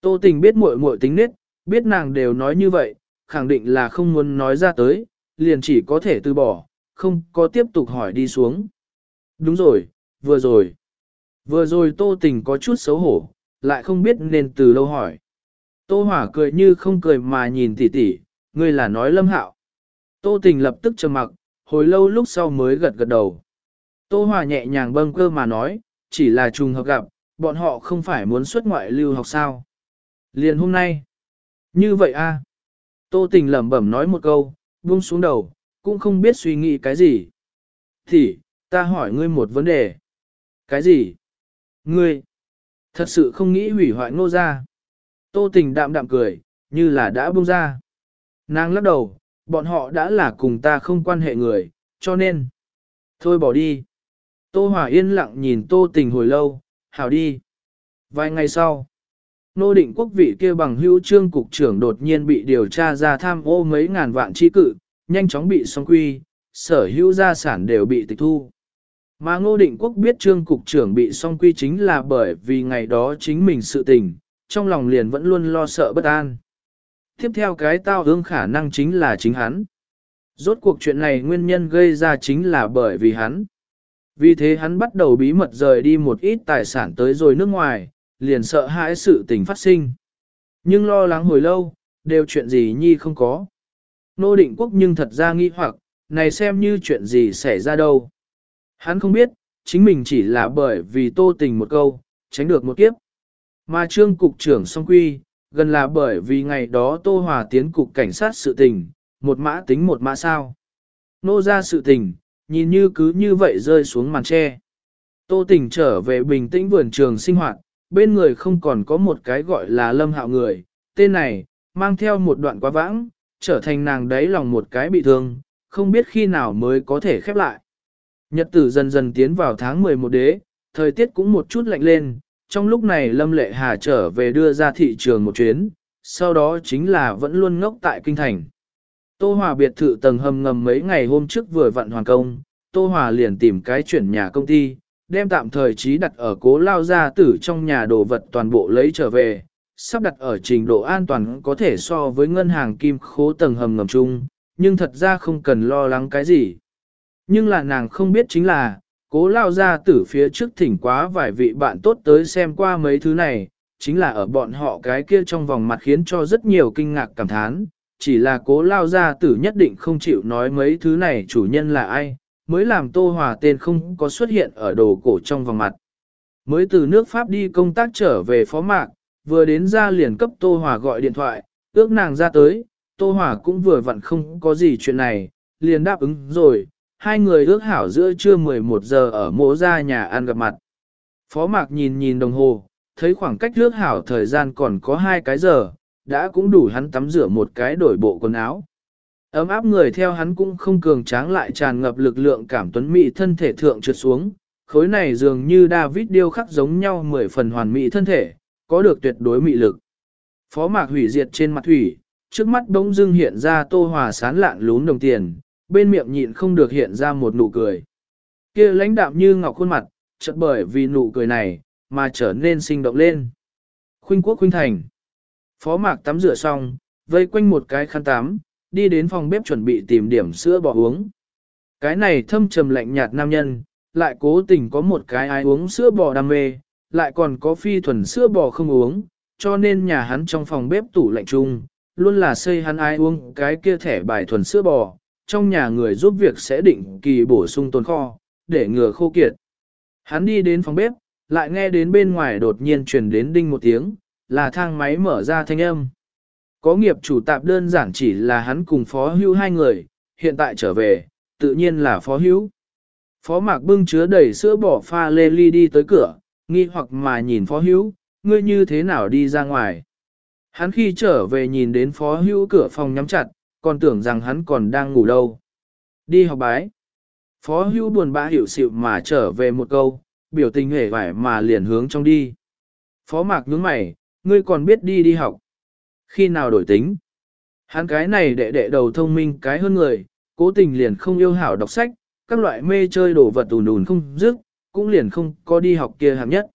Tô Tình biết muội muội tính nết, biết nàng đều nói như vậy, khẳng định là không muốn nói ra tới, liền chỉ có thể từ bỏ, không có tiếp tục hỏi đi xuống. Đúng rồi, vừa rồi. Vừa rồi Tô Tình có chút xấu hổ, lại không biết nên từ lâu hỏi. Tô Hỏa cười như không cười mà nhìn tỷ tỷ, ngươi là nói lâm hạo. Tô Tình lập tức trầm mặc, hồi lâu lúc sau mới gật gật đầu. Tô Hỏa nhẹ nhàng bâng cơ mà nói, chỉ là trùng hợp gặp, bọn họ không phải muốn xuất ngoại lưu học sao. Liền hôm nay. Như vậy a. Tô Tình lẩm bẩm nói một câu, buông xuống đầu, cũng không biết suy nghĩ cái gì. Thì, ta hỏi ngươi một vấn đề. Cái gì? Ngươi, thật sự không nghĩ hủy hoại ngô gia. Tô tình đạm đạm cười, như là đã buông ra. Nàng lắc đầu, bọn họ đã là cùng ta không quan hệ người, cho nên. Thôi bỏ đi. Tô Hòa yên lặng nhìn Tô Tình hồi lâu, hảo đi. Vài ngày sau, nô định quốc vị kia bằng hữu trương cục trưởng đột nhiên bị điều tra ra tham ô mấy ngàn vạn chi cự, nhanh chóng bị song quy, sở hữu gia sản đều bị tịch thu. Mà ngô định quốc biết trương cục trưởng bị song quy chính là bởi vì ngày đó chính mình sự tình, trong lòng liền vẫn luôn lo sợ bất an. Tiếp theo cái tao hương khả năng chính là chính hắn. Rốt cuộc chuyện này nguyên nhân gây ra chính là bởi vì hắn. Vì thế hắn bắt đầu bí mật rời đi một ít tài sản tới rồi nước ngoài, liền sợ hãi sự tình phát sinh. Nhưng lo lắng hồi lâu, đều chuyện gì nhi không có. Nô định quốc nhưng thật ra nghi hoặc, này xem như chuyện gì xảy ra đâu. Hắn không biết, chính mình chỉ là bởi vì tô tình một câu, tránh được một kiếp. Mà trương cục trưởng song quy, gần là bởi vì ngày đó tô hòa tiến cục cảnh sát sự tình, một mã tính một mã sao. Nô ra sự tình, nhìn như cứ như vậy rơi xuống màn tre. Tô tình trở về bình tĩnh vườn trường sinh hoạt, bên người không còn có một cái gọi là lâm hạo người, tên này, mang theo một đoạn quá vãng, trở thành nàng đấy lòng một cái bị thương, không biết khi nào mới có thể khép lại. Nhật tử dần dần tiến vào tháng 11 đế, thời tiết cũng một chút lạnh lên, trong lúc này Lâm Lệ Hà trở về đưa ra thị trường một chuyến, sau đó chính là vẫn luôn ngốc tại kinh thành. Tô Hòa biệt thự tầng hầm ngầm mấy ngày hôm trước vừa vận hoàn công, Tô Hòa liền tìm cái chuyển nhà công ty, đem tạm thời trí đặt ở cố lao gia tử trong nhà đồ vật toàn bộ lấy trở về, sắp đặt ở trình độ an toàn có thể so với ngân hàng kim khố tầng hầm ngầm chung, nhưng thật ra không cần lo lắng cái gì. Nhưng là nàng không biết chính là, cố lao gia tử phía trước thỉnh quá vài vị bạn tốt tới xem qua mấy thứ này, chính là ở bọn họ cái kia trong vòng mặt khiến cho rất nhiều kinh ngạc cảm thán, chỉ là cố lao gia tử nhất định không chịu nói mấy thứ này chủ nhân là ai, mới làm Tô Hòa tên không có xuất hiện ở đồ cổ trong vòng mặt. Mới từ nước Pháp đi công tác trở về phó mạc, vừa đến ra liền cấp Tô Hòa gọi điện thoại, ước nàng ra tới, Tô Hòa cũng vừa vặn không có gì chuyện này, liền đáp ứng rồi, hai người ước hảo giữa trưa 11 giờ ở mỗ ra nhà ăn gặp mặt. Phó mạc nhìn nhìn đồng hồ, thấy khoảng cách ước hảo thời gian còn có hai cái giờ, đã cũng đủ hắn tắm rửa một cái đổi bộ quần áo. Ấm áp người theo hắn cũng không cường tráng lại tràn ngập lực lượng cảm tuấn mỹ thân thể thượng trượt xuống, khối này dường như David điêu khắc giống nhau mười phần hoàn mỹ thân thể, có được tuyệt đối mị lực. Phó mạc hủy diệt trên mặt thủy, trước mắt bỗng dưng hiện ra tô hòa sán lạn lún đồng tiền, bên miệng nhịn không được hiện ra một nụ cười. kia lãnh đạm như ngọc khuôn mặt, chợt bởi vì nụ cười này, mà trở nên sinh động lên. Khuynh quốc khuynh thành. Phó mạc tắm rửa xong, vây quanh một cái khăn tắm, đi đến phòng bếp chuẩn bị tìm điểm sữa bò uống. Cái này thâm trầm lạnh nhạt nam nhân, lại cố tình có một cái ai uống sữa bò đam mê, lại còn có phi thuần sữa bò không uống, cho nên nhà hắn trong phòng bếp tủ lạnh chung, luôn là xây hắn ai uống cái kia thẻ bài thuần sữa bò, trong nhà người giúp việc sẽ định kỳ bổ sung tồn kho, để ngừa khô kiệt. Hắn đi đến phòng bếp, lại nghe đến bên ngoài đột nhiên truyền đến đinh một tiếng, là thang máy mở ra thanh âm. Có nghiệp chủ tạp đơn giản chỉ là hắn cùng phó hưu hai người, hiện tại trở về, tự nhiên là phó hưu. Phó mạc bưng chứa đầy sữa bỏ pha lê ly đi tới cửa, nghi hoặc mà nhìn phó hưu, ngươi như thế nào đi ra ngoài. Hắn khi trở về nhìn đến phó hưu cửa phòng nhắm chặt, còn tưởng rằng hắn còn đang ngủ đâu. Đi học bái. Phó hưu buồn bã hiểu xịu mà trở về một câu, biểu tình hề vải mà liền hướng trong đi. Phó mạc nhướng mày, ngươi còn biết đi đi học. Khi nào đổi tính? Hắn cái này đệ đệ đầu thông minh cái hơn người, cố tình liền không yêu hảo đọc sách, các loại mê chơi đồ vật ùn ùn không dứt, cũng liền không có đi học kia hạng nhất.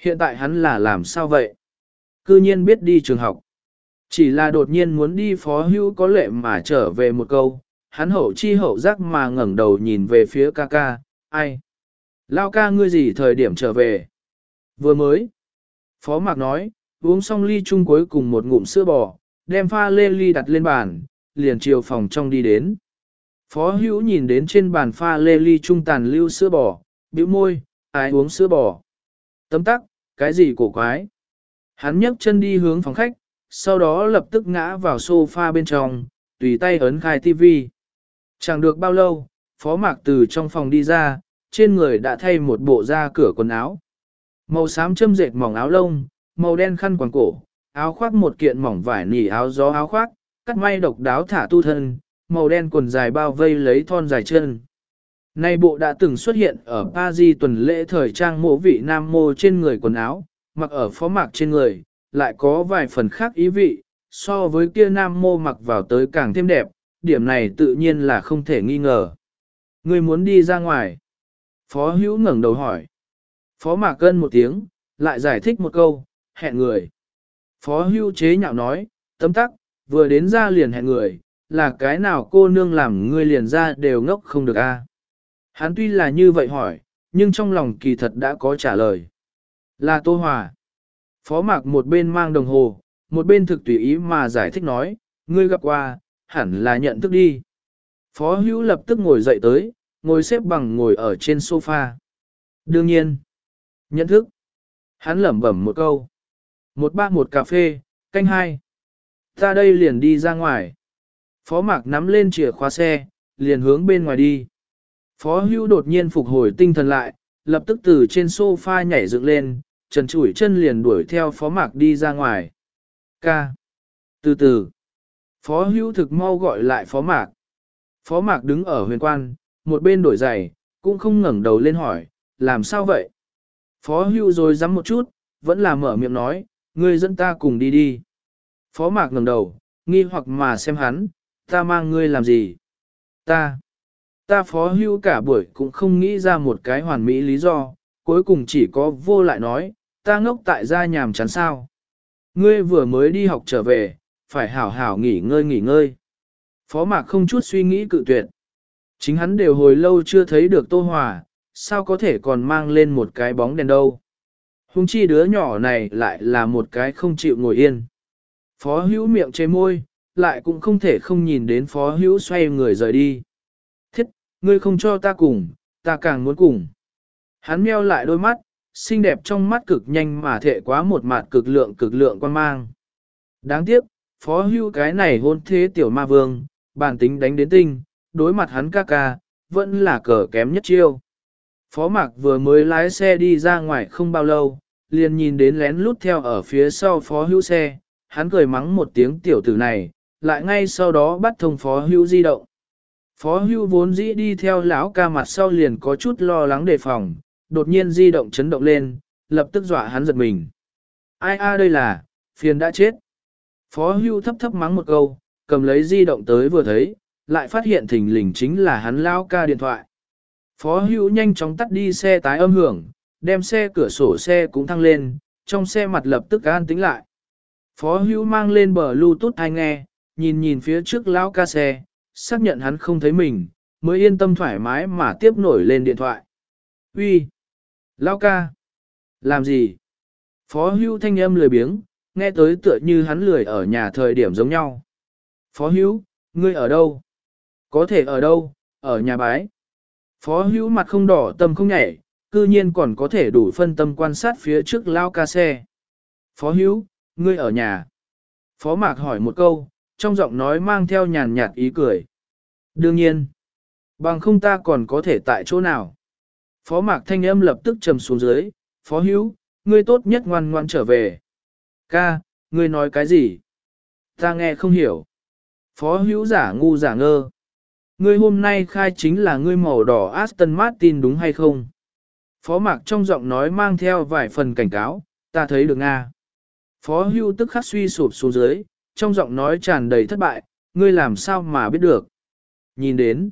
Hiện tại hắn là làm sao vậy? Cư nhiên biết đi trường học. Chỉ là đột nhiên muốn đi phó hữu có lệ mà trở về một câu, hắn hậu chi hậu giác mà ngẩng đầu nhìn về phía ca ca, ai? Lao ca ngươi gì thời điểm trở về? Vừa mới. Phó Mạc nói, uống xong ly chung cuối cùng một ngụm sữa bò, đem pha lê ly đặt lên bàn, liền chiều phòng trong đi đến. Phó hữu nhìn đến trên bàn pha lê ly trung tàn lưu sữa bò, bĩu môi, ai uống sữa bò. Tấm tắc, cái gì cổ quái. Hắn nhấc chân đi hướng phòng khách, sau đó lập tức ngã vào sofa bên trong, tùy tay ấn khai tivi. Chẳng được bao lâu, phó mạc từ trong phòng đi ra, trên người đã thay một bộ da cửa quần áo. Màu xám châm dệt mỏng áo lông, màu đen khăn quàng cổ, áo khoác một kiện mỏng vải nỉ áo gió áo khoác, cắt may độc đáo thả tu thân, màu đen quần dài bao vây lấy thon dài chân. Nay bộ đã từng xuất hiện ở Paris tuần lễ thời trang mộ vị nam mô trên người quần áo, mặc ở phó mạc trên người, lại có vài phần khác ý vị, so với kia nam mô mặc vào tới càng thêm đẹp, điểm này tự nhiên là không thể nghi ngờ. Ngươi muốn đi ra ngoài. Phó hữu ngẩng đầu hỏi. Phó mạc cân một tiếng, lại giải thích một câu, hẹn người. Phó hữu chế nhạo nói, tấm tắc, vừa đến ra liền hẹn người, là cái nào cô nương làm ngươi liền ra đều ngốc không được a. Hắn tuy là như vậy hỏi, nhưng trong lòng kỳ thật đã có trả lời. Là Tô Hòa. Phó mạc một bên mang đồng hồ, một bên thực tùy ý mà giải thích nói, ngươi gặp qua, hẳn là nhận thức đi. Phó hữu lập tức ngồi dậy tới, ngồi xếp bằng ngồi ở trên sofa. Đương nhiên, nhận thức. Hắn lẩm bẩm một câu. Một ba một cà phê, canh hai. Ta đây liền đi ra ngoài. Phó mạc nắm lên chìa khóa xe, liền hướng bên ngoài đi. Phó hưu đột nhiên phục hồi tinh thần lại, lập tức từ trên sofa nhảy dựng lên, trần chủi chân liền đuổi theo phó mạc đi ra ngoài. Ca. Từ từ. Phó hưu thực mau gọi lại phó mạc. Phó mạc đứng ở huyền quan, một bên đổi giày, cũng không ngẩng đầu lên hỏi, làm sao vậy? Phó hưu rồi dám một chút, vẫn là mở miệng nói, ngươi dẫn ta cùng đi đi. Phó mạc ngẩng đầu, nghi hoặc mà xem hắn, ta mang ngươi làm gì? Ta, ta phó hưu cả buổi cũng không nghĩ ra một cái hoàn mỹ lý do, cuối cùng chỉ có vô lại nói, ta ngốc tại gia nhàm chán sao. Ngươi vừa mới đi học trở về, phải hảo hảo nghỉ ngơi nghỉ ngơi. Phó mạc không chút suy nghĩ cự tuyệt. Chính hắn đều hồi lâu chưa thấy được Tô Hòa, sao có thể còn mang lên một cái bóng đèn đâu. Hùng chi đứa nhỏ này lại là một cái không chịu ngồi yên. Phó hữu miệng chế môi, lại cũng không thể không nhìn đến phó hữu xoay người rời đi. Thiết, ngươi không cho ta cùng, ta càng muốn cùng. Hắn meo lại đôi mắt, xinh đẹp trong mắt cực nhanh mà thệ quá một mặt cực lượng cực lượng quan mang. Đáng tiếc, phó hưu cái này hôn thế tiểu ma vương, bản tính đánh đến tinh, đối mặt hắn ca ca, vẫn là cờ kém nhất chiêu. Phó Mạc vừa mới lái xe đi ra ngoài không bao lâu, liền nhìn đến lén lút theo ở phía sau phó hưu xe, hắn cười mắng một tiếng tiểu tử này, lại ngay sau đó bắt thông phó hưu di động. Phó hưu vốn dĩ đi theo lão ca mặt sau liền có chút lo lắng đề phòng, đột nhiên di động chấn động lên, lập tức dọa hắn giật mình. Ai a đây là, phiền đã chết. Phó Hưu thấp thấp mắng một câu, cầm lấy di động tới vừa thấy, lại phát hiện thình lình chính là hắn lao ca điện thoại. Phó hữu nhanh chóng tắt đi xe tái âm hưởng, đem xe cửa sổ xe cũng thăng lên, trong xe mặt lập tức an tính lại. Phó hữu mang lên bờ Bluetooth hay nghe, nhìn nhìn phía trước lão ca xe, xác nhận hắn không thấy mình, mới yên tâm thoải mái mà tiếp nổi lên điện thoại. Uy, Lao ca! Làm gì? Phó hưu thanh âm lười biếng, nghe tới tựa như hắn lười ở nhà thời điểm giống nhau. Phó hưu, ngươi ở đâu? Có thể ở đâu? Ở nhà bái. Phó hưu mặt không đỏ tâm không nhảy, cư nhiên còn có thể đủ phân tâm quan sát phía trước lao ca xe. Phó hưu, ngươi ở nhà. Phó mạc hỏi một câu, trong giọng nói mang theo nhàn nhạt ý cười. Đương nhiên, bằng không ta còn có thể tại chỗ nào. Phó mạc thanh âm lập tức trầm xuống dưới, phó hữu, ngươi tốt nhất ngoan ngoan trở về. Ca, ngươi nói cái gì? Ta nghe không hiểu. Phó hữu giả ngu giả ngơ. Ngươi hôm nay khai chính là ngươi màu đỏ Aston Martin đúng hay không? Phó mạc trong giọng nói mang theo vài phần cảnh cáo, ta thấy được Nga. Phó hưu tức khắc suy sụp xuống dưới, trong giọng nói tràn đầy thất bại, ngươi làm sao mà biết được. Nhìn đến.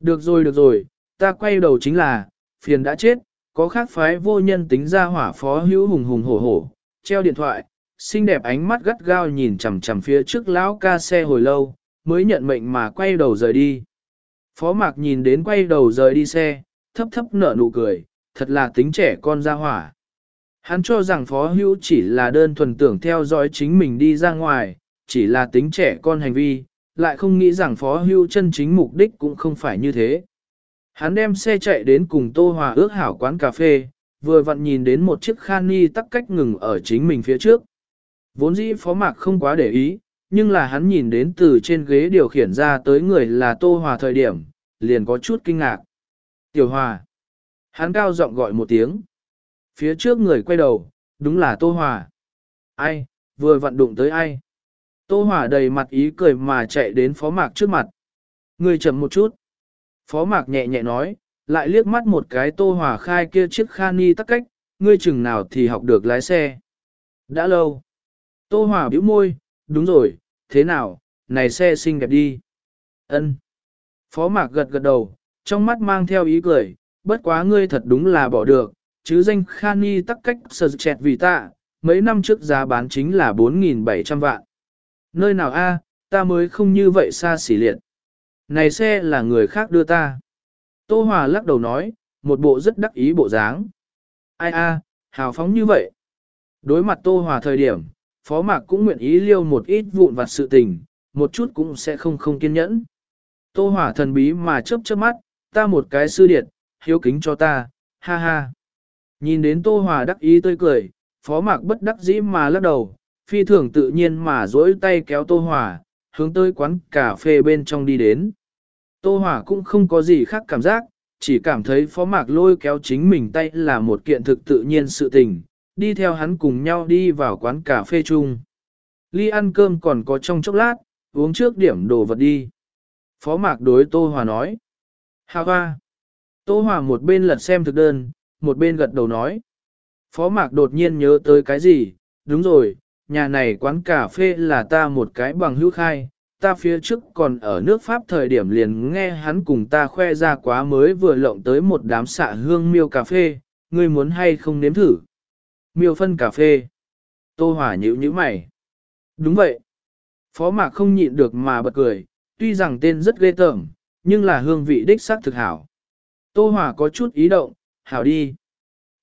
Được rồi được rồi, ta quay đầu chính là, phiền đã chết, có khác phái vô nhân tính ra hỏa phó hữu hùng hùng hổ hổ, treo điện thoại, xinh đẹp ánh mắt gắt gao nhìn chằm chằm phía trước lão ca xe hồi lâu, mới nhận mệnh mà quay đầu rời đi. Phó mạc nhìn đến quay đầu rời đi xe, thấp thấp nở nụ cười, thật là tính trẻ con ra hỏa. Hắn cho rằng phó hữu chỉ là đơn thuần tưởng theo dõi chính mình đi ra ngoài, chỉ là tính trẻ con hành vi, lại không nghĩ rằng phó hữu chân chính mục đích cũng không phải như thế. Hắn đem xe chạy đến cùng Tô Hòa ước hảo quán cà phê, vừa vặn nhìn đến một chiếc Khani tắc cách ngừng ở chính mình phía trước. Vốn dĩ phó mạc không quá để ý, nhưng là hắn nhìn đến từ trên ghế điều khiển ra tới người là Tô Hòa thời điểm, liền có chút kinh ngạc. Tiểu Hòa. Hắn cao giọng gọi một tiếng. Phía trước người quay đầu, đúng là Tô Hòa. Ai, vừa vặn đụng tới ai? Tô Hòa đầy mặt ý cười mà chạy đến phó mạc trước mặt. Người chậm một chút. Phó mạc nhẹ nhẹ nói, lại liếc mắt một cái tô hòa khai kia chiếc khani tắc cách, ngươi chừng nào thì học được lái xe. Đã lâu. Tô hòa bĩu môi, đúng rồi, thế nào, này xe xinh đẹp đi. Ân. Phó mạc gật gật đầu, trong mắt mang theo ý cười, bất quá ngươi thật đúng là bỏ được, chứ danh khani tắc cách sờ chẹt vì ta, mấy năm trước giá bán chính là 4.700 vạn. Nơi nào a, ta mới không như vậy xa xỉ liệt. Này xe là người khác đưa ta. Tô Hòa lắc đầu nói, một bộ rất đắc ý bộ dáng. Ai a, hào phóng như vậy. Đối mặt Tô Hòa thời điểm, Phó Mạc cũng nguyện ý liêu một ít vụn vặt sự tình, một chút cũng sẽ không không kiên nhẫn. Tô Hòa thần bí mà chớp chớp mắt, ta một cái sư điện, hiếu kính cho ta, ha ha. Nhìn đến Tô Hòa đắc ý tươi cười, Phó Mạc bất đắc dĩ mà lắc đầu, phi thường tự nhiên mà duỗi tay kéo Tô Hòa, hướng tới quán cà phê bên trong đi đến. Tô Hòa cũng không có gì khác cảm giác, chỉ cảm thấy phó mạc lôi kéo chính mình tay là một kiện thực tự nhiên sự tình, đi theo hắn cùng nhau đi vào quán cà phê chung. Ly ăn cơm còn có trong chốc lát, uống trước điểm đồ vật đi. Phó mạc đối Tô Hòa nói. Hà hoa. Tô Hòa một bên lật xem thực đơn, một bên gật đầu nói. Phó mạc đột nhiên nhớ tới cái gì, đúng rồi, nhà này quán cà phê là ta một cái bằng hữu khai, ta phía trước còn ở nước Pháp thời điểm liền nghe hắn cùng ta khoe ra quá mới vừa lộng tới một đám xạ hương miêu cà phê, ngươi muốn hay không nếm thử. Miêu phân cà phê. Tô Hỏa nhíu nhíu mày. Đúng vậy. Phó mạc không nhịn được mà bật cười, tuy rằng tên rất ghê tởm, nhưng là hương vị đích xác thực hảo. Tô Hỏa có chút ý động, hảo đi.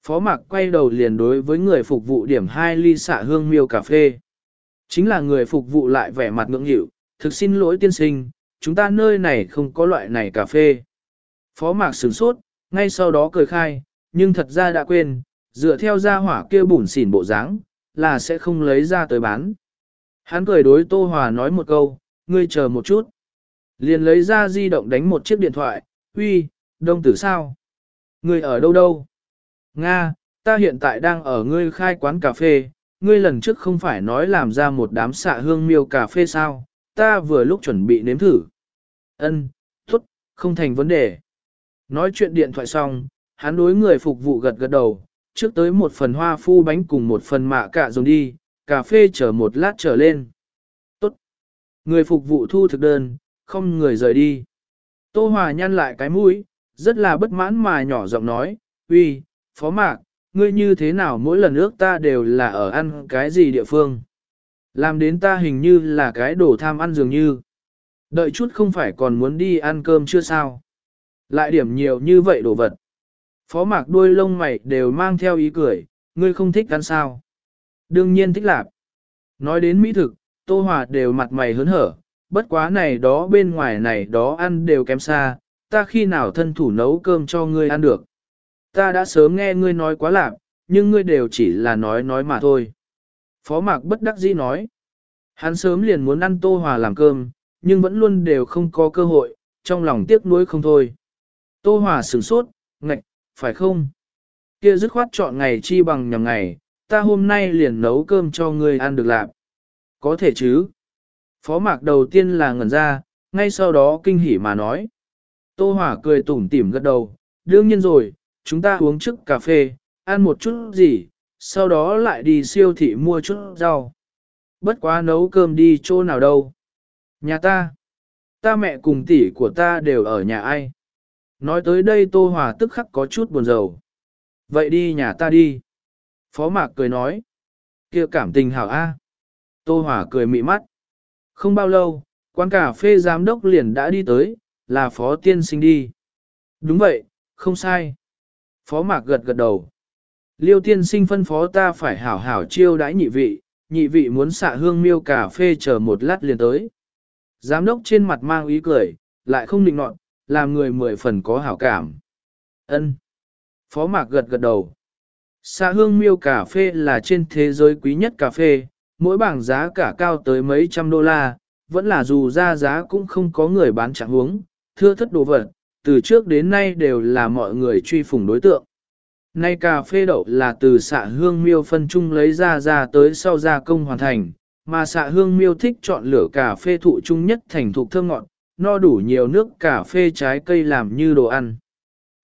Phó mạc quay đầu liền đối với người phục vụ điểm hai ly xạ hương miêu cà phê. Chính là người phục vụ lại vẻ mặt ngưỡng nghịu, thực xin lỗi tiên sinh, chúng ta nơi này không có loại này cà phê. Phó mạc sửng sốt, ngay sau đó cười khai, nhưng thật ra đã quên, dựa theo gia hỏa kia bủn xỉn bộ dáng, là sẽ không lấy ra tới bán. Hắn cười đối Tô Hòa nói một câu, ngươi chờ một chút. Liền lấy ra di động đánh một chiếc điện thoại, uy, đông tử sao? Ngươi ở đâu đâu? Nga, ta hiện tại đang ở ngươi khai quán cà phê, ngươi lần trước không phải nói làm ra một đám xạ hương miêu cà phê sao, ta vừa lúc chuẩn bị nếm thử. Ân, tốt, không thành vấn đề. Nói chuyện điện thoại xong, hắn đối người phục vụ gật gật đầu, trước tới một phần hoa phu bánh cùng một phần mạ cạ dùng đi, cà phê chờ một lát trở lên. Tốt. Người phục vụ thu thực đơn, không người rời đi. Tô Hòa nhăn lại cái mũi, rất là bất mãn mà nhỏ giọng nói, uy, phó mạc, ngươi như thế nào mỗi lần ước ta đều là ở ăn cái gì địa phương. Làm đến ta hình như là cái đồ tham ăn dường như. Đợi chút không phải còn muốn đi ăn cơm chưa sao. Lại điểm nhiều như vậy đồ vật. Phó mạc đuôi lông mày đều mang theo ý cười, ngươi không thích ăn sao. Đương nhiên thích lạp. Nói đến mỹ thực, tô hòa đều mặt mày hớn hở, bất quá này đó bên ngoài này đó ăn đều kém xa, ta khi nào thân thủ nấu cơm cho ngươi ăn được. Ta đã sớm nghe ngươi nói quá lạp, nhưng ngươi đều chỉ là nói nói mà thôi. Phó Mạc bất đắc dĩ nói. Hắn sớm liền muốn ăn Tô Hòa làm cơm, nhưng vẫn luôn đều không có cơ hội, trong lòng tiếc nuối không thôi. Tô Hòa sửng sốt, ngạch, phải không? Kia dứt khoát chọn ngày chi bằng nhằm ngày, ta hôm nay liền nấu cơm cho ngươi ăn được lạc. Có thể chứ? Phó Mạc đầu tiên là ngẩn ra, ngay sau đó kinh hỉ mà nói. Tô Hòa cười tủm tỉm gật đầu, đương nhiên rồi, chúng ta uống trước cà phê, ăn một chút gì, sau đó lại đi siêu thị mua chút rau. Bất quá nấu cơm đi chỗ nào đâu. Nhà ta. Ta mẹ cùng tỷ của ta đều ở nhà ai. Nói tới đây Tô Hòa tức khắc có chút buồn rầu. Vậy đi nhà ta đi. Phó Mạc cười nói. kia cảm tình hảo A. Tô Hòa cười mị mắt. Không bao lâu, quán cà phê giám đốc liền đã đi tới, là phó tiên sinh đi. Đúng vậy, không sai. Phó Mạc gật gật đầu. Liêu tiên sinh phân phó ta phải hảo hảo chiêu đãi nhị vị, nhị vị muốn xạ hương miêu cà phê chờ một lát liền tới. Giám đốc trên mặt mang ý cười, lại không định nọt, làm người mười phần có hảo cảm. Ân. Phó Mạc gật gật đầu. Xạ hương miêu cà phê là trên thế giới quý nhất cà phê, mỗi bảng giá cả cao tới mấy trăm đô la, vẫn là dù ra giá cũng không có người bán chẳng uống, thưa thất đồ vật, từ trước đến nay đều là mọi người truy phủng đối tượng. Nay cà phê đậu là từ xạ hương miêu phân chung lấy ra ra tới sau gia công hoàn thành, mà xạ hương miêu thích chọn lửa cà phê thụ chung nhất thành thục thơm ngọt, no đủ nhiều nước cà phê trái cây làm như đồ ăn.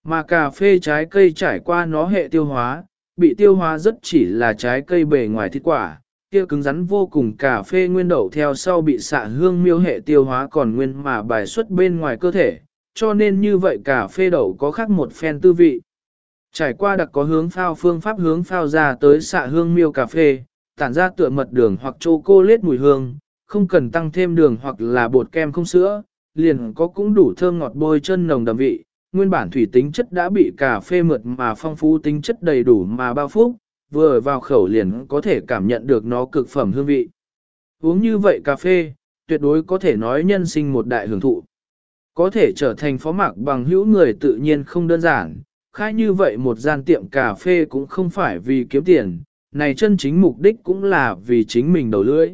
Mà cà phê trái cây trải qua nó hệ tiêu hóa, bị tiêu hóa rất chỉ là trái cây bề ngoài thịt quả, kia cứng rắn vô cùng cà phê nguyên đậu theo sau bị xạ hương miêu hệ tiêu hóa còn nguyên mà bài xuất bên ngoài cơ thể, cho nên như vậy cà phê đậu có khác một phen tư vị. Trải qua đặc có hướng phao phương pháp hướng phao ra tới xạ hương miêu cà phê, tản ra tựa mật đường hoặc chocolate mùi hương, không cần tăng thêm đường hoặc là bột kem không sữa, liền có cũng đủ thơm ngọt bôi chân nồng đậm vị. Nguyên bản thủy tính chất đã bị cà phê mượt mà phong phú tính chất đầy đủ mà bao phúc, vừa vào khẩu liền có thể cảm nhận được nó cực phẩm hương vị. Uống như vậy cà phê, tuyệt đối có thể nói nhân sinh một đại hưởng thụ. Có thể trở thành phó mạc bằng hữu người tự nhiên không đơn giản, khai như vậy một gian tiệm cà phê cũng không phải vì kiếm tiền, này chân chính mục đích cũng là vì chính mình đầu lưỡi.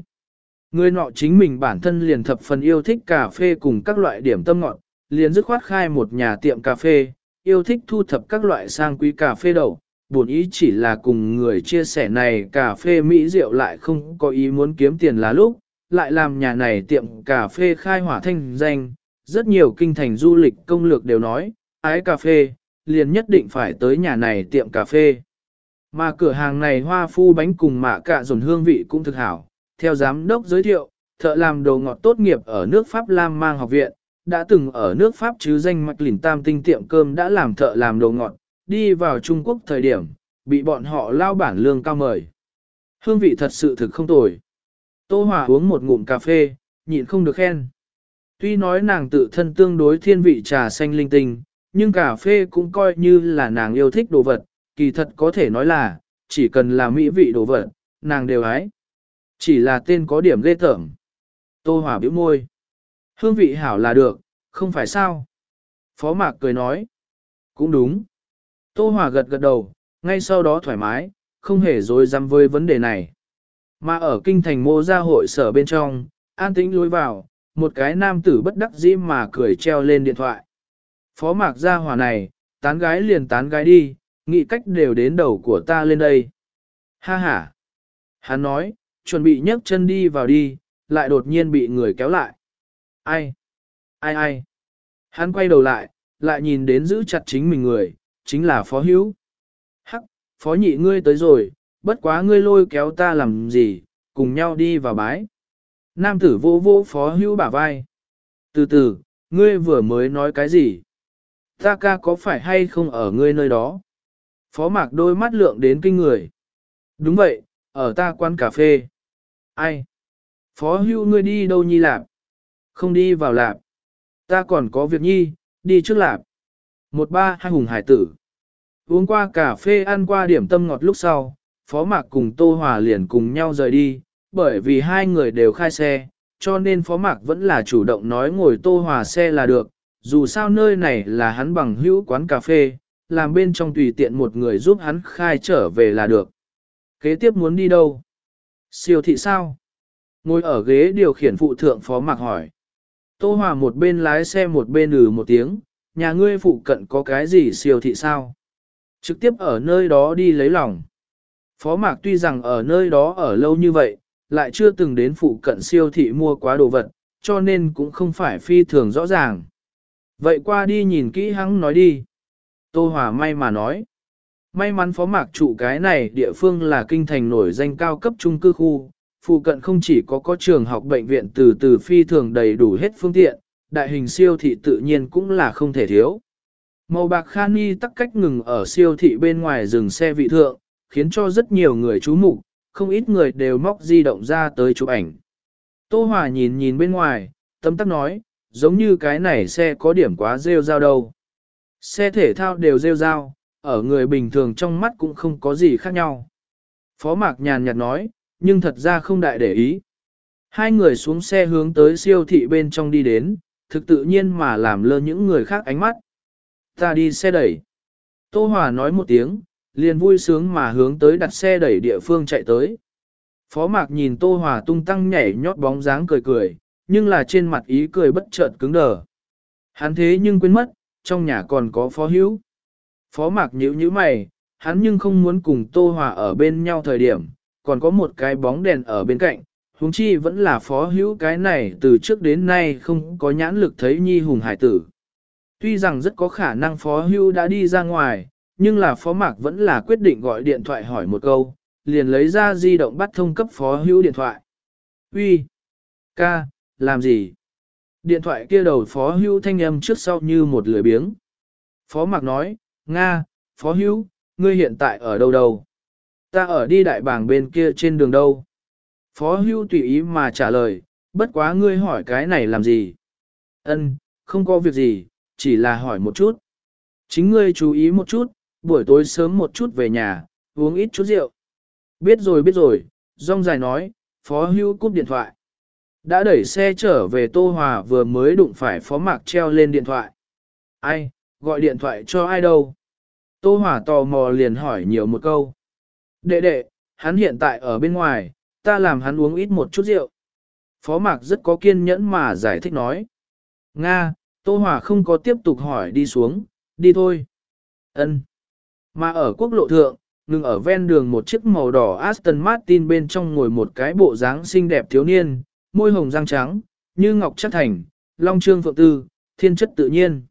Người nọ chính mình bản thân liền thập phần yêu thích cà phê cùng các loại điểm tâm ngọt, liền dứt khoát khai một nhà tiệm cà phê, yêu thích thu thập các loại sang quý cà phê đậu, buồn ý chỉ là cùng người chia sẻ này cà phê Mỹ rượu lại không có ý muốn kiếm tiền là lúc, lại làm nhà này tiệm cà phê khai hỏa thanh danh, rất nhiều kinh thành du lịch công lược đều nói, ái cà phê, liền nhất định phải tới nhà này tiệm cà phê. Mà cửa hàng này hoa phu bánh cùng mạ cạ dồn hương vị cũng thực hảo, theo giám đốc giới thiệu, thợ làm đồ ngọt tốt nghiệp ở nước Pháp Lam Mang học viện, đã từng ở nước Pháp chứ danh mạch lỉnh tam tinh tiệm cơm đã làm thợ làm đồ ngọt, đi vào Trung Quốc thời điểm, bị bọn họ lao bản lương cao mời. Hương vị thật sự thực không tồi. Tô Hòa uống một ngụm cà phê, nhịn không được khen. Tuy nói nàng tự thân tương đối thiên vị trà xanh linh tinh, nhưng cà phê cũng coi như là nàng yêu thích đồ vật, kỳ thật có thể nói là, chỉ cần là mỹ vị đồ vật, nàng đều ái. Chỉ là tên có điểm ghê tởm. Tô Hòa bĩu môi. Hương vị hảo là được, không phải sao? Phó Mạc cười nói. Cũng đúng. Tô Hòa gật gật đầu, ngay sau đó thoải mái, không hề dối dám với vấn đề này. Mà ở kinh thành mô gia hội sở bên trong, an tĩnh lối vào, một cái nam tử bất đắc dĩ mà cười treo lên điện thoại. Phó Mạc gia hòa này, tán gái liền tán gái đi, nghĩ cách đều đến đầu của ta lên đây. Ha ha. Hắn nói, chuẩn bị nhấc chân đi vào đi, lại đột nhiên bị người kéo lại. Ai? Ai ai? Hắn quay đầu lại, lại nhìn đến giữ chặt chính mình người, chính là phó hữu. Hắc, phó nhị ngươi tới rồi, bất quá ngươi lôi kéo ta làm gì, cùng nhau đi vào bái. Nam tử vô vô phó hữu bả vai. Từ từ, ngươi vừa mới nói cái gì? Ta ca có phải hay không ở ngươi nơi đó? Phó mạc đôi mắt lượng đến kinh người. Đúng vậy, ở ta quán cà phê. Ai? Phó hưu ngươi đi đâu nhi lạp? Không đi vào lạp. Ta còn có việc nhi, đi trước lạp. Một ba hai hùng hải tử. Uống qua cà phê ăn qua điểm tâm ngọt lúc sau, Phó Mạc cùng Tô Hòa liền cùng nhau rời đi, bởi vì hai người đều khai xe, cho nên Phó Mạc vẫn là chủ động nói ngồi Tô Hòa xe là được, dù sao nơi này là hắn bằng hữu quán cà phê, làm bên trong tùy tiện một người giúp hắn khai trở về là được. Kế tiếp muốn đi đâu? Siêu thị sao? Ngồi ở ghế điều khiển phụ thượng phó mạc hỏi. Tô Hòa một bên lái xe một bên ừ một tiếng, nhà ngươi phụ cận có cái gì siêu thị sao? Trực tiếp ở nơi đó đi lấy lòng. Phó mạc tuy rằng ở nơi đó ở lâu như vậy, lại chưa từng đến phụ cận siêu thị mua quá đồ vật, cho nên cũng không phải phi thường rõ ràng. Vậy qua đi nhìn kỹ hắn nói đi. Tô Hòa may mà nói. May mắn phó mạc trụ cái này địa phương là kinh thành nổi danh cao cấp trung cư khu, phụ cận không chỉ có có trường học bệnh viện từ từ phi thường đầy đủ hết phương tiện, đại hình siêu thị tự nhiên cũng là không thể thiếu. Màu bạc Khani tắc cách ngừng ở siêu thị bên ngoài dừng xe vị thượng, khiến cho rất nhiều người chú mục, không ít người đều móc di động ra tới chụp ảnh. Tô Hòa nhìn nhìn bên ngoài, tâm tắc nói, giống như cái này xe có điểm quá rêu rao đâu. Xe thể thao đều rêu rao, ở người bình thường trong mắt cũng không có gì khác nhau. Phó Mạc nhàn nhạt nói, nhưng thật ra không đại để ý. Hai người xuống xe hướng tới siêu thị bên trong đi đến, thực tự nhiên mà làm lơ những người khác ánh mắt. Ta đi xe đẩy. Tô Hòa nói một tiếng, liền vui sướng mà hướng tới đặt xe đẩy địa phương chạy tới. Phó Mạc nhìn Tô Hòa tung tăng nhảy nhót bóng dáng cười cười, nhưng là trên mặt ý cười bất chợt cứng đờ. Hắn thế nhưng quên mất, trong nhà còn có phó hữu. Phó Mạc nhíu nhíu mày, hắn nhưng không muốn cùng Tô Hòa ở bên nhau thời điểm, còn có một cái bóng đèn ở bên cạnh, huống chi vẫn là phó hữu cái này từ trước đến nay không có nhãn lực thấy nhi hùng hải tử. Tuy rằng rất có khả năng Phó hữu đã đi ra ngoài, nhưng là Phó Mạc vẫn là quyết định gọi điện thoại hỏi một câu, liền lấy ra di động bắt thông cấp Phó hữu điện thoại. Uy, Ca, làm gì? Điện thoại kia đầu Phó Hưu thanh âm trước sau như một lưỡi biếng. Phó Mạc nói, Nga, Phó Hưu, ngươi hiện tại ở đâu đâu? Ta ở đi đại bảng bên kia trên đường đâu? Phó Hưu tùy ý mà trả lời, bất quá ngươi hỏi cái này làm gì? Ân, không có việc gì, chỉ là hỏi một chút. Chính ngươi chú ý một chút, buổi tối sớm một chút về nhà, uống ít chút rượu. Biết rồi biết rồi, rong dài nói, phó hưu cúp điện thoại. Đã đẩy xe trở về Tô Hòa vừa mới đụng phải phó mạc treo lên điện thoại. Ai, gọi điện thoại cho ai đâu? Tô Hòa tò mò liền hỏi nhiều một câu. Đệ đệ, hắn hiện tại ở bên ngoài, ta làm hắn uống ít một chút rượu. Phó mạc rất có kiên nhẫn mà giải thích nói. Nga, Tô Hòa không có tiếp tục hỏi đi xuống, đi thôi. Ân. Mà ở quốc lộ thượng, ngừng ở ven đường một chiếc màu đỏ Aston Martin bên trong ngồi một cái bộ dáng xinh đẹp thiếu niên, môi hồng răng trắng, như ngọc chất thành, long trương phượng tư, thiên chất tự nhiên.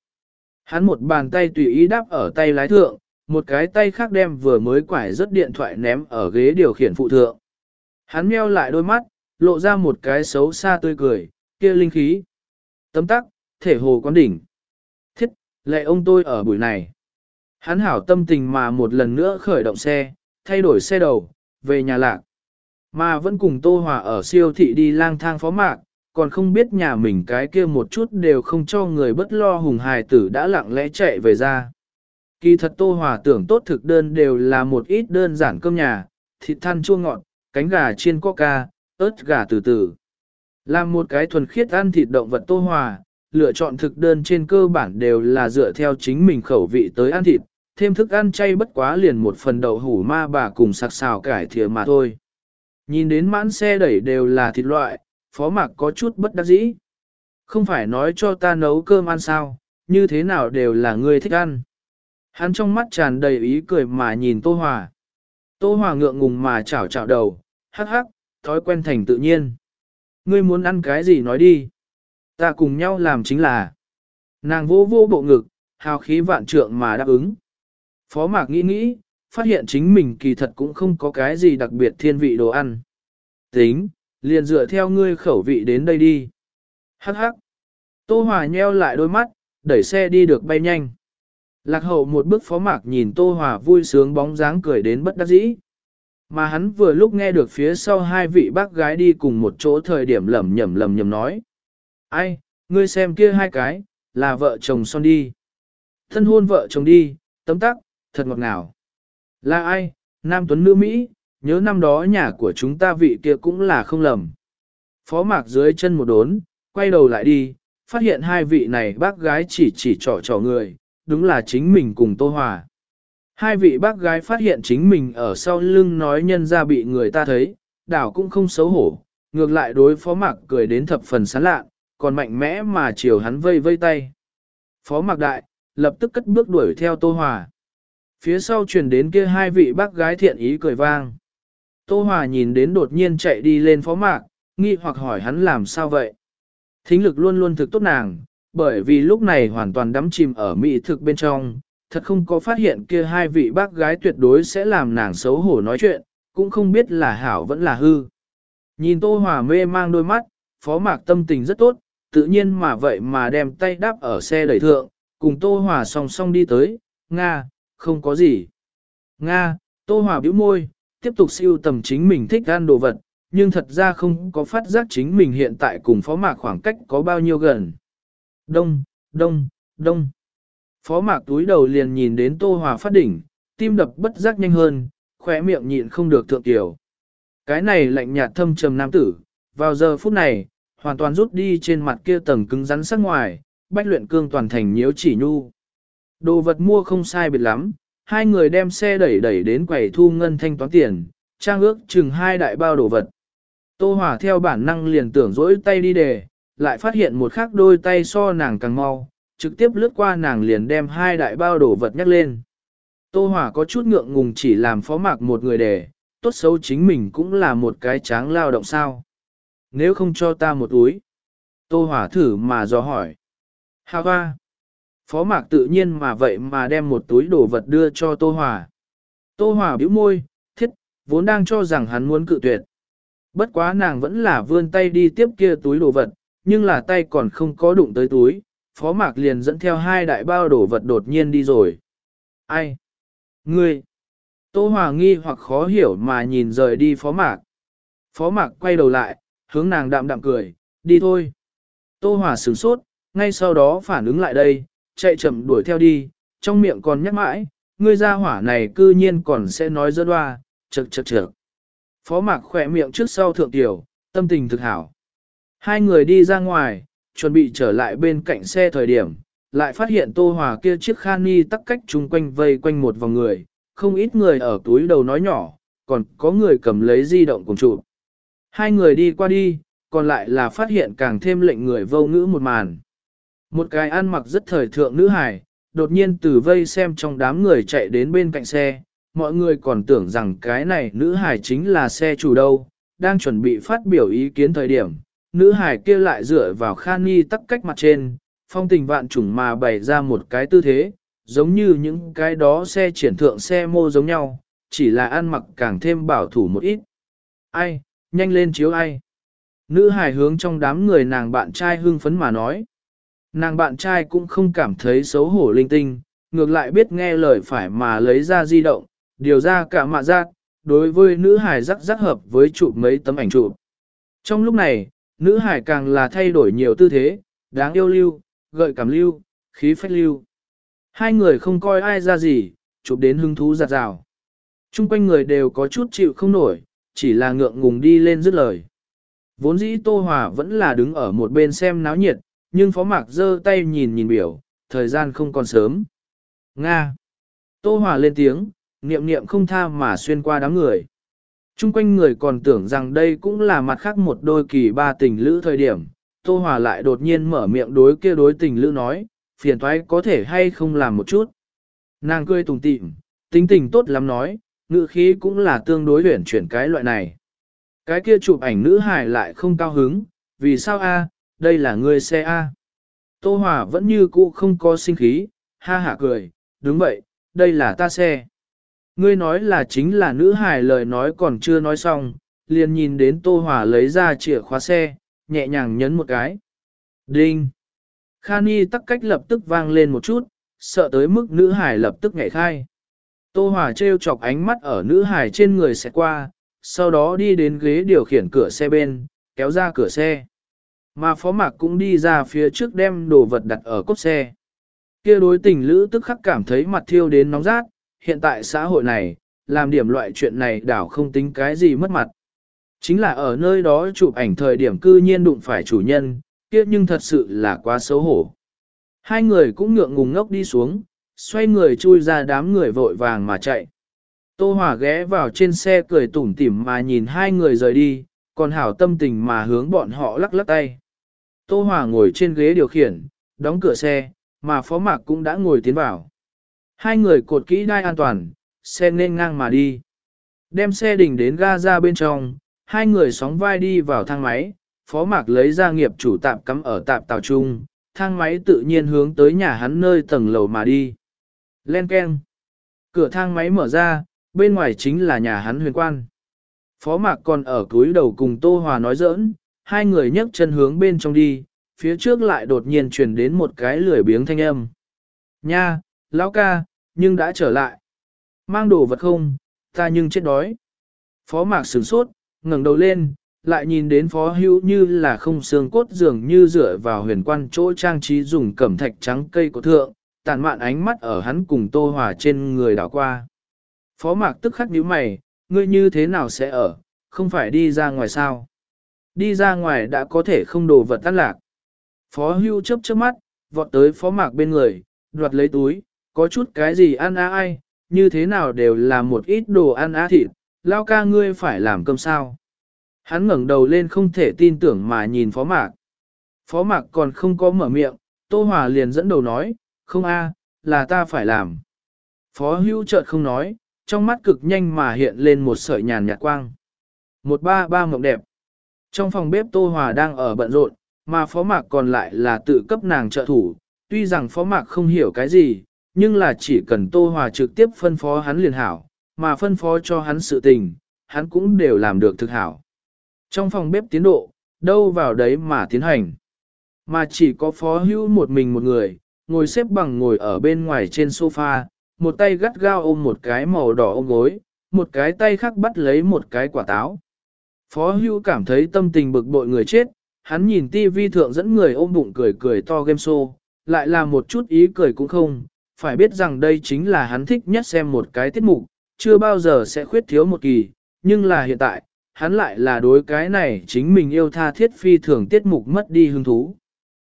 Hắn một bàn tay tùy ý đáp ở tay lái thượng, một cái tay khác đem vừa mới quải rất điện thoại ném ở ghế điều khiển phụ thượng. Hắn meo lại đôi mắt, lộ ra một cái xấu xa tươi cười, kia linh khí. Tấm tắc, thể hồ quán đỉnh. Thiết, lệ ông tôi ở buổi này. Hắn hảo tâm tình mà một lần nữa khởi động xe, thay đổi xe đầu, về nhà lạc. Mà vẫn cùng Tô Hòa ở siêu thị đi lang thang phó mạc, còn không biết nhà mình cái kia một chút đều không cho người bất lo hùng hài tử đã lặng lẽ chạy về ra. Kỳ thật Tô Hòa tưởng tốt thực đơn đều là một ít đơn giản cơm nhà, thịt than chua ngọt, cánh gà chiên coca, ớt gà từ từ. Làm một cái thuần khiết ăn thịt động vật Tô Hòa, lựa chọn thực đơn trên cơ bản đều là dựa theo chính mình khẩu vị tới ăn thịt, thêm thức ăn chay bất quá liền một phần đậu hủ ma bà cùng sạc xào cải thìa mà thôi. Nhìn đến mãn xe đẩy đều là thịt loại, phó mạc có chút bất đắc dĩ. Không phải nói cho ta nấu cơm ăn sao, như thế nào đều là người thích ăn. Hắn trong mắt tràn đầy ý cười mà nhìn Tô Hòa. Tô Hòa ngượng ngùng mà chảo chảo đầu, hắc hắc, thói quen thành tự nhiên. Ngươi muốn ăn cái gì nói đi. Ta cùng nhau làm chính là. Nàng vô vô bộ ngực, hào khí vạn trượng mà đáp ứng. Phó mạc nghĩ nghĩ, phát hiện chính mình kỳ thật cũng không có cái gì đặc biệt thiên vị đồ ăn. Tính, liền dựa theo ngươi khẩu vị đến đây đi. Hắc hắc. Tô Hòa nheo lại đôi mắt, đẩy xe đi được bay nhanh. Lạc hậu một bước phó mạc nhìn Tô Hòa vui sướng bóng dáng cười đến bất đắc dĩ. Mà hắn vừa lúc nghe được phía sau hai vị bác gái đi cùng một chỗ thời điểm lầm nhầm lầm nhầm nói. Ai, ngươi xem kia hai cái, là vợ chồng son đi. Thân hôn vợ chồng đi, tấm tắc, thật ngọt ngào. Là ai, nam tuấn nữ Mỹ, nhớ năm đó nhà của chúng ta vị kia cũng là không lầm. Phó mạc dưới chân một đốn, quay đầu lại đi, phát hiện hai vị này bác gái chỉ chỉ trỏ trỏ người, đúng là chính mình cùng Tô Hòa. Hai vị bác gái phát hiện chính mình ở sau lưng nói nhân ra bị người ta thấy, đảo cũng không xấu hổ, ngược lại đối phó mạc cười đến thập phần sán lạ, còn mạnh mẽ mà chiều hắn vây vây tay. Phó mạc đại, lập tức cất bước đuổi theo Tô Hòa. Phía sau truyền đến kia hai vị bác gái thiện ý cười vang. Tô Hòa nhìn đến đột nhiên chạy đi lên phó mạc, nghi hoặc hỏi hắn làm sao vậy. Thính lực luôn luôn thực tốt nàng, bởi vì lúc này hoàn toàn đắm chìm ở mỹ thực bên trong, thật không có phát hiện kia hai vị bác gái tuyệt đối sẽ làm nàng xấu hổ nói chuyện, cũng không biết là hảo vẫn là hư. Nhìn Tô Hòa mê mang đôi mắt, phó mạc tâm tình rất tốt, tự nhiên mà vậy mà đem tay đáp ở xe đẩy thượng, cùng Tô Hòa song song đi tới, Nga, không có gì. Nga, Tô Hòa bĩu môi, tiếp tục siêu tầm chính mình thích ăn đồ vật, nhưng thật ra không có phát giác chính mình hiện tại cùng phó mạc khoảng cách có bao nhiêu gần. Đông, đông, đông. Phó mạc túi đầu liền nhìn đến Tô Hòa phát đỉnh, tim đập bất giác nhanh hơn, khóe miệng nhịn không được thượng tiểu. Cái này lạnh nhạt thâm trầm nam tử, vào giờ phút này, hoàn toàn rút đi trên mặt kia tầng cứng rắn sắc ngoài, bách luyện cương toàn thành nhiễu chỉ nhu. Đồ vật mua không sai biệt lắm, hai người đem xe đẩy đẩy đến quầy thu ngân thanh toán tiền, trang ước chừng hai đại bao đồ vật. Tô Hòa theo bản năng liền tưởng dỗi tay đi đề, lại phát hiện một khắc đôi tay so nàng càng mau, trực tiếp lướt qua nàng liền đem hai đại bao đồ vật nhắc lên. Tô Hòa có chút ngượng ngùng chỉ làm phó mạc một người đề, tốt xấu chính mình cũng là một cái tráng lao động sao. Nếu không cho ta một túi. Tô Hòa thử mà dò hỏi. Hà hoa. Phó mạc tự nhiên mà vậy mà đem một túi đồ vật đưa cho Tô Hòa. Tô Hòa bĩu môi, thiết, vốn đang cho rằng hắn muốn cự tuyệt. Bất quá nàng vẫn là vươn tay đi tiếp kia túi đồ vật, nhưng là tay còn không có đụng tới túi, phó mạc liền dẫn theo hai đại bao đồ vật đột nhiên đi rồi. Ai? Ngươi? Tô Hòa nghi hoặc khó hiểu mà nhìn rời đi phó mạc. Phó mạc quay đầu lại, hướng nàng đạm đạm cười, đi thôi. Tô Hòa sửng sốt, ngay sau đó phản ứng lại đây, chạy chậm đuổi theo đi, trong miệng còn nhắc mãi, ngươi ra hỏa này cư nhiên còn sẽ nói dơ đoa, chật chật chật. Phó mạc khỏe miệng trước sau thượng tiểu, tâm tình thực hảo. Hai người đi ra ngoài, chuẩn bị trở lại bên cạnh xe thời điểm, lại phát hiện Tô Hòa kia chiếc khani tắc cách chung quanh vây quanh một vòng người, không ít người ở túi đầu nói nhỏ, còn có người cầm lấy di động cùng chụp. Hai người đi qua đi, còn lại là phát hiện càng thêm lệnh người vô ngữ một màn. Một cái ăn mặc rất thời thượng nữ hải đột nhiên từ vây xem trong đám người chạy đến bên cạnh xe, mọi người còn tưởng rằng cái này nữ hải chính là xe chủ đâu, đang chuẩn bị phát biểu ý kiến thời điểm, nữ hải kia lại dựa vào khani tắc cách mặt trên, phong tình vạn trùng mà bày ra một cái tư thế, giống như những cái đó xe triển thượng xe mô giống nhau, chỉ là ăn mặc càng thêm bảo thủ một ít. Ai, nhanh lên chiếu ai. Nữ hài hướng trong đám người nàng bạn trai hưng phấn mà nói. Nàng bạn trai cũng không cảm thấy xấu hổ linh tinh, ngược lại biết nghe lời phải mà lấy ra di động, điều ra cả mạ giác, đối với nữ hài rắc rắc hợp với chụp mấy tấm ảnh chụp. Trong lúc này, nữ hài càng là thay đổi nhiều tư thế, đáng yêu lưu, gợi cảm lưu, khí phách lưu. Hai người không coi ai ra gì, chụp đến hứng thú giặt rào. Trung quanh người đều có chút chịu không nổi, chỉ là ngượng ngùng đi lên dứt lời. Vốn dĩ Tô Hòa vẫn là đứng ở một bên xem náo nhiệt, nhưng Phó Mạc giơ tay nhìn nhìn biểu, thời gian không còn sớm. Nga. Tô Hòa lên tiếng, niệm niệm không tha mà xuyên qua đám người. Trung quanh người còn tưởng rằng đây cũng là mặt khác một đôi kỳ ba tình lữ thời điểm. Tô Hòa lại đột nhiên mở miệng đối kia đối tình lữ nói, phiền toái có thể hay không làm một chút. Nàng cười tùng tịm, tính tình tốt lắm nói, ngữ khí cũng là tương đối huyển chuyển cái loại này. Cái kia chụp ảnh nữ hài lại không cao hứng, vì sao a? Đây là ngươi xe a. Tô Hòa vẫn như cũ không có sinh khí, ha hả cười, đúng vậy, đây là ta xe. Ngươi nói là chính là nữ hài lời nói còn chưa nói xong, liền nhìn đến Tô Hòa lấy ra chìa khóa xe, nhẹ nhàng nhấn một cái. Đinh! Khani tắc cách lập tức vang lên một chút, sợ tới mức nữ hài lập tức nhảy khai. Tô Hòa treo chọc ánh mắt ở nữ hài trên người sẽ qua, sau đó đi đến ghế điều khiển cửa xe bên, kéo ra cửa xe. Mà phó mạc cũng đi ra phía trước đem đồ vật đặt ở cốt xe. Kia đối tình lữ tức khắc cảm thấy mặt thiêu đến nóng rát, hiện tại xã hội này, làm điểm loại chuyện này đảo không tính cái gì mất mặt. Chính là ở nơi đó chụp ảnh thời điểm cư nhiên đụng phải chủ nhân, kia nhưng thật sự là quá xấu hổ. Hai người cũng ngượng ngùng ngốc đi xuống, xoay người chui ra đám người vội vàng mà chạy. Tô Hòa ghé vào trên xe cười tủm tỉm mà nhìn hai người rời đi, còn hảo tâm tình mà hướng bọn họ lắc lắc tay. Tô Hòa ngồi trên ghế điều khiển, đóng cửa xe, mà Phó Mạc cũng đã ngồi tiến vào. Hai người cột kỹ đai an toàn, xe nên ngang mà đi. Đem xe đỉnh đến ga ra bên trong, hai người sóng vai đi vào thang máy, Phó Mạc lấy ra nghiệp chủ tạm cắm ở tạm tàu trung, thang máy tự nhiên hướng tới nhà hắn nơi tầng lầu mà đi. Len keng. Cửa thang máy mở ra, bên ngoài chính là nhà hắn huyền quan. Phó Mạc còn ở cuối đầu cùng Tô Hòa nói giỡn, hai người nhấc chân hướng bên trong đi, phía trước lại đột nhiên truyền đến một cái lười biếng thanh âm. Nha, lão ca, nhưng đã trở lại. Mang đồ vật không, ta nhưng chết đói. Phó Mạc sửng sốt, ngẩng đầu lên, lại nhìn đến phó hữu như là không xương cốt dường như dựa vào huyền quan chỗ trang trí dùng cẩm thạch trắng cây của thượng, tàn mạn ánh mắt ở hắn cùng tô hòa trên người đảo qua. Phó mạc tức khắc nhíu mày, ngươi như thế nào sẽ ở, không phải đi ra ngoài sao? Đi ra ngoài đã có thể không đồ vật tắt lạc. Phó hưu chấp chớp mắt, vọt tới phó mạc bên người, đoạt lấy túi, có chút cái gì ăn á ai, như thế nào đều là một ít đồ ăn á thịt, lao ca ngươi phải làm cơm sao. Hắn ngẩng đầu lên không thể tin tưởng mà nhìn phó mạc. Phó mạc còn không có mở miệng, Tô Hòa liền dẫn đầu nói, không a, là ta phải làm. Phó hưu chợt không nói, trong mắt cực nhanh mà hiện lên một sợi nhàn nhạt quang. Một ba ba mộng đẹp. Trong phòng bếp Tô Hòa đang ở bận rộn, mà phó mạc còn lại là tự cấp nàng trợ thủ, tuy rằng phó mạc không hiểu cái gì, nhưng là chỉ cần Tô Hòa trực tiếp phân phó hắn liền hảo, mà phân phó cho hắn sự tình, hắn cũng đều làm được thực hảo. Trong phòng bếp tiến độ, đâu vào đấy mà tiến hành. Mà chỉ có phó hữu một mình một người, ngồi xếp bằng ngồi ở bên ngoài trên sofa, một tay gắt gao ôm một cái màu đỏ ôm gối, một cái tay khác bắt lấy một cái quả táo. Phó Hưu cảm thấy tâm tình bực bội người chết, hắn nhìn tivi thượng dẫn người ôm bụng cười cười to game show, lại là một chút ý cười cũng không, phải biết rằng đây chính là hắn thích nhất xem một cái tiết mục, chưa bao giờ sẽ khuyết thiếu một kỳ, nhưng là hiện tại, hắn lại là đối cái này chính mình yêu tha thiết phi thường tiết mục mất đi hứng thú.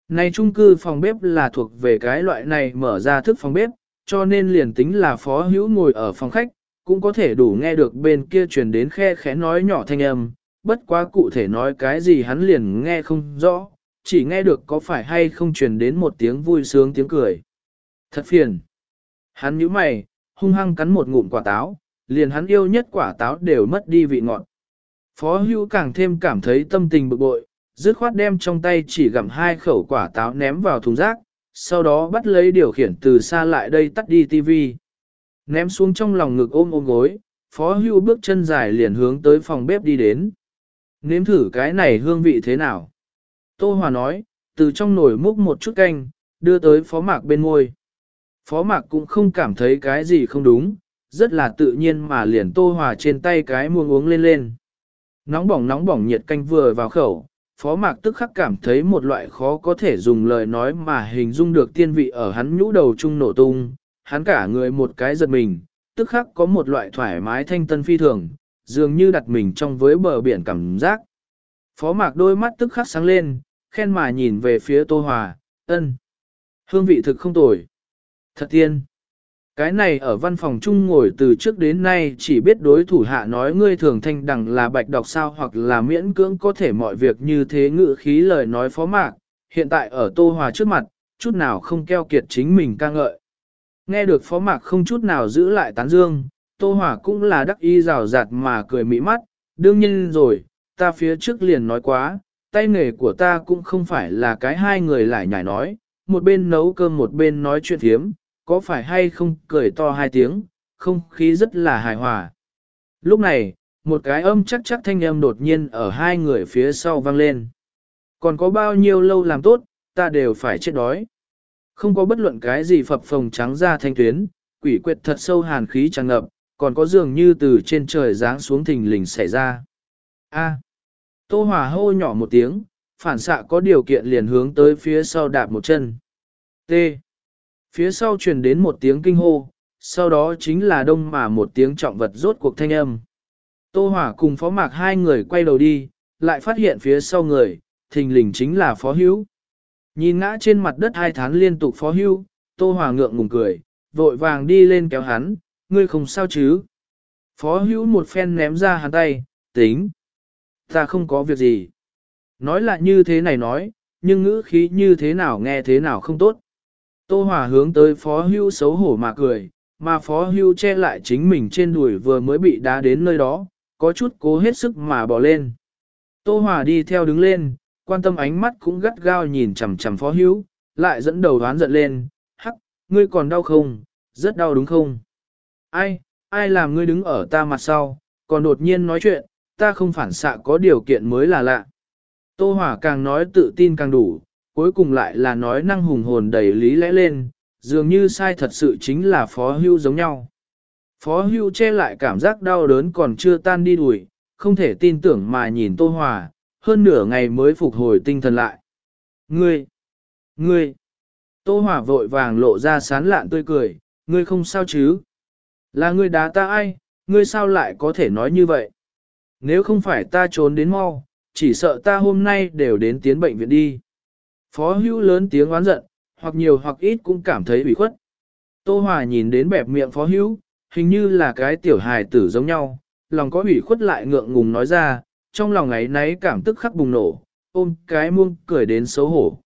Này trung cư phòng bếp là thuộc về cái loại này mở ra thức phòng bếp, cho nên liền tính là phó hữu ngồi ở phòng khách, cũng có thể đủ nghe được bên kia truyền đến khe khẽ nói nhỏ thanh âm, bất quá cụ thể nói cái gì hắn liền nghe không rõ, chỉ nghe được có phải hay không truyền đến một tiếng vui sướng tiếng cười. Thật phiền. Hắn nhíu mày, hung hăng cắn một ngụm quả táo, liền hắn yêu nhất quả táo đều mất đi vị ngọt. Phó hưu càng thêm cảm thấy tâm tình bực bội, dứt khoát đem trong tay chỉ gặm hai khẩu quả táo ném vào thùng rác, sau đó bắt lấy điều khiển từ xa lại đây tắt đi tivi. Ném xuống trong lòng ngực ôm ôm gối, phó hưu bước chân dài liền hướng tới phòng bếp đi đến. Nếm thử cái này hương vị thế nào? Tô Hòa nói, từ trong nồi múc một chút canh, đưa tới phó mạc bên ngôi. Phó mạc cũng không cảm thấy cái gì không đúng, rất là tự nhiên mà liền Tô Hòa trên tay cái muông uống lên lên. Nóng bỏng nóng bỏng nhiệt canh vừa vào khẩu, phó mạc tức khắc cảm thấy một loại khó có thể dùng lời nói mà hình dung được tiên vị ở hắn nhũ đầu trung nổ tung, hắn cả người một cái giật mình, tức khắc có một loại thoải mái thanh tân phi thường, dường như đặt mình trong với bờ biển cảm giác. Phó mạc đôi mắt tức khắc sáng lên, khen mà nhìn về phía Tô Hòa, ân. Hương vị thực không tồi. Thật tiên. Cái này ở văn phòng chung ngồi từ trước đến nay chỉ biết đối thủ hạ nói ngươi thường thanh đẳng là bạch đọc sao hoặc là miễn cưỡng có thể mọi việc như thế ngự khí lời nói phó mạc, hiện tại ở Tô Hòa trước mặt, chút nào không keo kiệt chính mình ca ngợi. Nghe được phó mạc không chút nào giữ lại tán dương, Tô Hòa cũng là đắc y rào rạt mà cười mỹ mắt, đương nhiên rồi, ta phía trước liền nói quá, tay nghề của ta cũng không phải là cái hai người lại nhảy nói, một bên nấu cơm một bên nói chuyện thiếm, có phải hay không cười to hai tiếng, không khí rất là hài hòa. Lúc này, một cái âm chắc chắc thanh âm đột nhiên ở hai người phía sau vang lên. Còn có bao nhiêu lâu làm tốt, ta đều phải chết đói. Không có bất luận cái gì phập phồng trắng ra thanh tuyến, quỷ quyệt thật sâu hàn khí tràn ngập, còn có dường như từ trên trời giáng xuống thình lình xảy ra. A. Tô Hòa hô nhỏ một tiếng, phản xạ có điều kiện liền hướng tới phía sau đạp một chân. T. Phía sau truyền đến một tiếng kinh hô, sau đó chính là đông mà một tiếng trọng vật rốt cuộc thanh âm. Tô Hỏa cùng phó mạc hai người quay đầu đi, lại phát hiện phía sau người, thình lình chính là phó hữu. Nhìn ngã trên mặt đất hai tháng liên tục phó hữu, Tô Hỏa ngượng ngùng cười, vội vàng đi lên kéo hắn, ngươi không sao chứ. Phó hữu một phen ném ra hắn tay, tính. Ta không có việc gì. Nói là như thế này nói, nhưng ngữ khí như thế nào nghe thế nào không tốt. Tô Hòa hướng tới Phó Hưu xấu hổ mà cười, mà Phó Hưu che lại chính mình trên đùi vừa mới bị đá đến nơi đó, có chút cố hết sức mà bỏ lên. Tô Hòa đi theo đứng lên, quan tâm ánh mắt cũng gắt gao nhìn chằm chằm Phó Hưu, lại dẫn đầu đoán giận lên, hắc, ngươi còn đau không, rất đau đúng không? Ai, ai làm ngươi đứng ở ta mặt sau, còn đột nhiên nói chuyện, ta không phản xạ có điều kiện mới là lạ. Tô Hỏa càng nói tự tin càng đủ, cuối cùng lại là nói năng hùng hồn đầy lý lẽ lên, dường như sai thật sự chính là phó hưu giống nhau. Phó hưu che lại cảm giác đau đớn còn chưa tan đi đuổi, không thể tin tưởng mà nhìn Tô Hòa, hơn nửa ngày mới phục hồi tinh thần lại. Ngươi! Ngươi! Tô Hòa vội vàng lộ ra sán lạn tươi cười, ngươi không sao chứ? Là ngươi đá ta ai, ngươi sao lại có thể nói như vậy? Nếu không phải ta trốn đến mau, chỉ sợ ta hôm nay đều đến tiến bệnh viện đi. Phó hữu lớn tiếng oán giận, hoặc nhiều hoặc ít cũng cảm thấy bị khuất. Tô Hòa nhìn đến bẹp miệng phó hữu, hình như là cái tiểu hài tử giống nhau, lòng có ủy khuất lại ngượng ngùng nói ra, trong lòng ấy nấy cảm tức khắc bùng nổ, ôm cái muông cười đến xấu hổ.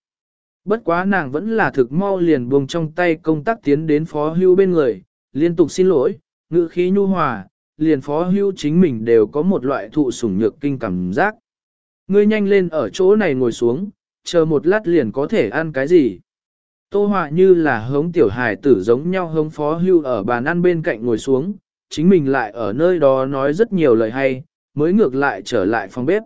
Bất quá nàng vẫn là thực mau liền buông trong tay công tác tiến đến phó hưu bên người, liên tục xin lỗi, ngữ khí nhu hòa, liền phó hưu chính mình đều có một loại thụ sủng nhược kinh cảm giác. Ngươi nhanh lên ở chỗ này ngồi xuống, chờ một lát liền có thể ăn cái gì. Tô họa như là hống tiểu hài tử giống nhau hống phó hưu ở bàn ăn bên cạnh ngồi xuống, chính mình lại ở nơi đó nói rất nhiều lời hay, mới ngược lại trở lại phòng bếp.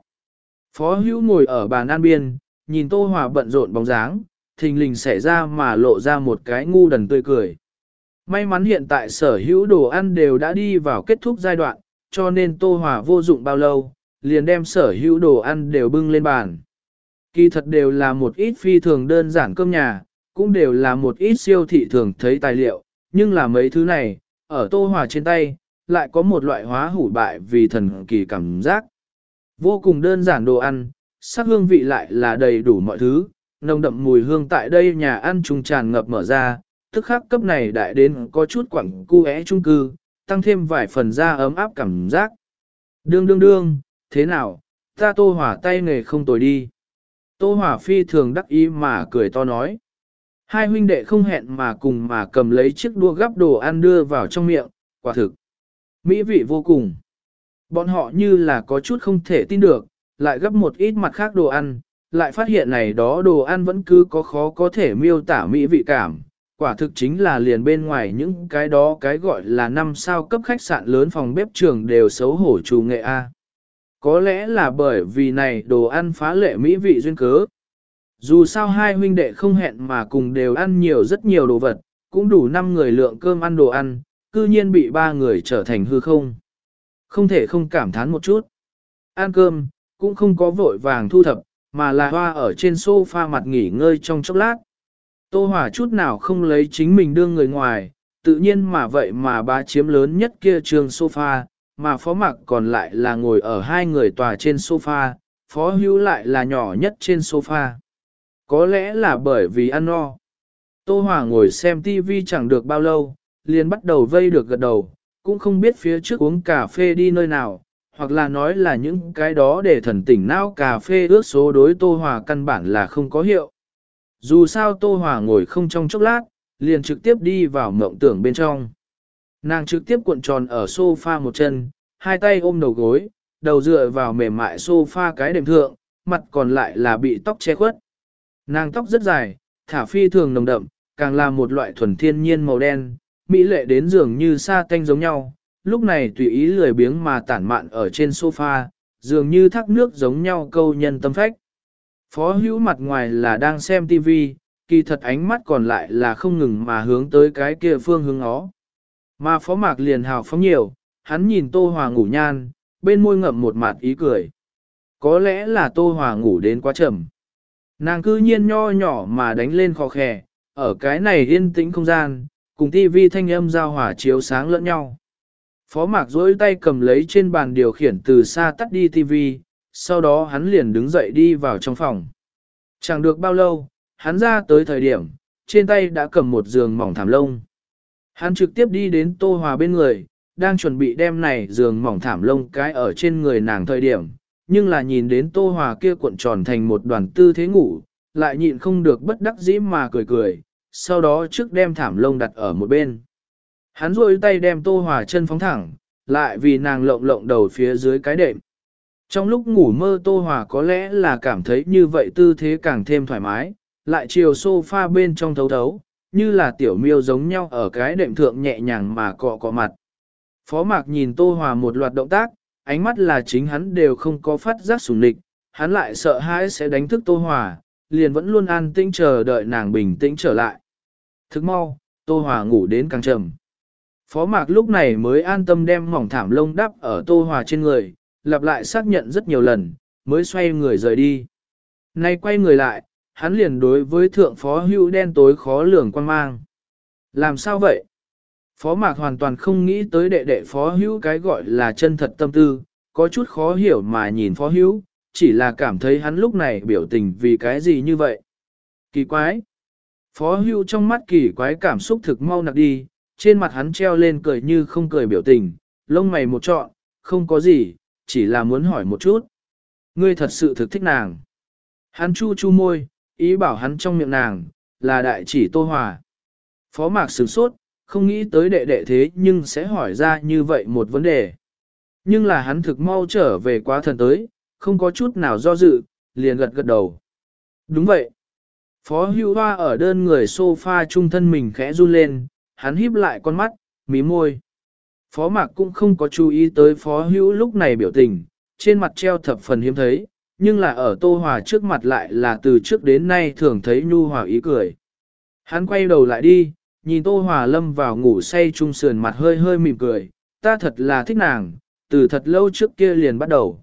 Phó hưu ngồi ở bàn ăn biên, nhìn Tô họa bận rộn bóng dáng, thình lình xảy ra mà lộ ra một cái ngu đần tươi cười. May mắn hiện tại sở hữu đồ ăn đều đã đi vào kết thúc giai đoạn, cho nên Tô Hòa vô dụng bao lâu, liền đem sở hữu đồ ăn đều bưng lên bàn. Kỳ thật đều là một ít phi thường đơn giản cơm nhà, cũng đều là một ít siêu thị thường thấy tài liệu, nhưng là mấy thứ này, ở Tô Hòa trên tay, lại có một loại hóa hủ bại vì thần kỳ cảm giác. Vô cùng đơn giản đồ ăn, sắc hương vị lại là đầy đủ mọi thứ, nồng đậm mùi hương tại đây nhà ăn trùng tràn ngập mở ra, tức khắc cấp này đại đến có chút quẳng cu é trung cư, tăng thêm vài phần da ấm áp cảm giác. Đương đương đương, thế nào, ta tô hỏa tay nghề không tồi đi. Tô hỏa phi thường đắc ý mà cười to nói. Hai huynh đệ không hẹn mà cùng mà cầm lấy chiếc đua gắp đồ ăn đưa vào trong miệng, quả thực. Mỹ vị vô cùng. Bọn họ như là có chút không thể tin được, lại gấp một ít mặt khác đồ ăn, lại phát hiện này đó đồ ăn vẫn cứ có khó có thể miêu tả mỹ vị cảm. Quả thực chính là liền bên ngoài những cái đó cái gọi là năm sao cấp khách sạn lớn phòng bếp trường đều xấu hổ chủ nghệ A. Có lẽ là bởi vì này đồ ăn phá lệ mỹ vị duyên cớ. Dù sao hai huynh đệ không hẹn mà cùng đều ăn nhiều rất nhiều đồ vật, cũng đủ 5 người lượng cơm ăn đồ ăn, cư nhiên bị ba người trở thành hư không. Không thể không cảm thán một chút. Ăn cơm, cũng không có vội vàng thu thập, mà là hoa ở trên sofa mặt nghỉ ngơi trong chốc lát. Tô Hòa chút nào không lấy chính mình đưa người ngoài, tự nhiên mà vậy mà ba chiếm lớn nhất kia trường sofa, mà phó mặc còn lại là ngồi ở hai người tòa trên sofa, phó hữu lại là nhỏ nhất trên sofa. Có lẽ là bởi vì ăn no. Tô Hòa ngồi xem TV chẳng được bao lâu, liền bắt đầu vây được gật đầu, cũng không biết phía trước uống cà phê đi nơi nào, hoặc là nói là những cái đó để thần tỉnh não cà phê ước số đối Tô Hòa căn bản là không có hiệu. Dù sao Tô Hòa ngồi không trong chốc lát, liền trực tiếp đi vào mộng tưởng bên trong. Nàng trực tiếp cuộn tròn ở sofa một chân, hai tay ôm đầu gối, đầu dựa vào mềm mại sofa cái đệm thượng, mặt còn lại là bị tóc che khuất. Nàng tóc rất dài, thả phi thường nồng đậm, càng là một loại thuần thiên nhiên màu đen, mỹ lệ đến dường như sa tanh giống nhau, lúc này tùy ý lười biếng mà tản mạn ở trên sofa, dường như thác nước giống nhau câu nhân tâm phách. Phó hữu mặt ngoài là đang xem TV, kỳ thật ánh mắt còn lại là không ngừng mà hướng tới cái kia phương hướng ó. Mà phó mạc liền hào phóng nhiều, hắn nhìn Tô Hòa ngủ nhan, bên môi ngậm một mặt ý cười. Có lẽ là Tô Hòa ngủ đến quá chậm. Nàng cư nhiên nho nhỏ mà đánh lên khó khè, ở cái này yên tĩnh không gian, cùng TV thanh âm giao hỏa chiếu sáng lẫn nhau. Phó mạc dối tay cầm lấy trên bàn điều khiển từ xa tắt đi TV sau đó hắn liền đứng dậy đi vào trong phòng. Chẳng được bao lâu, hắn ra tới thời điểm, trên tay đã cầm một giường mỏng thảm lông. Hắn trực tiếp đi đến Tô Hòa bên người, đang chuẩn bị đem này giường mỏng thảm lông cái ở trên người nàng thời điểm, nhưng là nhìn đến Tô Hòa kia cuộn tròn thành một đoàn tư thế ngủ, lại nhịn không được bất đắc dĩ mà cười cười, sau đó trước đem thảm lông đặt ở một bên. Hắn rôi tay đem Tô Hòa chân phóng thẳng, lại vì nàng lộng lộng đầu phía dưới cái đệm. Trong lúc ngủ mơ Tô Hòa có lẽ là cảm thấy như vậy tư thế càng thêm thoải mái, lại chiều sofa bên trong thấu thấu, như là tiểu miêu giống nhau ở cái đệm thượng nhẹ nhàng mà cọ cọ mặt. Phó Mạc nhìn Tô Hòa một loạt động tác, ánh mắt là chính hắn đều không có phát giác sủng lịch, hắn lại sợ hãi sẽ đánh thức Tô Hòa, liền vẫn luôn an tĩnh chờ đợi nàng bình tĩnh trở lại. Thức mau, Tô Hòa ngủ đến càng trầm. Phó Mạc lúc này mới an tâm đem mỏng thảm lông đắp ở Tô Hòa trên người, lặp lại xác nhận rất nhiều lần, mới xoay người rời đi. Nay quay người lại, hắn liền đối với thượng phó hữu đen tối khó lường quan mang. Làm sao vậy? Phó Mạc hoàn toàn không nghĩ tới đệ đệ phó hữu cái gọi là chân thật tâm tư, có chút khó hiểu mà nhìn phó hữu, chỉ là cảm thấy hắn lúc này biểu tình vì cái gì như vậy. Kỳ quái. Phó hữu trong mắt kỳ quái cảm xúc thực mau nặc đi, trên mặt hắn treo lên cười như không cười biểu tình, lông mày một trọn, không có gì, chỉ là muốn hỏi một chút. Ngươi thật sự thực thích nàng. Hắn chu chu môi, ý bảo hắn trong miệng nàng, là đại chỉ tô hòa. Phó mạc sửng sốt, không nghĩ tới đệ đệ thế nhưng sẽ hỏi ra như vậy một vấn đề. Nhưng là hắn thực mau trở về quá thần tới, không có chút nào do dự, liền gật gật đầu. Đúng vậy. Phó hưu hoa ở đơn người sofa trung thân mình khẽ run lên, hắn híp lại con mắt, mí môi. Phó mạc cũng không có chú ý tới phó hữu lúc này biểu tình, trên mặt treo thập phần hiếm thấy, nhưng là ở tô hòa trước mặt lại là từ trước đến nay thường thấy nhu hòa ý cười. Hắn quay đầu lại đi, nhìn tô hòa lâm vào ngủ say trung sườn mặt hơi hơi mỉm cười, ta thật là thích nàng, từ thật lâu trước kia liền bắt đầu.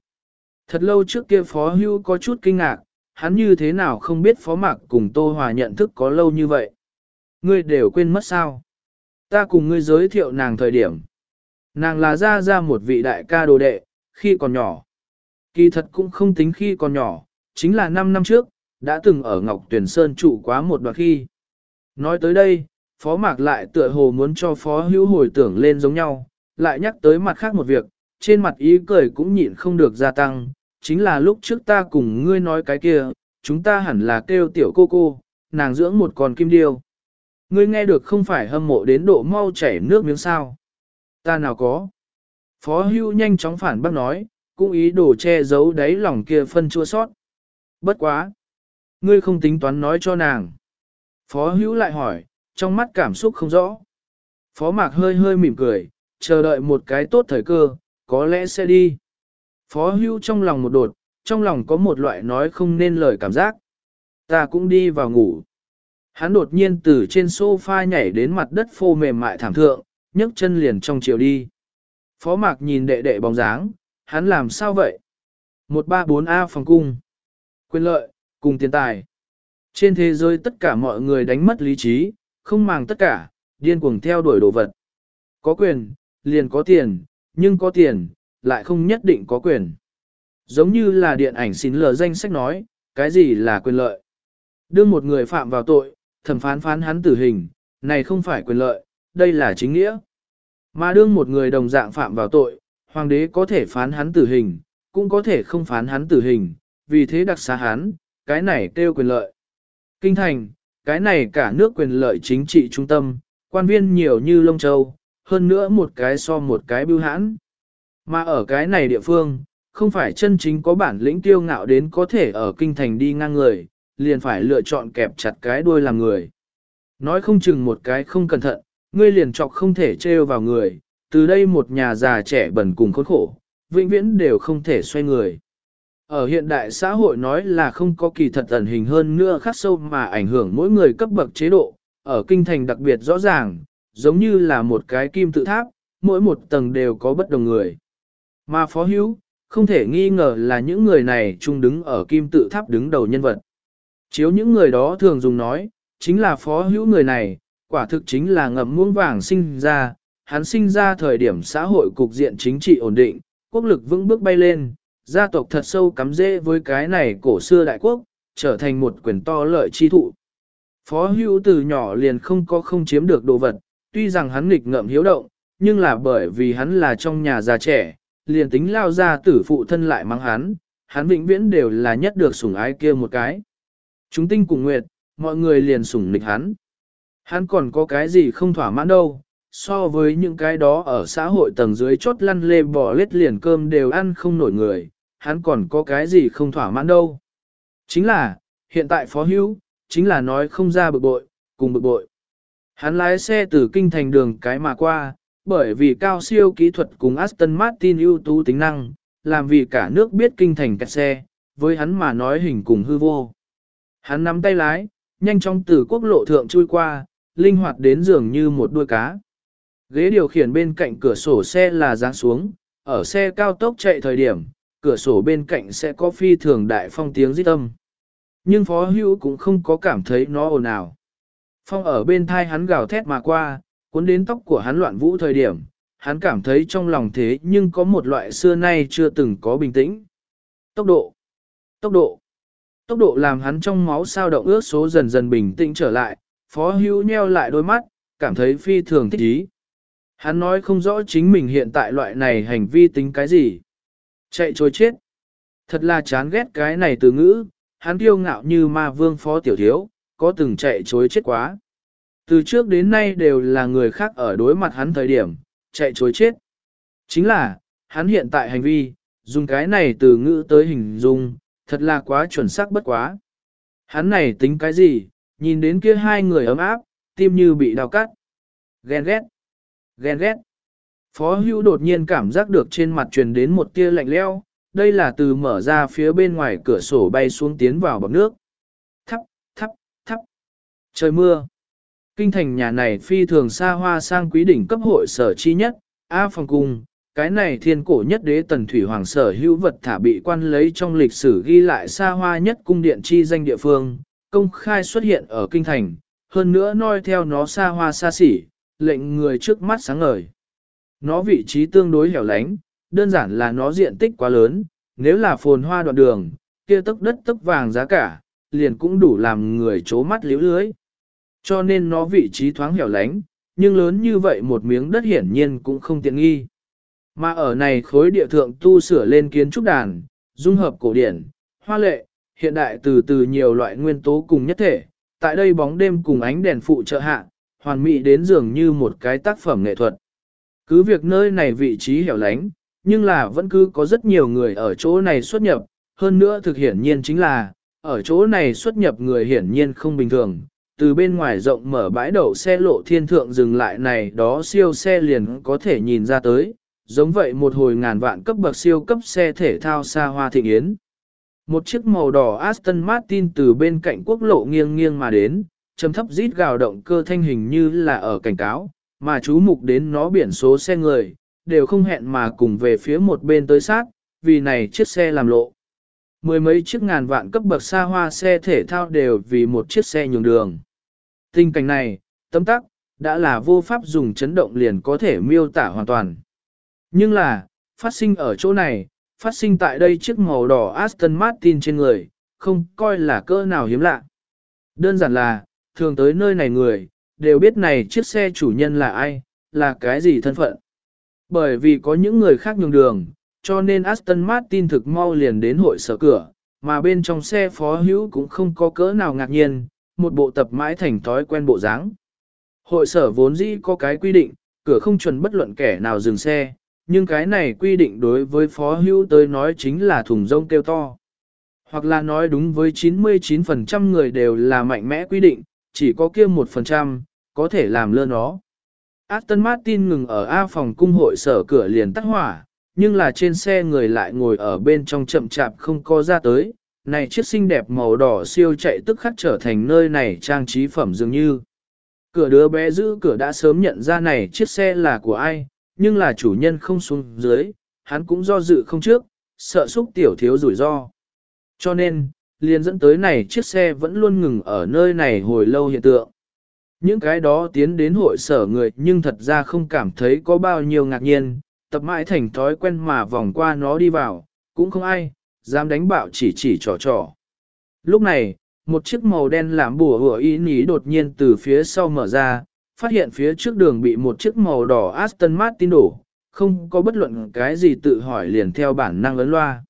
Thật lâu trước kia phó hữu có chút kinh ngạc, hắn như thế nào không biết phó mạc cùng tô hòa nhận thức có lâu như vậy. Ngươi đều quên mất sao? Ta cùng ngươi giới thiệu nàng thời điểm. Nàng là ra ra một vị đại ca đồ đệ, khi còn nhỏ. Kỳ thật cũng không tính khi còn nhỏ, chính là 5 năm trước, đã từng ở Ngọc Tuyển Sơn trụ quá một đoạn khi. Nói tới đây, Phó Mạc lại tựa hồ muốn cho Phó Hữu hồi tưởng lên giống nhau, lại nhắc tới mặt khác một việc, trên mặt ý cười cũng nhịn không được gia tăng, chính là lúc trước ta cùng ngươi nói cái kia, chúng ta hẳn là kêu tiểu cô cô, nàng dưỡng một con kim điêu. Ngươi nghe được không phải hâm mộ đến độ mau chảy nước miếng sao. Ta nào có. Phó hưu nhanh chóng phản bác nói, cũng ý đồ che giấu đáy lòng kia phân chua sót. Bất quá. Ngươi không tính toán nói cho nàng. Phó hữu lại hỏi, trong mắt cảm xúc không rõ. Phó mạc hơi hơi mỉm cười, chờ đợi một cái tốt thời cơ, có lẽ sẽ đi. Phó hữu trong lòng một đột, trong lòng có một loại nói không nên lời cảm giác. Ta cũng đi vào ngủ. Hắn đột nhiên từ trên sofa nhảy đến mặt đất phô mềm mại thảm thượng, nhấc chân liền trong chiều đi. Phó mạc nhìn đệ đệ bóng dáng, hắn làm sao vậy? 134A phòng cung. Quyền lợi, cùng tiền tài. Trên thế giới tất cả mọi người đánh mất lý trí, không màng tất cả, điên cuồng theo đuổi đồ vật. Có quyền, liền có tiền, nhưng có tiền, lại không nhất định có quyền. Giống như là điện ảnh xin lờ danh sách nói, cái gì là quyền lợi. Đưa một người phạm vào tội, thẩm phán phán hắn tử hình, này không phải quyền lợi, đây là chính nghĩa. Mà đương một người đồng dạng phạm vào tội, hoàng đế có thể phán hắn tử hình, cũng có thể không phán hắn tử hình, vì thế đặc xá hắn, cái này kêu quyền lợi. Kinh thành, cái này cả nước quyền lợi chính trị trung tâm, quan viên nhiều như lông châu, hơn nữa một cái so một cái bưu hãn. Mà ở cái này địa phương, không phải chân chính có bản lĩnh tiêu ngạo đến có thể ở kinh thành đi ngang người, liền phải lựa chọn kẹp chặt cái đuôi làm người. Nói không chừng một cái không cẩn thận, ngươi liền chọc không thể trêu vào người, từ đây một nhà già trẻ bẩn cùng khốn khổ, vĩnh viễn đều không thể xoay người. Ở hiện đại xã hội nói là không có kỳ thật ẩn hình hơn nữa khắc sâu mà ảnh hưởng mỗi người cấp bậc chế độ, ở kinh thành đặc biệt rõ ràng, giống như là một cái kim tự tháp, mỗi một tầng đều có bất đồng người. Mà phó hữu, không thể nghi ngờ là những người này chung đứng ở kim tự tháp đứng đầu nhân vật. Chiếu những người đó thường dùng nói, chính là phó hữu người này, quả thực chính là ngậm muông vàng sinh ra, hắn sinh ra thời điểm xã hội cục diện chính trị ổn định, quốc lực vững bước bay lên, gia tộc thật sâu cắm rễ với cái này cổ xưa đại quốc, trở thành một quyền to lợi chi thụ. Phó hữu từ nhỏ liền không có không chiếm được đồ vật, tuy rằng hắn nghịch ngợm hiếu động, nhưng là bởi vì hắn là trong nhà già trẻ, liền tính lao ra tử phụ thân lại mang hắn, hắn vĩnh viễn đều là nhất được sủng ái kia một cái. Chúng tinh cùng nguyệt, mọi người liền sủng nịch hắn. Hắn còn có cái gì không thỏa mãn đâu, so với những cái đó ở xã hội tầng dưới chốt lăn lê bỏ lết liền cơm đều ăn không nổi người, hắn còn có cái gì không thỏa mãn đâu. Chính là, hiện tại phó hữu, chính là nói không ra bực bội, cùng bực bội. Hắn lái xe từ kinh thành đường cái mà qua, bởi vì cao siêu kỹ thuật cùng Aston Martin ưu tú tính năng, làm vì cả nước biết kinh thành kẹt xe, với hắn mà nói hình cùng hư vô. Hắn nắm tay lái, nhanh chóng từ quốc lộ thượng chui qua, linh hoạt đến dường như một đuôi cá. Ghế điều khiển bên cạnh cửa sổ xe là giáng xuống, ở xe cao tốc chạy thời điểm, cửa sổ bên cạnh sẽ có phi thường đại phong tiếng rít âm. Nhưng Phó Hữu cũng không có cảm thấy nó ồn ào. Phong ở bên thai hắn gào thét mà qua, cuốn đến tóc của hắn loạn vũ thời điểm, hắn cảm thấy trong lòng thế nhưng có một loại xưa nay chưa từng có bình tĩnh. Tốc độ, tốc độ, tốc độ làm hắn trong máu sao động ước số dần dần bình tĩnh trở lại, Phó Hữu nheo lại đôi mắt, cảm thấy phi thường thích ý. Hắn nói không rõ chính mình hiện tại loại này hành vi tính cái gì. Chạy trối chết. Thật là chán ghét cái này từ ngữ, hắn kiêu ngạo như ma vương phó tiểu thiếu, có từng chạy chối chết quá. Từ trước đến nay đều là người khác ở đối mặt hắn thời điểm, chạy chối chết. Chính là, hắn hiện tại hành vi, dùng cái này từ ngữ tới hình dung, thật là quá chuẩn xác bất quá. Hắn này tính cái gì, nhìn đến kia hai người ấm áp, tim như bị đau cắt. Ghen ghét, ghen ghét. Phó hưu đột nhiên cảm giác được trên mặt truyền đến một tia lạnh leo, đây là từ mở ra phía bên ngoài cửa sổ bay xuống tiến vào bọc nước. Thắp, thắp, thắp. Trời mưa. Kinh thành nhà này phi thường xa hoa sang quý đỉnh cấp hội sở chi nhất, A phòng cung, cái này thiên cổ nhất đế tần thủy hoàng sở hữu vật thả bị quan lấy trong lịch sử ghi lại xa hoa nhất cung điện chi danh địa phương, công khai xuất hiện ở kinh thành, hơn nữa noi theo nó xa hoa xa xỉ, lệnh người trước mắt sáng ngời. Nó vị trí tương đối hẻo lánh, đơn giản là nó diện tích quá lớn, nếu là phồn hoa đoạn đường, kia tức đất tức vàng giá cả, liền cũng đủ làm người chố mắt liếu lưới. Cho nên nó vị trí thoáng hẻo lánh, nhưng lớn như vậy một miếng đất hiển nhiên cũng không tiện nghi. Mà ở này khối địa thượng tu sửa lên kiến trúc đàn, dung hợp cổ điển, hoa lệ, hiện đại từ từ nhiều loại nguyên tố cùng nhất thể, tại đây bóng đêm cùng ánh đèn phụ trợ hạ, hoàn mỹ đến dường như một cái tác phẩm nghệ thuật. Cứ việc nơi này vị trí hẻo lánh, nhưng là vẫn cứ có rất nhiều người ở chỗ này xuất nhập, hơn nữa thực hiển nhiên chính là, ở chỗ này xuất nhập người hiển nhiên không bình thường. Từ bên ngoài rộng mở bãi đậu xe lộ thiên thượng dừng lại này đó siêu xe liền có thể nhìn ra tới, giống vậy một hồi ngàn vạn cấp bậc siêu cấp xe thể thao xa hoa thịnh yến. Một chiếc màu đỏ Aston Martin từ bên cạnh quốc lộ nghiêng nghiêng mà đến, chấm thấp rít gào động cơ thanh hình như là ở cảnh cáo, mà chú mục đến nó biển số xe người, đều không hẹn mà cùng về phía một bên tới sát, vì này chiếc xe làm lộ. Mười mấy chiếc ngàn vạn cấp bậc xa hoa xe thể thao đều vì một chiếc xe nhường đường. Tình cảnh này, tấm tắc, đã là vô pháp dùng chấn động liền có thể miêu tả hoàn toàn. Nhưng là, phát sinh ở chỗ này, phát sinh tại đây chiếc màu đỏ Aston Martin trên người, không coi là cỡ nào hiếm lạ. Đơn giản là, thường tới nơi này người, đều biết này chiếc xe chủ nhân là ai, là cái gì thân phận. Bởi vì có những người khác nhường đường, cho nên Aston Martin thực mau liền đến hội sở cửa, mà bên trong xe phó hữu cũng không có cỡ nào ngạc nhiên, một bộ tập mãi thành thói quen bộ dáng. Hội sở vốn dĩ có cái quy định, cửa không chuẩn bất luận kẻ nào dừng xe, nhưng cái này quy định đối với phó hưu tới nói chính là thùng rông kêu to. Hoặc là nói đúng với 99% người đều là mạnh mẽ quy định, chỉ có kia 1%, có thể làm lơ nó. Aston Martin ngừng ở A phòng cung hội sở cửa liền tắt hỏa, nhưng là trên xe người lại ngồi ở bên trong chậm chạp không có ra tới. Này chiếc xinh đẹp màu đỏ siêu chạy tức khắc trở thành nơi này trang trí phẩm dường như. Cửa đứa bé giữ cửa đã sớm nhận ra này chiếc xe là của ai, nhưng là chủ nhân không xuống dưới, hắn cũng do dự không trước, sợ xúc tiểu thiếu rủi ro. Cho nên, liền dẫn tới này chiếc xe vẫn luôn ngừng ở nơi này hồi lâu hiện tượng. Những cái đó tiến đến hội sở người nhưng thật ra không cảm thấy có bao nhiêu ngạc nhiên, tập mãi thành thói quen mà vòng qua nó đi vào, cũng không ai, dám đánh bạo chỉ chỉ trò trò. Lúc này, một chiếc màu đen làm bùa hủa y ní đột nhiên từ phía sau mở ra, phát hiện phía trước đường bị một chiếc màu đỏ Aston Martin đổ, không có bất luận cái gì tự hỏi liền theo bản năng ấn loa.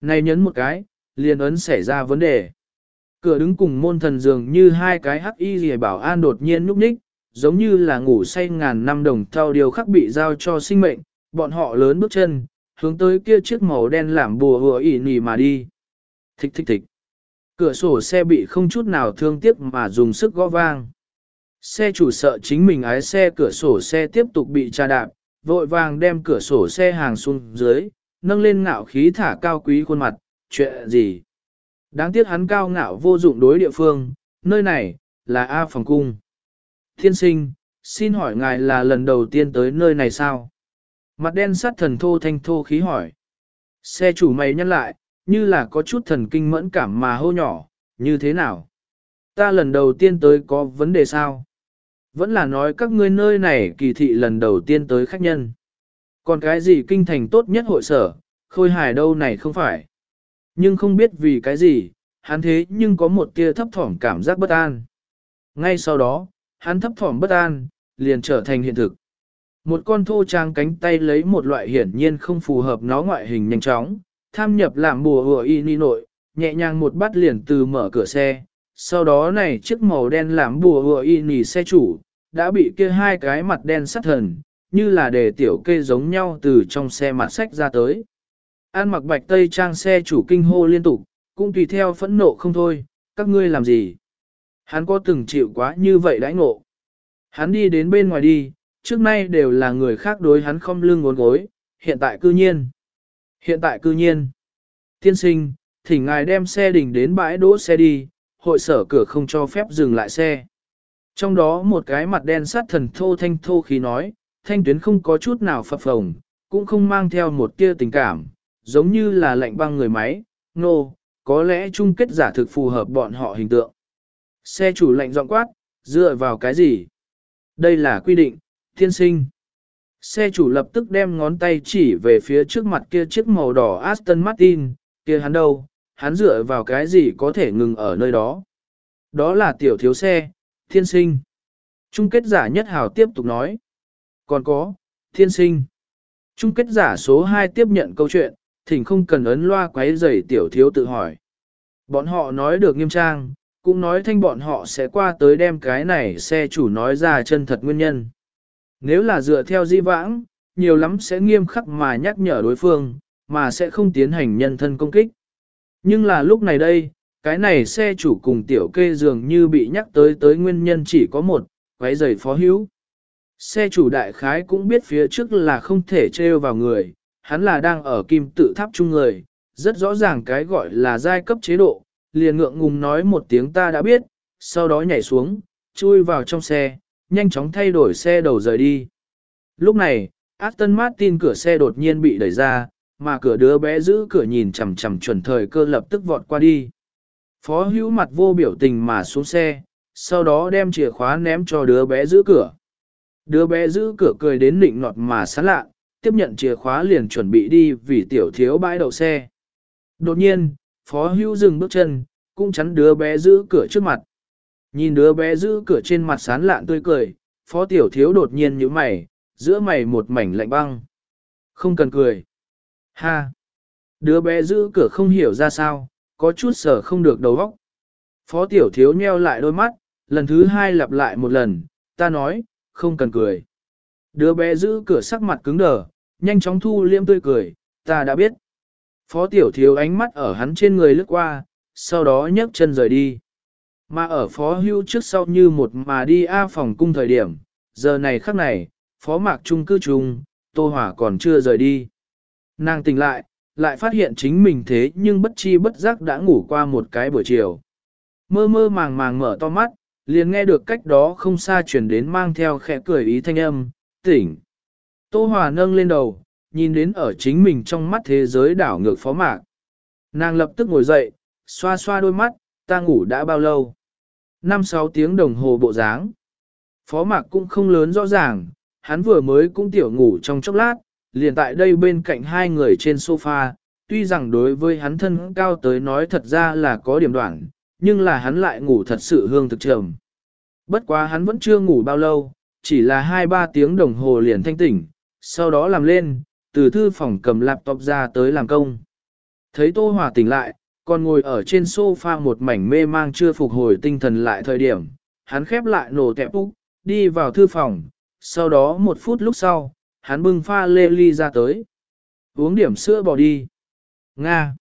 Này nhấn một cái, liền ấn xảy ra vấn đề. Cửa đứng cùng môn thần dường như hai cái hắc y gì bảo an đột nhiên núp ních, giống như là ngủ say ngàn năm đồng thao điều khắc bị giao cho sinh mệnh, bọn họ lớn bước chân, hướng tới kia chiếc màu đen làm bùa hùa ỉ nỉ mà đi. Thích thích thích. Cửa sổ xe bị không chút nào thương tiếc mà dùng sức gõ vang. Xe chủ sợ chính mình ái xe cửa sổ xe tiếp tục bị tra đạp, vội vàng đem cửa sổ xe hàng xuống dưới, nâng lên ngạo khí thả cao quý khuôn mặt, chuyện gì? Đáng tiếc hắn cao ngạo vô dụng đối địa phương, nơi này, là A phòng cung. Thiên sinh, xin hỏi ngài là lần đầu tiên tới nơi này sao? Mặt đen sát thần thô thanh thô khí hỏi. Xe chủ mày nhăn lại, như là có chút thần kinh mẫn cảm mà hô nhỏ, như thế nào? Ta lần đầu tiên tới có vấn đề sao? Vẫn là nói các ngươi nơi này kỳ thị lần đầu tiên tới khách nhân. Còn cái gì kinh thành tốt nhất hội sở, khôi hài đâu này không phải. Nhưng không biết vì cái gì, hắn thế nhưng có một tia thấp thỏm cảm giác bất an. Ngay sau đó, hắn thấp thỏm bất an, liền trở thành hiện thực. Một con thô trang cánh tay lấy một loại hiển nhiên không phù hợp nó ngoại hình nhanh chóng, tham nhập làm bùa hùa y ni nội, nhẹ nhàng một bắt liền từ mở cửa xe. Sau đó này chiếc màu đen làm bùa hùa y nì xe chủ, đã bị kia hai cái mặt đen sắt thần, như là để tiểu kê giống nhau từ trong xe mặt sách ra tới. An mặc bạch tây trang xe chủ kinh hô liên tục, cũng tùy theo phẫn nộ không thôi, các ngươi làm gì? Hắn có từng chịu quá như vậy đãi ngộ. Hắn đi đến bên ngoài đi, trước nay đều là người khác đối hắn không lưng ngốn gối, hiện tại cư nhiên. Hiện tại cư nhiên. Tiên sinh, thỉnh ngài đem xe đình đến bãi đỗ xe đi, hội sở cửa không cho phép dừng lại xe. Trong đó một cái mặt đen sát thần thô thanh thô khí nói, thanh tuyến không có chút nào phập phồng, cũng không mang theo một tia tình cảm, giống như là lạnh băng người máy, nô, no, có lẽ chung kết giả thực phù hợp bọn họ hình tượng. Xe chủ lạnh giọng quát, dựa vào cái gì? Đây là quy định, thiên sinh. Xe chủ lập tức đem ngón tay chỉ về phía trước mặt kia chiếc màu đỏ Aston Martin, kia hắn đâu, hắn dựa vào cái gì có thể ngừng ở nơi đó. Đó là tiểu thiếu xe, thiên sinh. Chung kết giả nhất hào tiếp tục nói. Còn có, thiên sinh. Chung kết giả số 2 tiếp nhận câu chuyện, thỉnh không cần ấn loa quấy rầy tiểu thiếu tự hỏi. Bọn họ nói được nghiêm trang, cũng nói thanh bọn họ sẽ qua tới đem cái này xe chủ nói ra chân thật nguyên nhân. Nếu là dựa theo di vãng, nhiều lắm sẽ nghiêm khắc mà nhắc nhở đối phương, mà sẽ không tiến hành nhân thân công kích. Nhưng là lúc này đây, cái này xe chủ cùng tiểu kê dường như bị nhắc tới tới nguyên nhân chỉ có một, quấy giày phó hữu. Xe chủ đại khái cũng biết phía trước là không thể trêu vào người, hắn là đang ở kim tự tháp chung người, rất rõ ràng cái gọi là giai cấp chế độ, liền ngượng ngùng nói một tiếng ta đã biết, sau đó nhảy xuống, chui vào trong xe, nhanh chóng thay đổi xe đầu rời đi. Lúc này, Aston Martin cửa xe đột nhiên bị đẩy ra, mà cửa đứa bé giữ cửa nhìn chằm chằm chuẩn thời cơ lập tức vọt qua đi. Phó hữu mặt vô biểu tình mà xuống xe, sau đó đem chìa khóa ném cho đứa bé giữ cửa. Đứa bé giữ cửa cười đến nịnh nọt mà sán lạ, tiếp nhận chìa khóa liền chuẩn bị đi vì tiểu thiếu bãi đậu xe. Đột nhiên, phó hữu dừng bước chân, cũng chắn đứa bé giữ cửa trước mặt. Nhìn đứa bé giữ cửa trên mặt sán lạn tươi cười, phó tiểu thiếu đột nhiên như mày, giữa mày một mảnh lạnh băng. Không cần cười. Ha! Đứa bé giữ cửa không hiểu ra sao, có chút sở không được đầu óc. Phó tiểu thiếu nheo lại đôi mắt, lần thứ hai lặp lại một lần, ta nói, không cần cười. Đứa bé giữ cửa sắc mặt cứng đờ, nhanh chóng thu liêm tươi cười, ta đã biết. Phó tiểu thiếu ánh mắt ở hắn trên người lướt qua, sau đó nhấc chân rời đi. Mà ở phó hưu trước sau như một mà đi A phòng cung thời điểm, giờ này khắc này, phó mạc trung cư trung, tô hỏa còn chưa rời đi. Nàng tỉnh lại, lại phát hiện chính mình thế nhưng bất chi bất giác đã ngủ qua một cái buổi chiều. Mơ mơ màng màng mở to mắt, liền nghe được cách đó không xa chuyển đến mang theo khẽ cười ý thanh âm, tỉnh. Tô Hòa nâng lên đầu, nhìn đến ở chính mình trong mắt thế giới đảo ngược phó mạc. Nàng lập tức ngồi dậy, xoa xoa đôi mắt, ta ngủ đã bao lâu? Năm sáu tiếng đồng hồ bộ dáng. Phó mạc cũng không lớn rõ ràng, hắn vừa mới cũng tiểu ngủ trong chốc lát, liền tại đây bên cạnh hai người trên sofa, tuy rằng đối với hắn thân cao tới nói thật ra là có điểm đoạn, nhưng là hắn lại ngủ thật sự hương thực trầm. Bất quá hắn vẫn chưa ngủ bao lâu, chỉ là 2-3 tiếng đồng hồ liền thanh tỉnh, sau đó làm lên, từ thư phòng cầm laptop ra tới làm công. Thấy Tô Hòa tỉnh lại, còn ngồi ở trên sofa một mảnh mê mang chưa phục hồi tinh thần lại thời điểm, hắn khép lại nổ tẹp úc, đi vào thư phòng, sau đó một phút lúc sau, hắn bưng pha lê ly ra tới. Uống điểm sữa bỏ đi. Nga.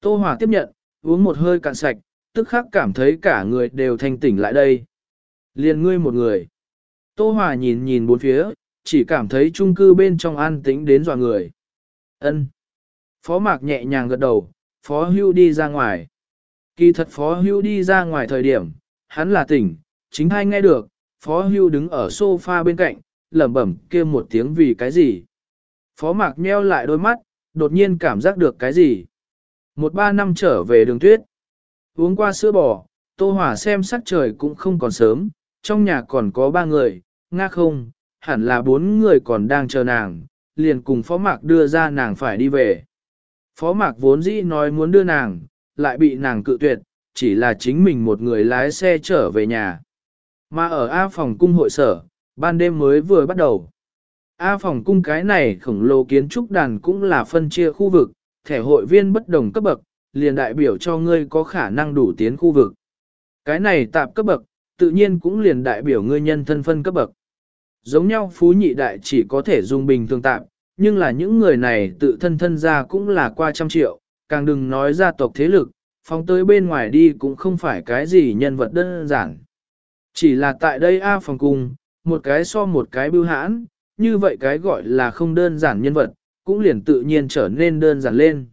Tô Hòa tiếp nhận, uống một hơi cạn sạch, tức khắc cảm thấy cả người đều thanh tỉnh lại đây. Liền ngươi một người. Tô Hòa nhìn nhìn bốn phía, chỉ cảm thấy chung cư bên trong an tĩnh đến dọa người. Ân. Phó Mạc nhẹ nhàng gật đầu, Phó Hưu đi ra ngoài. Kỳ thật Phó Hưu đi ra ngoài thời điểm, hắn là tỉnh, chính hay nghe được, Phó Hưu đứng ở sofa bên cạnh, lẩm bẩm kia một tiếng vì cái gì. Phó Mạc nheo lại đôi mắt, đột nhiên cảm giác được cái gì. Một ba năm trở về đường tuyết. Uống qua sữa bò, Tô Hỏa xem sắc trời cũng không còn sớm, trong nhà còn có ba người, nga không, hẳn là bốn người còn đang chờ nàng, liền cùng Phó Mạc đưa ra nàng phải đi về. Phó Mạc vốn dĩ nói muốn đưa nàng, lại bị nàng cự tuyệt, chỉ là chính mình một người lái xe trở về nhà. Mà ở A phòng cung hội sở, ban đêm mới vừa bắt đầu. A phòng cung cái này khổng lồ kiến trúc đàn cũng là phân chia khu vực, thẻ hội viên bất đồng cấp bậc, liền đại biểu cho ngươi có khả năng đủ tiến khu vực. Cái này tạp cấp bậc, tự nhiên cũng liền đại biểu ngươi nhân thân phân cấp bậc. Giống nhau phú nhị đại chỉ có thể dùng bình thường tạp, nhưng là những người này tự thân thân ra cũng là qua trăm triệu, càng đừng nói gia tộc thế lực, phóng tới bên ngoài đi cũng không phải cái gì nhân vật đơn giản. Chỉ là tại đây A phòng cung, một cái so một cái bưu hãn, như vậy cái gọi là không đơn giản nhân vật, cũng liền tự nhiên trở nên đơn giản lên.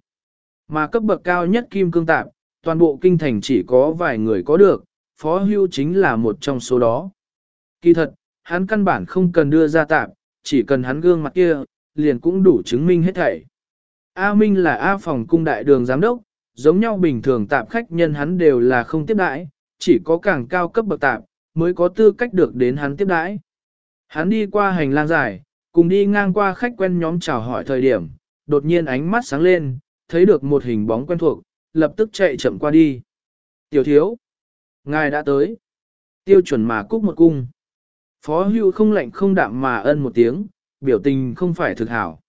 Mà cấp bậc cao nhất kim cương tạp, toàn bộ kinh thành chỉ có vài người có được, phó hưu chính là một trong số đó. Kỳ thật, hắn căn bản không cần đưa ra tạp, chỉ cần hắn gương mặt kia, liền cũng đủ chứng minh hết thảy. A Minh là A phòng cung đại đường giám đốc, giống nhau bình thường tạp khách nhân hắn đều là không tiếp đãi, chỉ có càng cao cấp bậc tạp, mới có tư cách được đến hắn tiếp đãi. Hắn đi qua hành lang dài, cùng đi ngang qua khách quen nhóm chào hỏi thời điểm, đột nhiên ánh mắt sáng lên, thấy được một hình bóng quen thuộc, lập tức chạy chậm qua đi. Tiểu thiếu, ngài đã tới. Tiêu chuẩn mà cúc một cung. Phó hưu không lạnh không đạm mà ân một tiếng, biểu tình không phải thực hảo.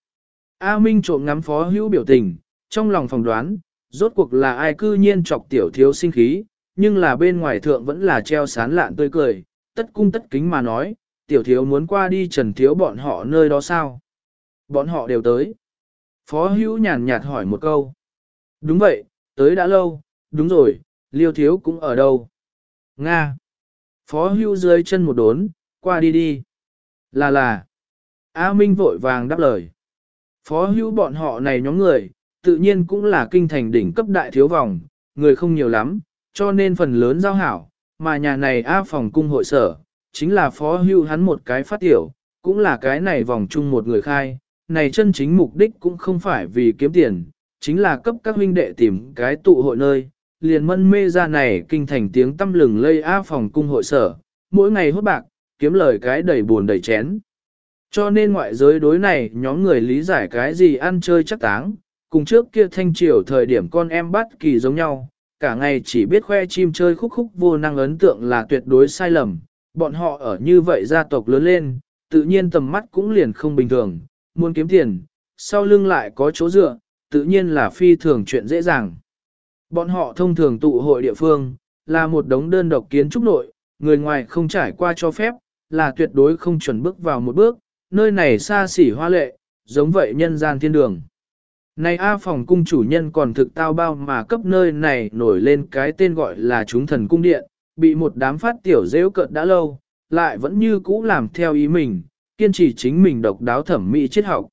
A Minh trộm ngắm phó hữu biểu tình, trong lòng phòng đoán, rốt cuộc là ai cư nhiên chọc tiểu thiếu sinh khí, nhưng là bên ngoài thượng vẫn là treo sán lạn tươi cười, tất cung tất kính mà nói, tiểu thiếu muốn qua đi trần thiếu bọn họ nơi đó sao? Bọn họ đều tới. Phó hữu nhàn nhạt hỏi một câu. Đúng vậy, tới đã lâu, đúng rồi, liêu thiếu cũng ở đâu? Nga. Phó hữu dưới chân một đốn, qua đi đi. Là là. A Minh vội vàng đáp lời. Phó hữu bọn họ này nhóm người, tự nhiên cũng là kinh thành đỉnh cấp đại thiếu vòng, người không nhiều lắm, cho nên phần lớn giao hảo, mà nhà này A phòng cung hội sở, chính là phó hưu hắn một cái phát tiểu, cũng là cái này vòng chung một người khai, này chân chính mục đích cũng không phải vì kiếm tiền, chính là cấp các huynh đệ tìm cái tụ hội nơi, liền mân mê ra này kinh thành tiếng tâm lừng lây A phòng cung hội sở, mỗi ngày hốt bạc, kiếm lời cái đầy buồn đầy chén. Cho nên ngoại giới đối này nhóm người lý giải cái gì ăn chơi chắc táng, cùng trước kia thanh triều thời điểm con em bắt kỳ giống nhau, cả ngày chỉ biết khoe chim chơi khúc khúc vô năng ấn tượng là tuyệt đối sai lầm, bọn họ ở như vậy gia tộc lớn lên, tự nhiên tầm mắt cũng liền không bình thường, muốn kiếm tiền, sau lưng lại có chỗ dựa, tự nhiên là phi thường chuyện dễ dàng. Bọn họ thông thường tụ hội địa phương, là một đống đơn độc kiến trúc nội, người ngoài không trải qua cho phép, là tuyệt đối không chuẩn bước vào một bước, nơi này xa xỉ hoa lệ, giống vậy nhân gian thiên đường. Này A phòng cung chủ nhân còn thực tao bao mà cấp nơi này nổi lên cái tên gọi là chúng thần cung điện, bị một đám phát tiểu rêu cợt đã lâu, lại vẫn như cũ làm theo ý mình, kiên trì chính mình độc đáo thẩm mỹ triết học.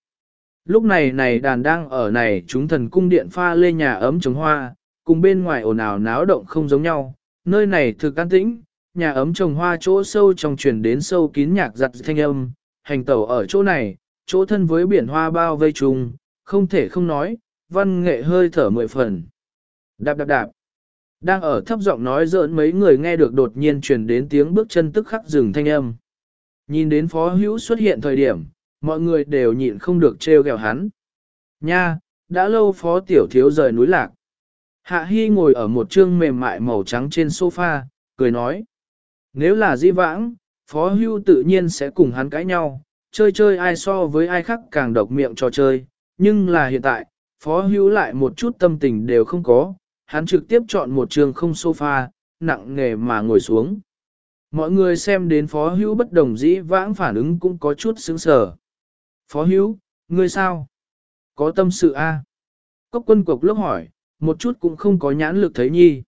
Lúc này này đàn đang ở này chúng thần cung điện pha lê nhà ấm trồng hoa, cùng bên ngoài ồn ào náo động không giống nhau, nơi này thực an tĩnh, nhà ấm trồng hoa chỗ sâu trong truyền đến sâu kín nhạc giặt thanh âm, hành tẩu ở chỗ này, chỗ thân với biển hoa bao vây trùng, không thể không nói, văn nghệ hơi thở mười phần. Đạp đạp đạp. Đang ở thấp giọng nói giỡn mấy người nghe được đột nhiên truyền đến tiếng bước chân tức khắc dừng thanh âm. Nhìn đến phó hữu xuất hiện thời điểm, mọi người đều nhịn không được trêu ghẹo hắn. Nha, đã lâu phó tiểu thiếu rời núi lạc. Hạ Hy ngồi ở một trương mềm mại màu trắng trên sofa, cười nói. Nếu là di vãng, phó hưu tự nhiên sẽ cùng hắn cãi nhau, chơi chơi ai so với ai khác càng độc miệng trò chơi, nhưng là hiện tại, phó hữu lại một chút tâm tình đều không có, hắn trực tiếp chọn một trường không sofa, nặng nghề mà ngồi xuống. Mọi người xem đến phó hữu bất đồng dĩ vãng phản ứng cũng có chút sướng sở. Phó hữu, ngươi sao? Có tâm sự a? À? Cốc quân cục lúc hỏi, một chút cũng không có nhãn lực thấy nhi.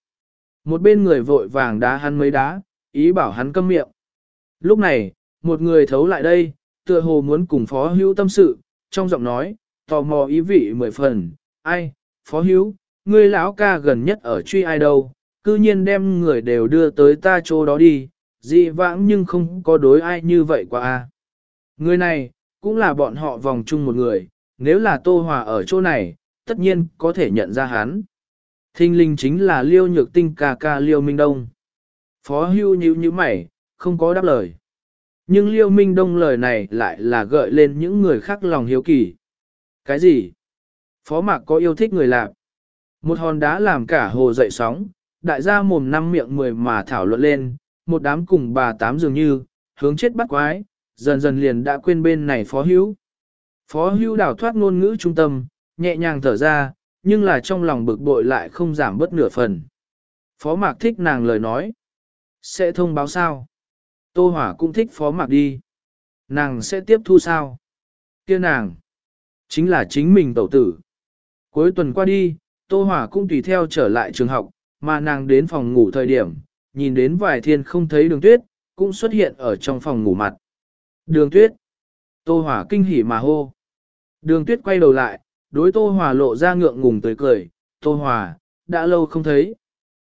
Một bên người vội vàng đá hắn mấy đá, ý bảo hắn câm miệng. Lúc này, một người thấu lại đây, tựa hồ muốn cùng phó hữu tâm sự, trong giọng nói, tò mò ý vị mười phần, ai, phó hữu, ngươi lão ca gần nhất ở truy ai đâu, cư nhiên đem người đều đưa tới ta chỗ đó đi, dị vãng nhưng không có đối ai như vậy quá a. Người này, cũng là bọn họ vòng chung một người, nếu là Tô Hòa ở chỗ này, tất nhiên có thể nhận ra hắn. Thinh linh chính là Liêu Nhược Tinh ca ca Liêu Minh Đông. Phó hưu như như mày, không có đáp lời. Nhưng Liêu Minh Đông lời này lại là gợi lên những người khác lòng hiếu kỳ. Cái gì? Phó Mạc có yêu thích người lạc. Một hòn đá làm cả hồ dậy sóng, đại gia mồm năm miệng mười mà thảo luận lên, một đám cùng bà tám dường như, hướng chết bắt quái, dần dần liền đã quên bên này phó hữu. Phó hữu đảo thoát ngôn ngữ trung tâm, nhẹ nhàng thở ra, nhưng là trong lòng bực bội lại không giảm bớt nửa phần. Phó mạc thích nàng lời nói. Sẽ thông báo sao? Tô Hỏa cũng thích phó mạc đi. Nàng sẽ tiếp thu sao? kia nàng. Chính là chính mình tẩu tử. Cuối tuần qua đi, Tô Hòa cũng tùy theo trở lại trường học, mà nàng đến phòng ngủ thời điểm, nhìn đến vài thiên không thấy đường tuyết, cũng xuất hiện ở trong phòng ngủ mặt. Đường tuyết. Tô Hòa kinh hỉ mà hô. Đường tuyết quay đầu lại, đối Tô Hòa lộ ra ngượng ngùng tới cười. Tô Hòa, đã lâu không thấy.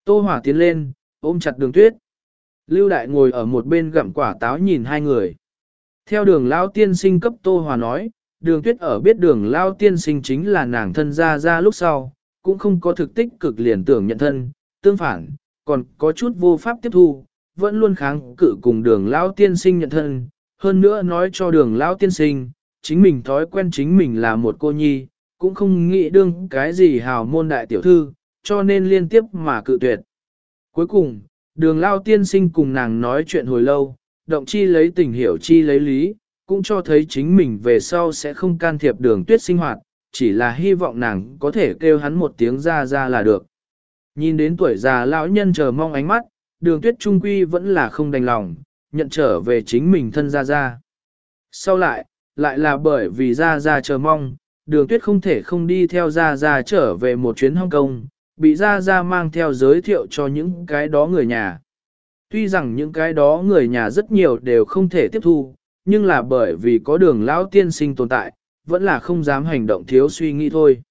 Tô Hòa tiến lên, ôm chặt đường tuyết. Lưu Đại ngồi ở một bên gặm quả táo nhìn hai người. Theo đường lão tiên sinh cấp Tô Hòa nói, đường tuyết ở biết đường Lao tiên sinh chính là nàng thân ra ra lúc sau, cũng không có thực tích cực liền tưởng nhận thân, tương phản, còn có chút vô pháp tiếp thu, vẫn luôn kháng cự cùng đường Lao tiên sinh nhận thân, hơn nữa nói cho đường Lao tiên sinh, chính mình thói quen chính mình là một cô nhi, cũng không nghĩ đương cái gì hào môn đại tiểu thư, cho nên liên tiếp mà cự tuyệt. Cuối cùng, đường Lao tiên sinh cùng nàng nói chuyện hồi lâu, động chi lấy tình hiểu chi lấy lý, cũng cho thấy chính mình về sau sẽ không can thiệp đường tuyết sinh hoạt, chỉ là hy vọng nàng có thể kêu hắn một tiếng ra ra là được. Nhìn đến tuổi già lão nhân chờ mong ánh mắt, đường tuyết trung quy vẫn là không đành lòng, nhận trở về chính mình thân ra ra. Sau lại, lại là bởi vì ra ra chờ mong, đường tuyết không thể không đi theo ra ra trở về một chuyến Hong Kong, bị ra ra mang theo giới thiệu cho những cái đó người nhà. Tuy rằng những cái đó người nhà rất nhiều đều không thể tiếp thu, nhưng là bởi vì có đường lão tiên sinh tồn tại, vẫn là không dám hành động thiếu suy nghĩ thôi.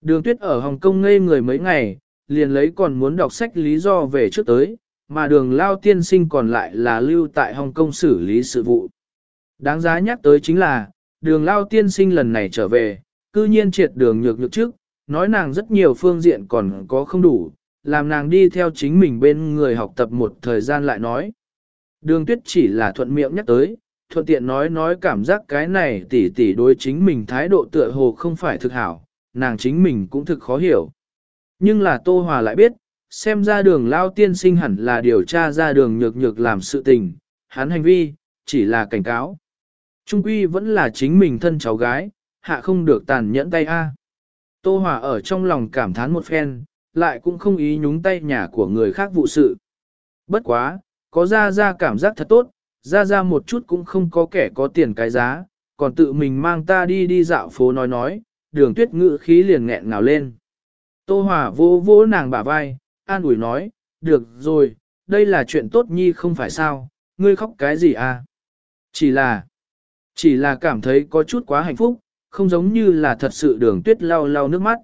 Đường tuyết ở Hồng Kông ngây người mấy ngày, liền lấy còn muốn đọc sách lý do về trước tới, mà đường lao tiên sinh còn lại là lưu tại Hồng Kông xử lý sự vụ. Đáng giá nhắc tới chính là, đường lao tiên sinh lần này trở về, cư nhiên triệt đường nhược nhược trước, nói nàng rất nhiều phương diện còn có không đủ, làm nàng đi theo chính mình bên người học tập một thời gian lại nói. Đường tuyết chỉ là thuận miệng nhắc tới, thuận tiện nói nói cảm giác cái này tỉ tỉ đối chính mình thái độ tựa hồ không phải thực hảo, nàng chính mình cũng thực khó hiểu. Nhưng là Tô Hòa lại biết, xem ra đường lao tiên sinh hẳn là điều tra ra đường nhược nhược làm sự tình, hắn hành vi, chỉ là cảnh cáo. Trung quy vẫn là chính mình thân cháu gái, hạ không được tàn nhẫn tay A. Tô Hòa ở trong lòng cảm thán một phen, lại cũng không ý nhúng tay nhà của người khác vụ sự. Bất quá, có ra ra cảm giác thật tốt, ra ra một chút cũng không có kẻ có tiền cái giá, còn tự mình mang ta đi đi dạo phố nói nói, đường tuyết ngữ khí liền nghẹn ngào lên. Tô Hòa vô vô nàng bả vai, an ủi nói, được rồi, đây là chuyện tốt nhi không phải sao, ngươi khóc cái gì à? Chỉ là, chỉ là cảm thấy có chút quá hạnh phúc, không giống như là thật sự đường tuyết lau lau nước mắt.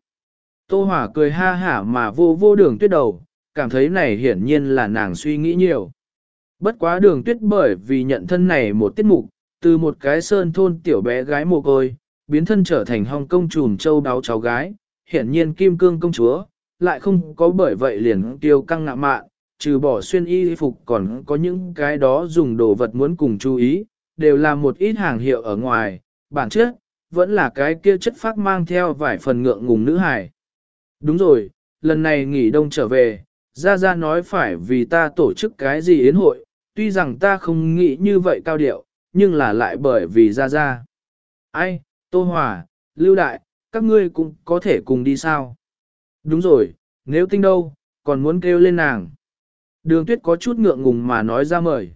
Tô Hòa cười ha hả mà vô vô đường tuyết đầu, cảm thấy này hiển nhiên là nàng suy nghĩ nhiều. Bất quá đường tuyết bởi vì nhận thân này một tiết mục, từ một cái sơn thôn tiểu bé gái mồ côi, biến thân trở thành hong công trùm châu đáo cháu gái, hiển nhiên kim cương công chúa, lại không có bởi vậy liền tiêu căng ngạ mạn, trừ bỏ xuyên y phục còn có những cái đó dùng đồ vật muốn cùng chú ý, đều là một ít hàng hiệu ở ngoài, bản chất, vẫn là cái kia chất phát mang theo vài phần ngượng ngùng nữ hài. Đúng rồi, lần này nghỉ đông trở về, Gia Gia nói phải vì ta tổ chức cái gì yến hội, tuy rằng ta không nghĩ như vậy cao điệu, nhưng là lại bởi vì Gia Gia. Ai, Tô Hòa, Lưu Đại, các ngươi cũng có thể cùng đi sao? Đúng rồi, nếu tinh đâu, còn muốn kêu lên nàng. Đường tuyết có chút ngượng ngùng mà nói ra mời.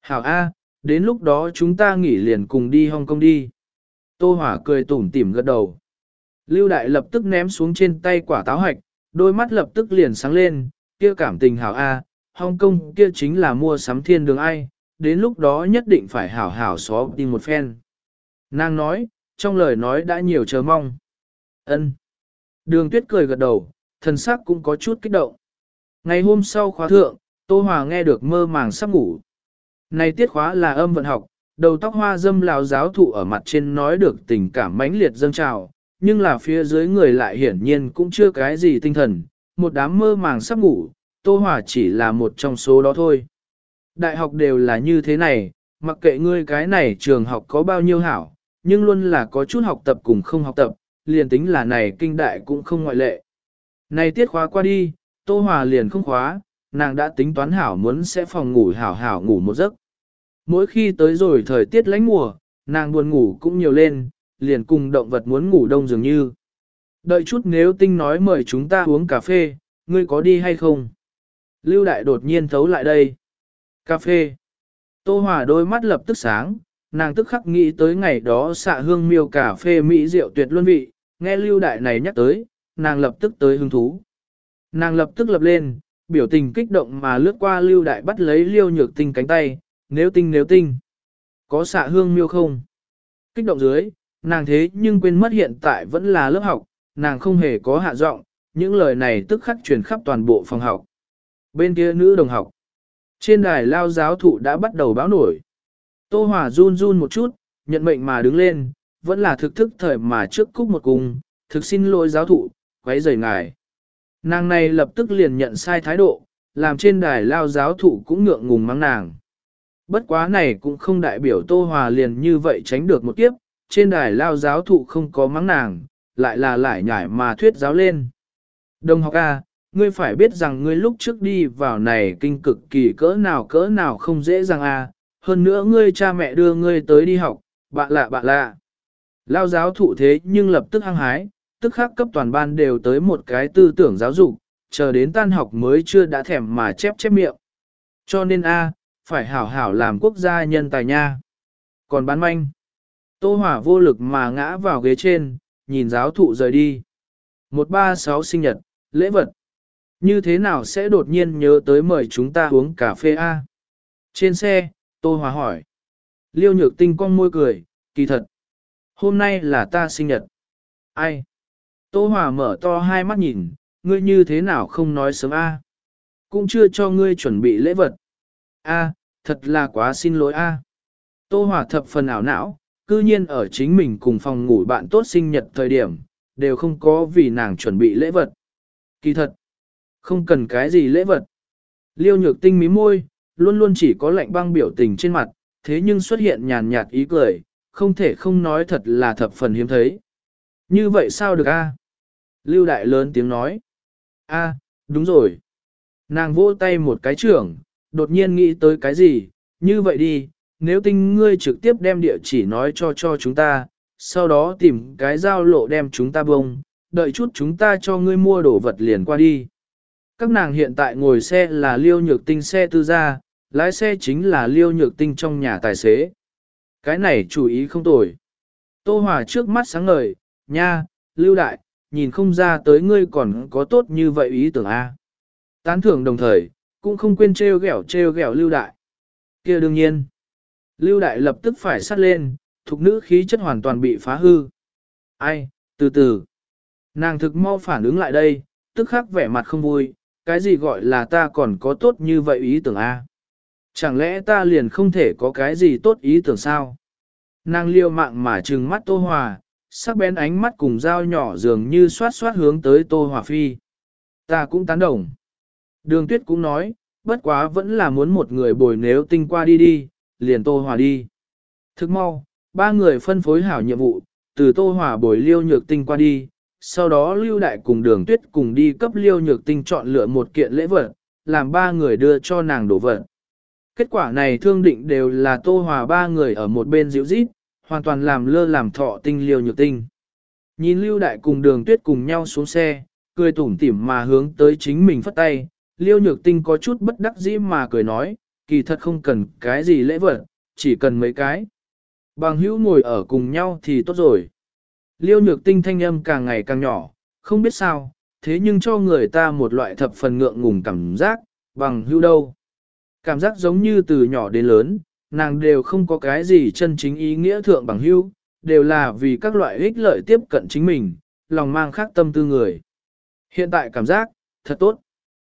Hảo A, đến lúc đó chúng ta nghỉ liền cùng đi Hong Kong đi. Tô Hỏa cười tủm tỉm gật đầu. Lưu Đại lập tức ném xuống trên tay quả táo hạch, đôi mắt lập tức liền sáng lên, kia cảm tình hảo A, Hong Kong kia chính là mua sắm thiên đường ai, đến lúc đó nhất định phải hảo hảo xó tìm một phen. Nàng nói, trong lời nói đã nhiều chờ mong. ân Đường tuyết cười gật đầu, thần sắc cũng có chút kích động. Ngày hôm sau khóa thượng, Tô Hòa nghe được mơ màng sắp ngủ. Này tiết khóa là âm vận học, đầu tóc hoa dâm lào giáo thụ ở mặt trên nói được tình cảm mãnh liệt dâng trào, nhưng là phía dưới người lại hiển nhiên cũng chưa cái gì tinh thần, một đám mơ màng sắp ngủ, Tô Hòa chỉ là một trong số đó thôi. Đại học đều là như thế này, mặc kệ ngươi cái này trường học có bao nhiêu hảo, nhưng luôn là có chút học tập cùng không học tập, liền tính là này kinh đại cũng không ngoại lệ. Này tiết khóa qua đi, Tô Hòa liền không khóa, nàng đã tính toán hảo muốn sẽ phòng ngủ hảo hảo ngủ một giấc. Mỗi khi tới rồi thời tiết lánh mùa, nàng buồn ngủ cũng nhiều lên, liền cùng động vật muốn ngủ đông dường như. Đợi chút nếu tinh nói mời chúng ta uống cà phê, ngươi có đi hay không? Lưu Đại đột nhiên thấu lại đây. Cà phê. Tô Hòa đôi mắt lập tức sáng, nàng tức khắc nghĩ tới ngày đó xạ hương miêu cà phê mỹ rượu tuyệt luân vị, nghe Lưu Đại này nhắc tới, nàng lập tức tới hứng thú. Nàng lập tức lập lên, biểu tình kích động mà lướt qua lưu đại bắt lấy liêu nhược tinh cánh tay, nếu tinh nếu tinh. Có xạ hương miêu không? Kích động dưới, nàng thế nhưng quên mất hiện tại vẫn là lớp học, nàng không hề có hạ giọng, những lời này tức khắc truyền khắp toàn bộ phòng học. Bên kia nữ đồng học. Trên đài lao giáo thụ đã bắt đầu báo nổi. Tô Hòa run run một chút, nhận mệnh mà đứng lên, vẫn là thực thức thời mà trước cúc một cung, thực xin lỗi giáo thụ, quấy rầy ngài. Nàng này lập tức liền nhận sai thái độ, làm trên đài lao giáo thụ cũng ngượng ngùng mắng nàng. Bất quá này cũng không đại biểu Tô Hòa liền như vậy tránh được một kiếp, trên đài lao giáo thụ không có mắng nàng, lại là lại nhải mà thuyết giáo lên. Đồng học A, ngươi phải biết rằng ngươi lúc trước đi vào này kinh cực kỳ cỡ nào cỡ nào không dễ dàng A, hơn nữa ngươi cha mẹ đưa ngươi tới đi học, bạ lạ bạ lạ. Lao giáo thụ thế nhưng lập tức hăng hái, tức khắc cấp toàn ban đều tới một cái tư tưởng giáo dục, chờ đến tan học mới chưa đã thèm mà chép chép miệng. Cho nên A, phải hảo hảo làm quốc gia nhân tài nha. Còn bán manh, Tô Hỏa vô lực mà ngã vào ghế trên, nhìn giáo thụ rời đi. 136 sinh nhật, lễ vật. Như thế nào sẽ đột nhiên nhớ tới mời chúng ta uống cà phê A? Trên xe, Tô Hòa hỏi. Liêu nhược tinh cong môi cười, kỳ thật. Hôm nay là ta sinh nhật. Ai? Tô Hòa mở to hai mắt nhìn, ngươi như thế nào không nói sớm A? Cũng chưa cho ngươi chuẩn bị lễ vật. A, thật là quá xin lỗi A. Tô Hòa thập phần ảo não, cư nhiên ở chính mình cùng phòng ngủ bạn tốt sinh nhật thời điểm, đều không có vì nàng chuẩn bị lễ vật. Kỳ thật, không cần cái gì lễ vật. Liêu nhược tinh mí môi, luôn luôn chỉ có lạnh băng biểu tình trên mặt, thế nhưng xuất hiện nhàn nhạt ý cười, không thể không nói thật là thập phần hiếm thấy. Như vậy sao được a? Lưu đại lớn tiếng nói. A, đúng rồi. Nàng vỗ tay một cái trưởng, đột nhiên nghĩ tới cái gì, như vậy đi, nếu tinh ngươi trực tiếp đem địa chỉ nói cho cho chúng ta, sau đó tìm cái giao lộ đem chúng ta bông, đợi chút chúng ta cho ngươi mua đồ vật liền qua đi. Các nàng hiện tại ngồi xe là liêu nhược tinh xe tư gia, lái xe chính là liêu nhược tinh trong nhà tài xế. Cái này chủ ý không tồi. Tô Hòa trước mắt sáng ngời, nha, lưu đại, nhìn không ra tới ngươi còn có tốt như vậy ý tưởng A. Tán thưởng đồng thời, cũng không quên treo ghẹo treo ghẹo lưu đại. kia đương nhiên. Lưu đại lập tức phải sát lên, thục nữ khí chất hoàn toàn bị phá hư. Ai, từ từ. Nàng thực mau phản ứng lại đây, tức khắc vẻ mặt không vui, cái gì gọi là ta còn có tốt như vậy ý tưởng a? Chẳng lẽ ta liền không thể có cái gì tốt ý tưởng sao? Nàng liêu mạng mà trừng mắt Tô Hòa, sắc bén ánh mắt cùng dao nhỏ dường như xoát xoát hướng tới Tô Hòa Phi. Ta cũng tán đồng. Đường tuyết cũng nói, bất quá vẫn là muốn một người bồi nếu tinh qua đi đi, liền Tô Hòa đi. Thức mau, ba người phân phối hảo nhiệm vụ, từ Tô Hòa bồi liêu nhược tinh qua đi, sau đó lưu đại cùng đường tuyết cùng đi cấp liêu nhược tinh chọn lựa một kiện lễ vật, làm ba người đưa cho nàng đổ vật. Kết quả này thương định đều là Tô Hòa ba người ở một bên dịu rít, hoàn toàn làm lơ làm thọ tinh liêu nhược tinh. Nhìn lưu đại cùng đường tuyết cùng nhau xuống xe, cười tủm tỉm mà hướng tới chính mình phất tay, liêu nhược tinh có chút bất đắc dĩ mà cười nói, kỳ thật không cần cái gì lễ vật, chỉ cần mấy cái. Bằng hữu ngồi ở cùng nhau thì tốt rồi. Liêu nhược tinh thanh âm càng ngày càng nhỏ, không biết sao, thế nhưng cho người ta một loại thập phần ngượng ngùng cảm giác, bằng hữu đâu. Cảm giác giống như từ nhỏ đến lớn, nàng đều không có cái gì chân chính ý nghĩa thượng bằng hữu, đều là vì các loại ích lợi tiếp cận chính mình, lòng mang khác tâm tư người. Hiện tại cảm giác, thật tốt.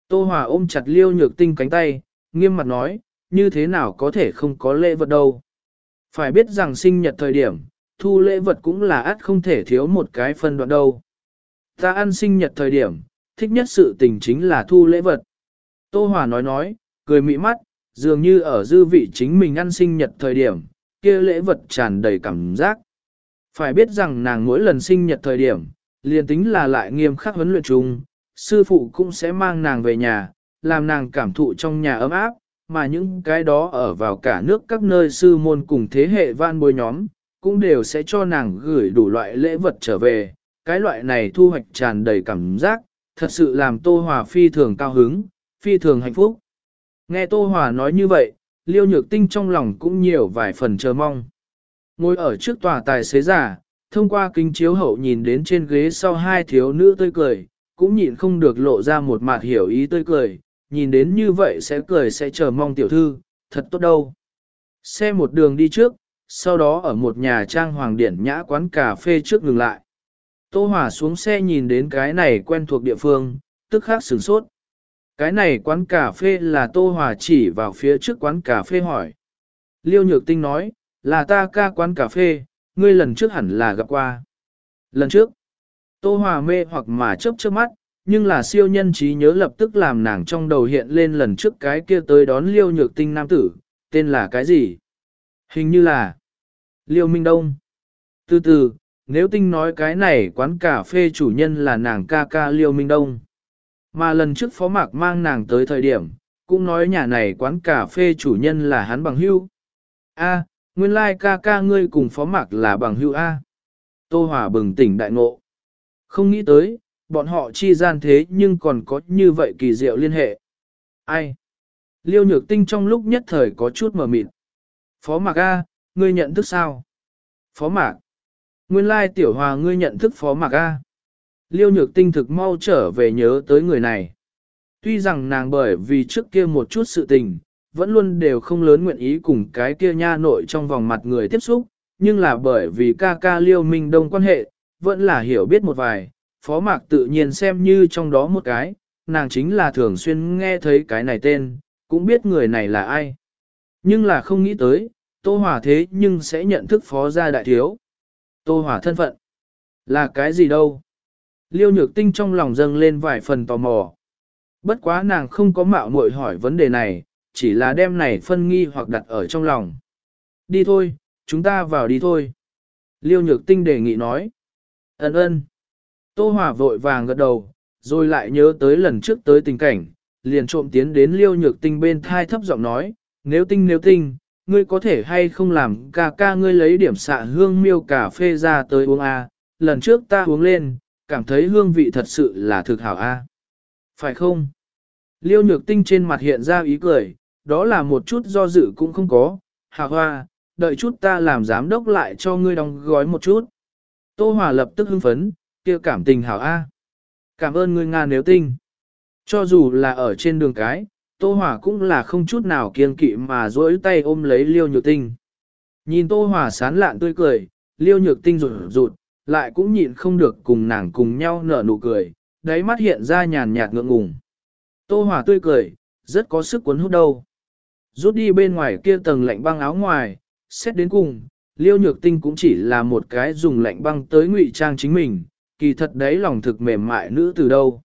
Tô Hòa ôm chặt liêu nhược tinh cánh tay, nghiêm mặt nói, như thế nào có thể không có lễ vật đâu. Phải biết rằng sinh nhật thời điểm, thu lễ vật cũng là ắt không thể thiếu một cái phân đoạn đâu. Ta ăn sinh nhật thời điểm, thích nhất sự tình chính là thu lễ vật. Tô Hòa nói nói, cười mỹ mắt, dường như ở dư vị chính mình ăn sinh nhật thời điểm, kia lễ vật tràn đầy cảm giác. Phải biết rằng nàng mỗi lần sinh nhật thời điểm, liền tính là lại nghiêm khắc huấn luyện chung, sư phụ cũng sẽ mang nàng về nhà, làm nàng cảm thụ trong nhà ấm áp, mà những cái đó ở vào cả nước các nơi sư môn cùng thế hệ van bối nhóm, cũng đều sẽ cho nàng gửi đủ loại lễ vật trở về. Cái loại này thu hoạch tràn đầy cảm giác, thật sự làm Tô Hòa phi thường cao hứng, phi thường hạnh phúc. Nghe Tô Hòa nói như vậy, Liêu Nhược Tinh trong lòng cũng nhiều vài phần chờ mong. Ngồi ở trước tòa tài xế giả, thông qua kính chiếu hậu nhìn đến trên ghế sau hai thiếu nữ tươi cười, cũng nhịn không được lộ ra một mặt hiểu ý tươi cười, nhìn đến như vậy sẽ cười sẽ chờ mong tiểu thư, thật tốt đâu. Xe một đường đi trước, sau đó ở một nhà trang hoàng điển nhã quán cà phê trước ngừng lại. Tô Hòa xuống xe nhìn đến cái này quen thuộc địa phương, tức khắc sửng sốt. Cái này quán cà phê là Tô Hòa chỉ vào phía trước quán cà phê hỏi. Liêu Nhược Tinh nói, là ta ca quán cà phê, ngươi lần trước hẳn là gặp qua. Lần trước, Tô Hòa mê hoặc mà chớp chớp mắt, nhưng là siêu nhân trí nhớ lập tức làm nàng trong đầu hiện lên lần trước cái kia tới đón Liêu Nhược Tinh nam tử, tên là cái gì? Hình như là Liêu Minh Đông. Từ từ, nếu tinh nói cái này quán cà phê chủ nhân là nàng ca ca Liêu Minh Đông. Mà lần trước phó mạc mang nàng tới thời điểm, cũng nói nhà này quán cà phê chủ nhân là hắn bằng hưu. A, nguyên lai like ca ca ngươi cùng phó mạc là bằng hưu A. Tô Hòa bừng tỉnh đại ngộ. Không nghĩ tới, bọn họ chi gian thế nhưng còn có như vậy kỳ diệu liên hệ. Ai? Liêu nhược tinh trong lúc nhất thời có chút mờ mịt. Phó mạc A, ngươi nhận thức sao? Phó mạc. Nguyên lai tiểu hòa ngươi nhận thức phó mạc A. Liêu nhược tinh thực mau trở về nhớ tới người này. Tuy rằng nàng bởi vì trước kia một chút sự tình, vẫn luôn đều không lớn nguyện ý cùng cái kia nha nội trong vòng mặt người tiếp xúc, nhưng là bởi vì ca ca liêu minh đông quan hệ, vẫn là hiểu biết một vài, phó mạc tự nhiên xem như trong đó một cái, nàng chính là thường xuyên nghe thấy cái này tên, cũng biết người này là ai. Nhưng là không nghĩ tới, Tô Hòa thế nhưng sẽ nhận thức phó gia đại thiếu. Tô Hòa thân phận. Là cái gì đâu? Liêu nhược tinh trong lòng dâng lên vài phần tò mò. Bất quá nàng không có mạo muội hỏi vấn đề này, chỉ là đem này phân nghi hoặc đặt ở trong lòng. Đi thôi, chúng ta vào đi thôi. Liêu nhược tinh đề nghị nói. Ấn ơn. Tô Hòa vội vàng gật đầu, rồi lại nhớ tới lần trước tới tình cảnh, liền trộm tiến đến liêu nhược tinh bên thai thấp giọng nói, nếu tinh nếu tinh, ngươi có thể hay không làm ca ca ngươi lấy điểm xạ hương miêu cà phê ra tới uống a lần trước ta uống lên, cảm thấy hương vị thật sự là thực hảo a Phải không? Liêu nhược tinh trên mặt hiện ra ý cười, đó là một chút do dự cũng không có, hạ hoa, đợi chút ta làm giám đốc lại cho ngươi đóng gói một chút. Tô Hòa lập tức hưng phấn, kia cảm tình hảo A. Cảm ơn ngươi Nga nếu tinh. Cho dù là ở trên đường cái, Tô Hòa cũng là không chút nào kiên kỵ mà duỗi tay ôm lấy Liêu Nhược Tinh. Nhìn Tô Hòa sán lạn tươi cười, Liêu Nhược Tinh rụt rụt, lại cũng nhịn không được cùng nàng cùng nhau nở nụ cười, đáy mắt hiện ra nhàn nhạt ngượng ngùng. Tô Hòa tươi cười, rất có sức cuốn hút đâu. Rút đi bên ngoài kia tầng lạnh băng áo ngoài, xét đến cùng, Liêu Nhược Tinh cũng chỉ là một cái dùng lạnh băng tới ngụy trang chính mình, kỳ thật đấy lòng thực mềm mại nữ từ đâu.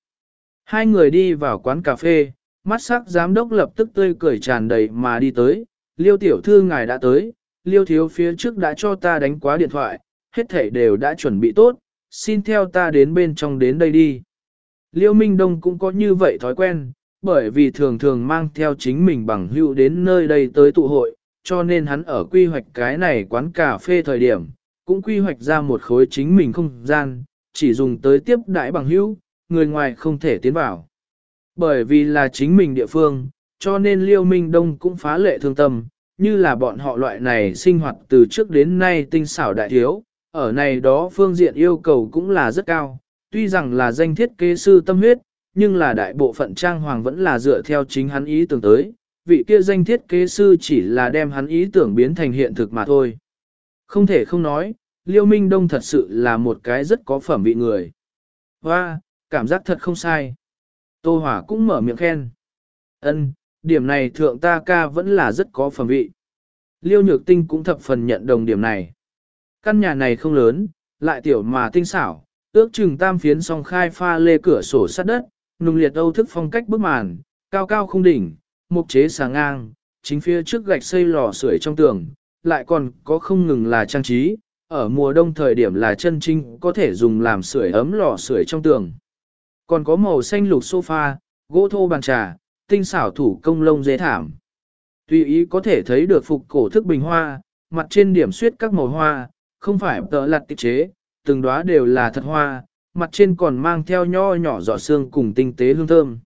Hai người đi vào quán cà phê, mắt sắc giám đốc lập tức tươi cười tràn đầy mà đi tới, liêu tiểu thư ngài đã tới, liêu thiếu phía trước đã cho ta đánh quá điện thoại, hết thảy đều đã chuẩn bị tốt, xin theo ta đến bên trong đến đây đi. Liêu Minh Đông cũng có như vậy thói quen, bởi vì thường thường mang theo chính mình bằng hữu đến nơi đây tới tụ hội, cho nên hắn ở quy hoạch cái này quán cà phê thời điểm, cũng quy hoạch ra một khối chính mình không gian, chỉ dùng tới tiếp đãi bằng hữu, người ngoài không thể tiến vào. Bởi vì là chính mình địa phương, cho nên Liêu Minh Đông cũng phá lệ thương tâm, như là bọn họ loại này sinh hoạt từ trước đến nay tinh xảo đại thiếu, ở này đó phương diện yêu cầu cũng là rất cao, tuy rằng là danh thiết kế sư tâm huyết, nhưng là đại bộ phận trang hoàng vẫn là dựa theo chính hắn ý tưởng tới, vị kia danh thiết kế sư chỉ là đem hắn ý tưởng biến thành hiện thực mà thôi. Không thể không nói, Liêu Minh Đông thật sự là một cái rất có phẩm vị người. Hoa, cảm giác thật không sai. Tô Hỏa cũng mở miệng khen. Ân, điểm này thượng ta ca vẫn là rất có phẩm vị. Liêu Nhược Tinh cũng thập phần nhận đồng điểm này. Căn nhà này không lớn, lại tiểu mà tinh xảo, ước chừng tam phiến song khai pha lê cửa sổ sắt đất, nung liệt âu thức phong cách bức màn, cao cao không đỉnh, mục chế sáng ngang, chính phía trước gạch xây lò sưởi trong tường, lại còn có không ngừng là trang trí, ở mùa đông thời điểm là chân trinh có thể dùng làm sưởi ấm lò sưởi trong tường. Còn có màu xanh lục sofa, gỗ thô bàn trà, tinh xảo thủ công lông dễ thảm. Tùy ý có thể thấy được phục cổ thức bình hoa, mặt trên điểm suyết các màu hoa, không phải tợ lặt tiết chế, từng đóa đều là thật hoa, mặt trên còn mang theo nho nhỏ giọt xương cùng tinh tế hương thơm.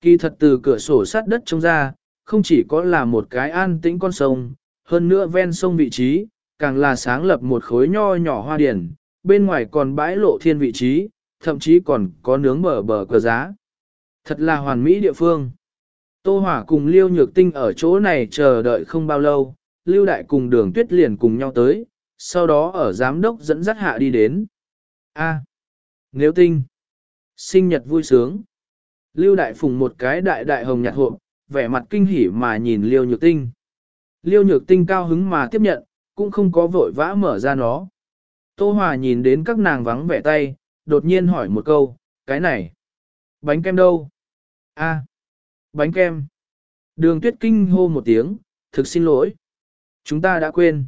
Kỳ thật từ cửa sổ sát đất trông ra, không chỉ có là một cái an tĩnh con sông, hơn nữa ven sông vị trí, càng là sáng lập một khối nho nhỏ hoa điển, bên ngoài còn bãi lộ thiên vị trí, thậm chí còn có nướng bờ bờ cờ giá. Thật là hoàn mỹ địa phương. Tô Hỏa cùng Liêu Nhược Tinh ở chỗ này chờ đợi không bao lâu, Lưu Đại cùng đường tuyết liền cùng nhau tới, sau đó ở giám đốc dẫn dắt hạ đi đến. A. nếu tinh. Sinh nhật vui sướng. Lưu Đại phùng một cái đại đại hồng nhạt hộp, vẻ mặt kinh hỉ mà nhìn Liêu Nhược Tinh. Liêu Nhược Tinh cao hứng mà tiếp nhận, cũng không có vội vã mở ra nó. Tô Hòa nhìn đến các nàng vắng vẻ tay, đột nhiên hỏi một câu, cái này, bánh kem đâu? A, bánh kem. Đường tuyết kinh hô một tiếng, thực xin lỗi. Chúng ta đã quên.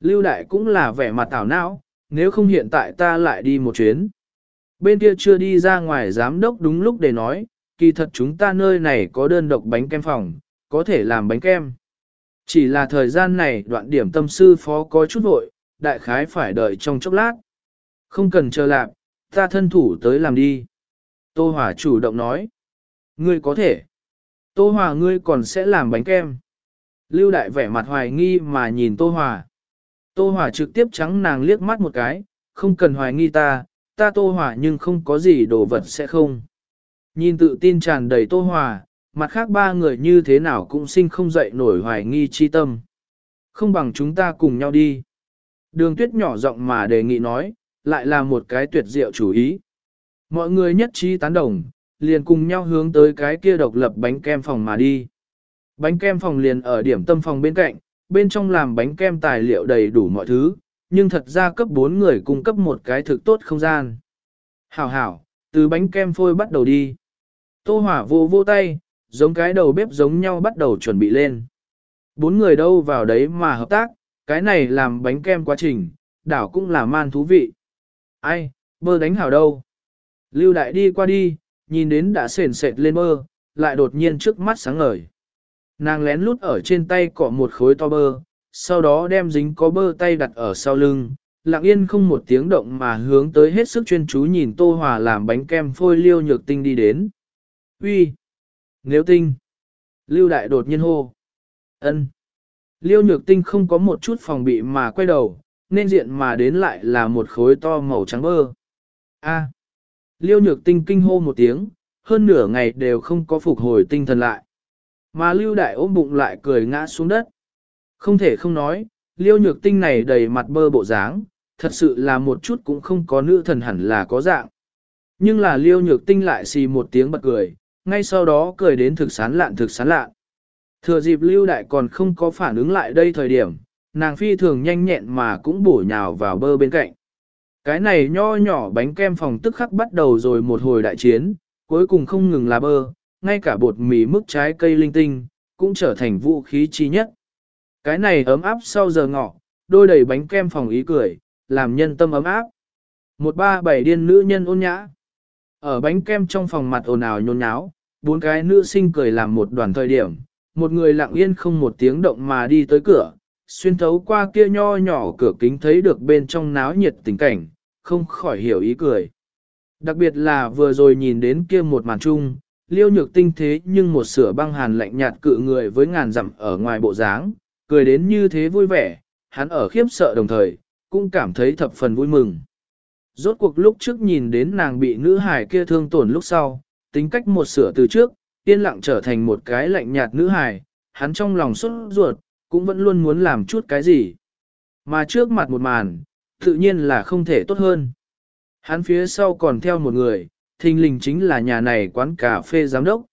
Lưu Đại cũng là vẻ mặt tảo não, nếu không hiện tại ta lại đi một chuyến. Bên kia chưa đi ra ngoài giám đốc đúng lúc để nói, kỳ thật chúng ta nơi này có đơn độc bánh kem phòng, có thể làm bánh kem. Chỉ là thời gian này đoạn điểm tâm sư phó có chút vội, đại khái phải đợi trong chốc lát. Không cần chờ lạp, ta thân thủ tới làm đi. Tô Hòa chủ động nói. Ngươi có thể. Tô Hòa ngươi còn sẽ làm bánh kem. Lưu đại vẻ mặt hoài nghi mà nhìn Tô Hòa. Tô Hòa trực tiếp trắng nàng liếc mắt một cái, không cần hoài nghi ta, ta Tô Hòa nhưng không có gì đồ vật sẽ không. Nhìn tự tin tràn đầy Tô Hòa, mặt khác ba người như thế nào cũng sinh không dậy nổi hoài nghi chi tâm. Không bằng chúng ta cùng nhau đi. Đường tuyết nhỏ giọng mà đề nghị nói, lại là một cái tuyệt diệu chủ ý. Mọi người nhất trí tán đồng, liền cùng nhau hướng tới cái kia độc lập bánh kem phòng mà đi. Bánh kem phòng liền ở điểm tâm phòng bên cạnh, bên trong làm bánh kem tài liệu đầy đủ mọi thứ, nhưng thật ra cấp 4 người cung cấp một cái thực tốt không gian. Hảo hảo, từ bánh kem phôi bắt đầu đi. Tô hỏa vô vô tay, giống cái đầu bếp giống nhau bắt đầu chuẩn bị lên. Bốn người đâu vào đấy mà hợp tác, cái này làm bánh kem quá trình, đảo cũng là man thú vị. Ai, bơ đánh hảo đâu. Lưu đại đi qua đi, nhìn đến đã sền sệt lên bơ, lại đột nhiên trước mắt sáng ngời. Nàng lén lút ở trên tay cọ một khối to bơ, sau đó đem dính có bơ tay đặt ở sau lưng, lặng yên không một tiếng động mà hướng tới hết sức chuyên chú nhìn Tô Hòa làm bánh kem phôi liêu nhược tinh đi đến. Uy, Nếu tinh! Lưu đại đột nhiên hô. ân. Liêu nhược tinh không có một chút phòng bị mà quay đầu, nên diện mà đến lại là một khối to màu trắng bơ. A. Liêu nhược tinh kinh hô một tiếng, hơn nửa ngày đều không có phục hồi tinh thần lại. Mà lưu đại ôm bụng lại cười ngã xuống đất. Không thể không nói, liêu nhược tinh này đầy mặt bơ bộ dáng, thật sự là một chút cũng không có nữ thần hẳn là có dạng. Nhưng là liêu nhược tinh lại xì một tiếng bật cười, ngay sau đó cười đến thực sán lạn thực sán lạn. Thừa dịp lưu đại còn không có phản ứng lại đây thời điểm, nàng phi thường nhanh nhẹn mà cũng bổ nhào vào bơ bên cạnh. Cái này nho nhỏ bánh kem phòng tức khắc bắt đầu rồi một hồi đại chiến, cuối cùng không ngừng là bơ, ngay cả bột mì mức trái cây linh tinh, cũng trở thành vũ khí chi nhất. Cái này ấm áp sau giờ ngọ, đôi đầy bánh kem phòng ý cười, làm nhân tâm ấm áp. Một ba bảy điên nữ nhân ôn nhã. Ở bánh kem trong phòng mặt ồn ào nhôn nháo, bốn cái nữ sinh cười làm một đoàn thời điểm, một người lặng yên không một tiếng động mà đi tới cửa, xuyên thấu qua kia nho nhỏ cửa kính thấy được bên trong náo nhiệt tình cảnh, không khỏi hiểu ý cười. Đặc biệt là vừa rồi nhìn đến kia một màn chung, liêu nhược tinh thế nhưng một sửa băng hàn lạnh nhạt cự người với ngàn dặm ở ngoài bộ dáng, cười đến như thế vui vẻ, hắn ở khiếp sợ đồng thời, cũng cảm thấy thập phần vui mừng. Rốt cuộc lúc trước nhìn đến nàng bị nữ hải kia thương tổn lúc sau, tính cách một sửa từ trước, yên lặng trở thành một cái lạnh nhạt nữ hài, hắn trong lòng xuất ruột, cũng vẫn luôn muốn làm chút cái gì. Mà trước mặt một màn, tự nhiên là không thể tốt hơn. Hắn phía sau còn theo một người, thình lình chính là nhà này quán cà phê giám đốc.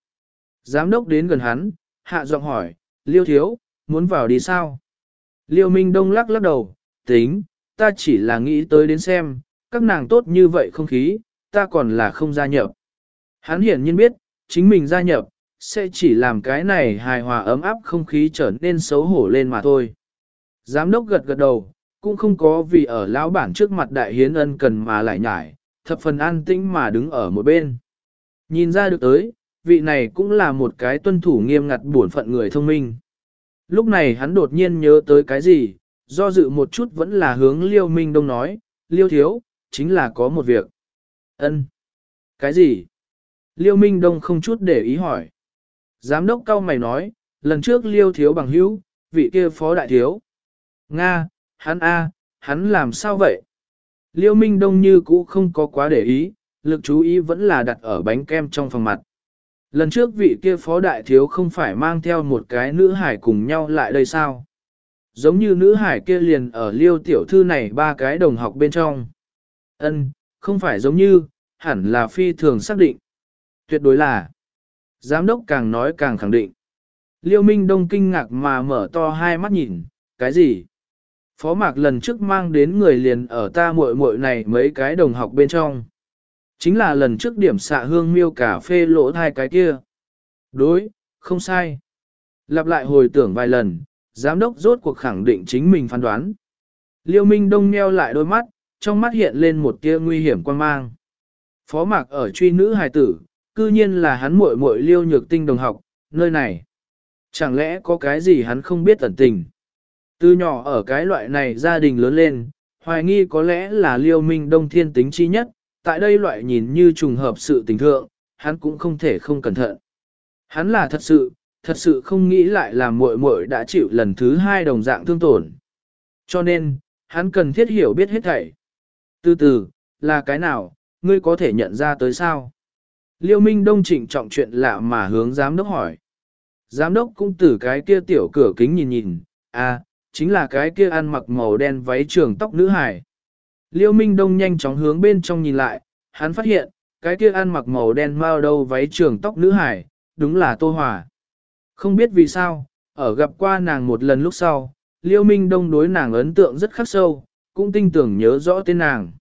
Giám đốc đến gần hắn, hạ giọng hỏi, Liêu thiếu, muốn vào đi sao? Liêu Minh Đông lắc lắc đầu, tính, ta chỉ là nghĩ tới đến xem, các nàng tốt như vậy không khí, ta còn là không gia nhập. Hắn hiển nhiên biết, chính mình gia nhập, sẽ chỉ làm cái này hài hòa ấm áp không khí trở nên xấu hổ lên mà thôi. Giám đốc gật gật đầu, cũng không có vì ở lão bản trước mặt đại hiến ân cần mà lại nhải, thập phần an tĩnh mà đứng ở một bên. Nhìn ra được tới, vị này cũng là một cái tuân thủ nghiêm ngặt bổn phận người thông minh. Lúc này hắn đột nhiên nhớ tới cái gì, do dự một chút vẫn là hướng Liêu Minh Đông nói, Liêu Thiếu, chính là có một việc. ân Cái gì? Liêu Minh Đông không chút để ý hỏi. Giám đốc cao mày nói, lần trước Liêu thiếu bằng hữu, vị kia phó đại thiếu. Nga, hắn A, hắn làm sao vậy? Liêu Minh Đông như cũ không có quá để ý, lực chú ý vẫn là đặt ở bánh kem trong phòng mặt. Lần trước vị kia phó đại thiếu không phải mang theo một cái nữ hải cùng nhau lại đây sao? Giống như nữ hải kia liền ở liêu tiểu thư này ba cái đồng học bên trong. Ân, không phải giống như, hẳn là phi thường xác định. Tuyệt đối là. Giám đốc càng nói càng khẳng định. Liêu Minh Đông kinh ngạc mà mở to hai mắt nhìn, cái gì? Phó mạc lần trước mang đến người liền ở ta muội muội này mấy cái đồng học bên trong. Chính là lần trước điểm xạ hương miêu cà phê lỗ hai cái kia. Đối, không sai. Lặp lại hồi tưởng vài lần, giám đốc rốt cuộc khẳng định chính mình phán đoán. Liêu Minh Đông nheo lại đôi mắt, trong mắt hiện lên một tia nguy hiểm quan mang. Phó mạc ở truy nữ hài tử, cư nhiên là hắn muội muội liêu nhược tinh đồng học, nơi này. Chẳng lẽ có cái gì hắn không biết tẩn tình. Từ nhỏ ở cái loại này gia đình lớn lên, hoài nghi có lẽ là liêu minh đông thiên tính chi nhất, tại đây loại nhìn như trùng hợp sự tình thượng, hắn cũng không thể không cẩn thận. Hắn là thật sự, thật sự không nghĩ lại là muội muội đã chịu lần thứ hai đồng dạng thương tổn. Cho nên, hắn cần thiết hiểu biết hết thảy. Từ từ, là cái nào, ngươi có thể nhận ra tới sao? Liêu Minh Đông trịnh trọng chuyện lạ mà hướng giám đốc hỏi. Giám đốc cũng từ cái kia tiểu cửa kính nhìn nhìn, à, chính là cái kia ăn mặc màu đen váy trường tóc nữ hải. Liêu Minh Đông nhanh chóng hướng bên trong nhìn lại, hắn phát hiện, cái kia ăn mặc màu đen mao đâu váy trường tóc nữ hải, đúng là Tô Hòa. Không biết vì sao, ở gặp qua nàng một lần lúc sau, Liêu Minh Đông đối nàng ấn tượng rất khắc sâu, cũng tinh tưởng nhớ rõ tên nàng.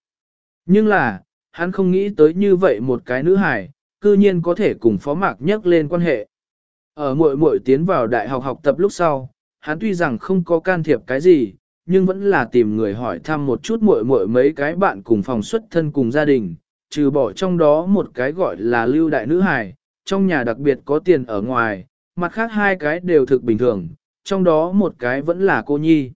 Nhưng là, hắn không nghĩ tới như vậy một cái nữ hải, cư nhiên có thể cùng phó mạc nhắc lên quan hệ. Ở muội muội tiến vào đại học học tập lúc sau, hắn tuy rằng không có can thiệp cái gì, nhưng vẫn là tìm người hỏi thăm một chút muội muội mấy cái bạn cùng phòng xuất thân cùng gia đình, trừ bỏ trong đó một cái gọi là lưu đại nữ hài, trong nhà đặc biệt có tiền ở ngoài, mặt khác hai cái đều thực bình thường, trong đó một cái vẫn là cô nhi.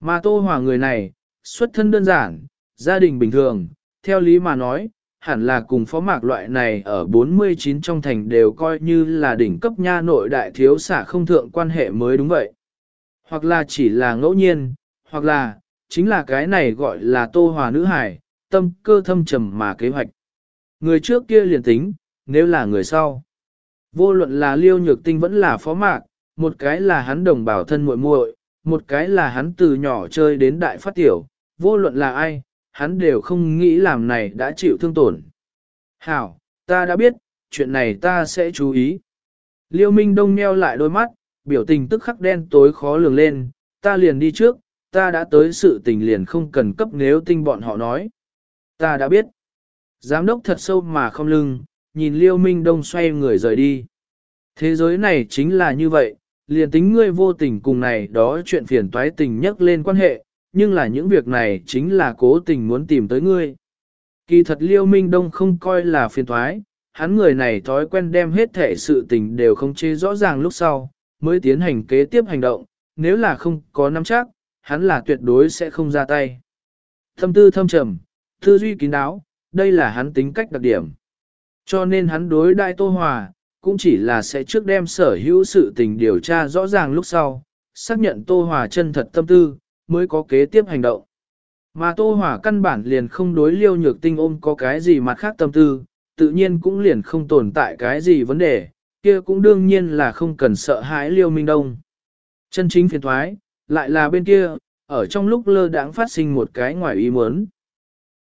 Mà Tô Hòa người này, xuất thân đơn giản, gia đình bình thường, theo lý mà nói, hẳn là cùng phó mạc loại này ở 49 trong thành đều coi như là đỉnh cấp nha nội đại thiếu xả không thượng quan hệ mới đúng vậy. Hoặc là chỉ là ngẫu nhiên, hoặc là, chính là cái này gọi là tô hòa nữ hải, tâm cơ thâm trầm mà kế hoạch. Người trước kia liền tính, nếu là người sau. Vô luận là liêu nhược tinh vẫn là phó mạc, một cái là hắn đồng bảo thân muội muội, một cái là hắn từ nhỏ chơi đến đại phát tiểu, vô luận là ai, hắn đều không nghĩ làm này đã chịu thương tổn. Hảo, ta đã biết, chuyện này ta sẽ chú ý. Liêu Minh Đông nheo lại đôi mắt, biểu tình tức khắc đen tối khó lường lên, ta liền đi trước, ta đã tới sự tình liền không cần cấp nếu tinh bọn họ nói. Ta đã biết. Giám đốc thật sâu mà không lưng, nhìn Liêu Minh Đông xoay người rời đi. Thế giới này chính là như vậy, liền tính ngươi vô tình cùng này đó chuyện phiền toái tình nhắc lên quan hệ, nhưng là những việc này chính là cố tình muốn tìm tới ngươi. Kỳ thật Liêu Minh Đông không coi là phiền toái, hắn người này thói quen đem hết thể sự tình đều không chế rõ ràng lúc sau, mới tiến hành kế tiếp hành động, nếu là không có nắm chắc, hắn là tuyệt đối sẽ không ra tay. Thâm tư thâm trầm, tư duy kín đáo, đây là hắn tính cách đặc điểm. Cho nên hắn đối đại Tô Hòa, cũng chỉ là sẽ trước đem sở hữu sự tình điều tra rõ ràng lúc sau, xác nhận Tô Hòa chân thật tâm tư, mới có kế tiếp hành động. Mà Tô hỏa căn bản liền không đối liêu nhược tinh ôm có cái gì mặt khác tâm tư, tự nhiên cũng liền không tồn tại cái gì vấn đề, kia cũng đương nhiên là không cần sợ hãi liêu minh đông. Chân chính phiền thoái, lại là bên kia, ở trong lúc lơ đãng phát sinh một cái ngoài ý muốn.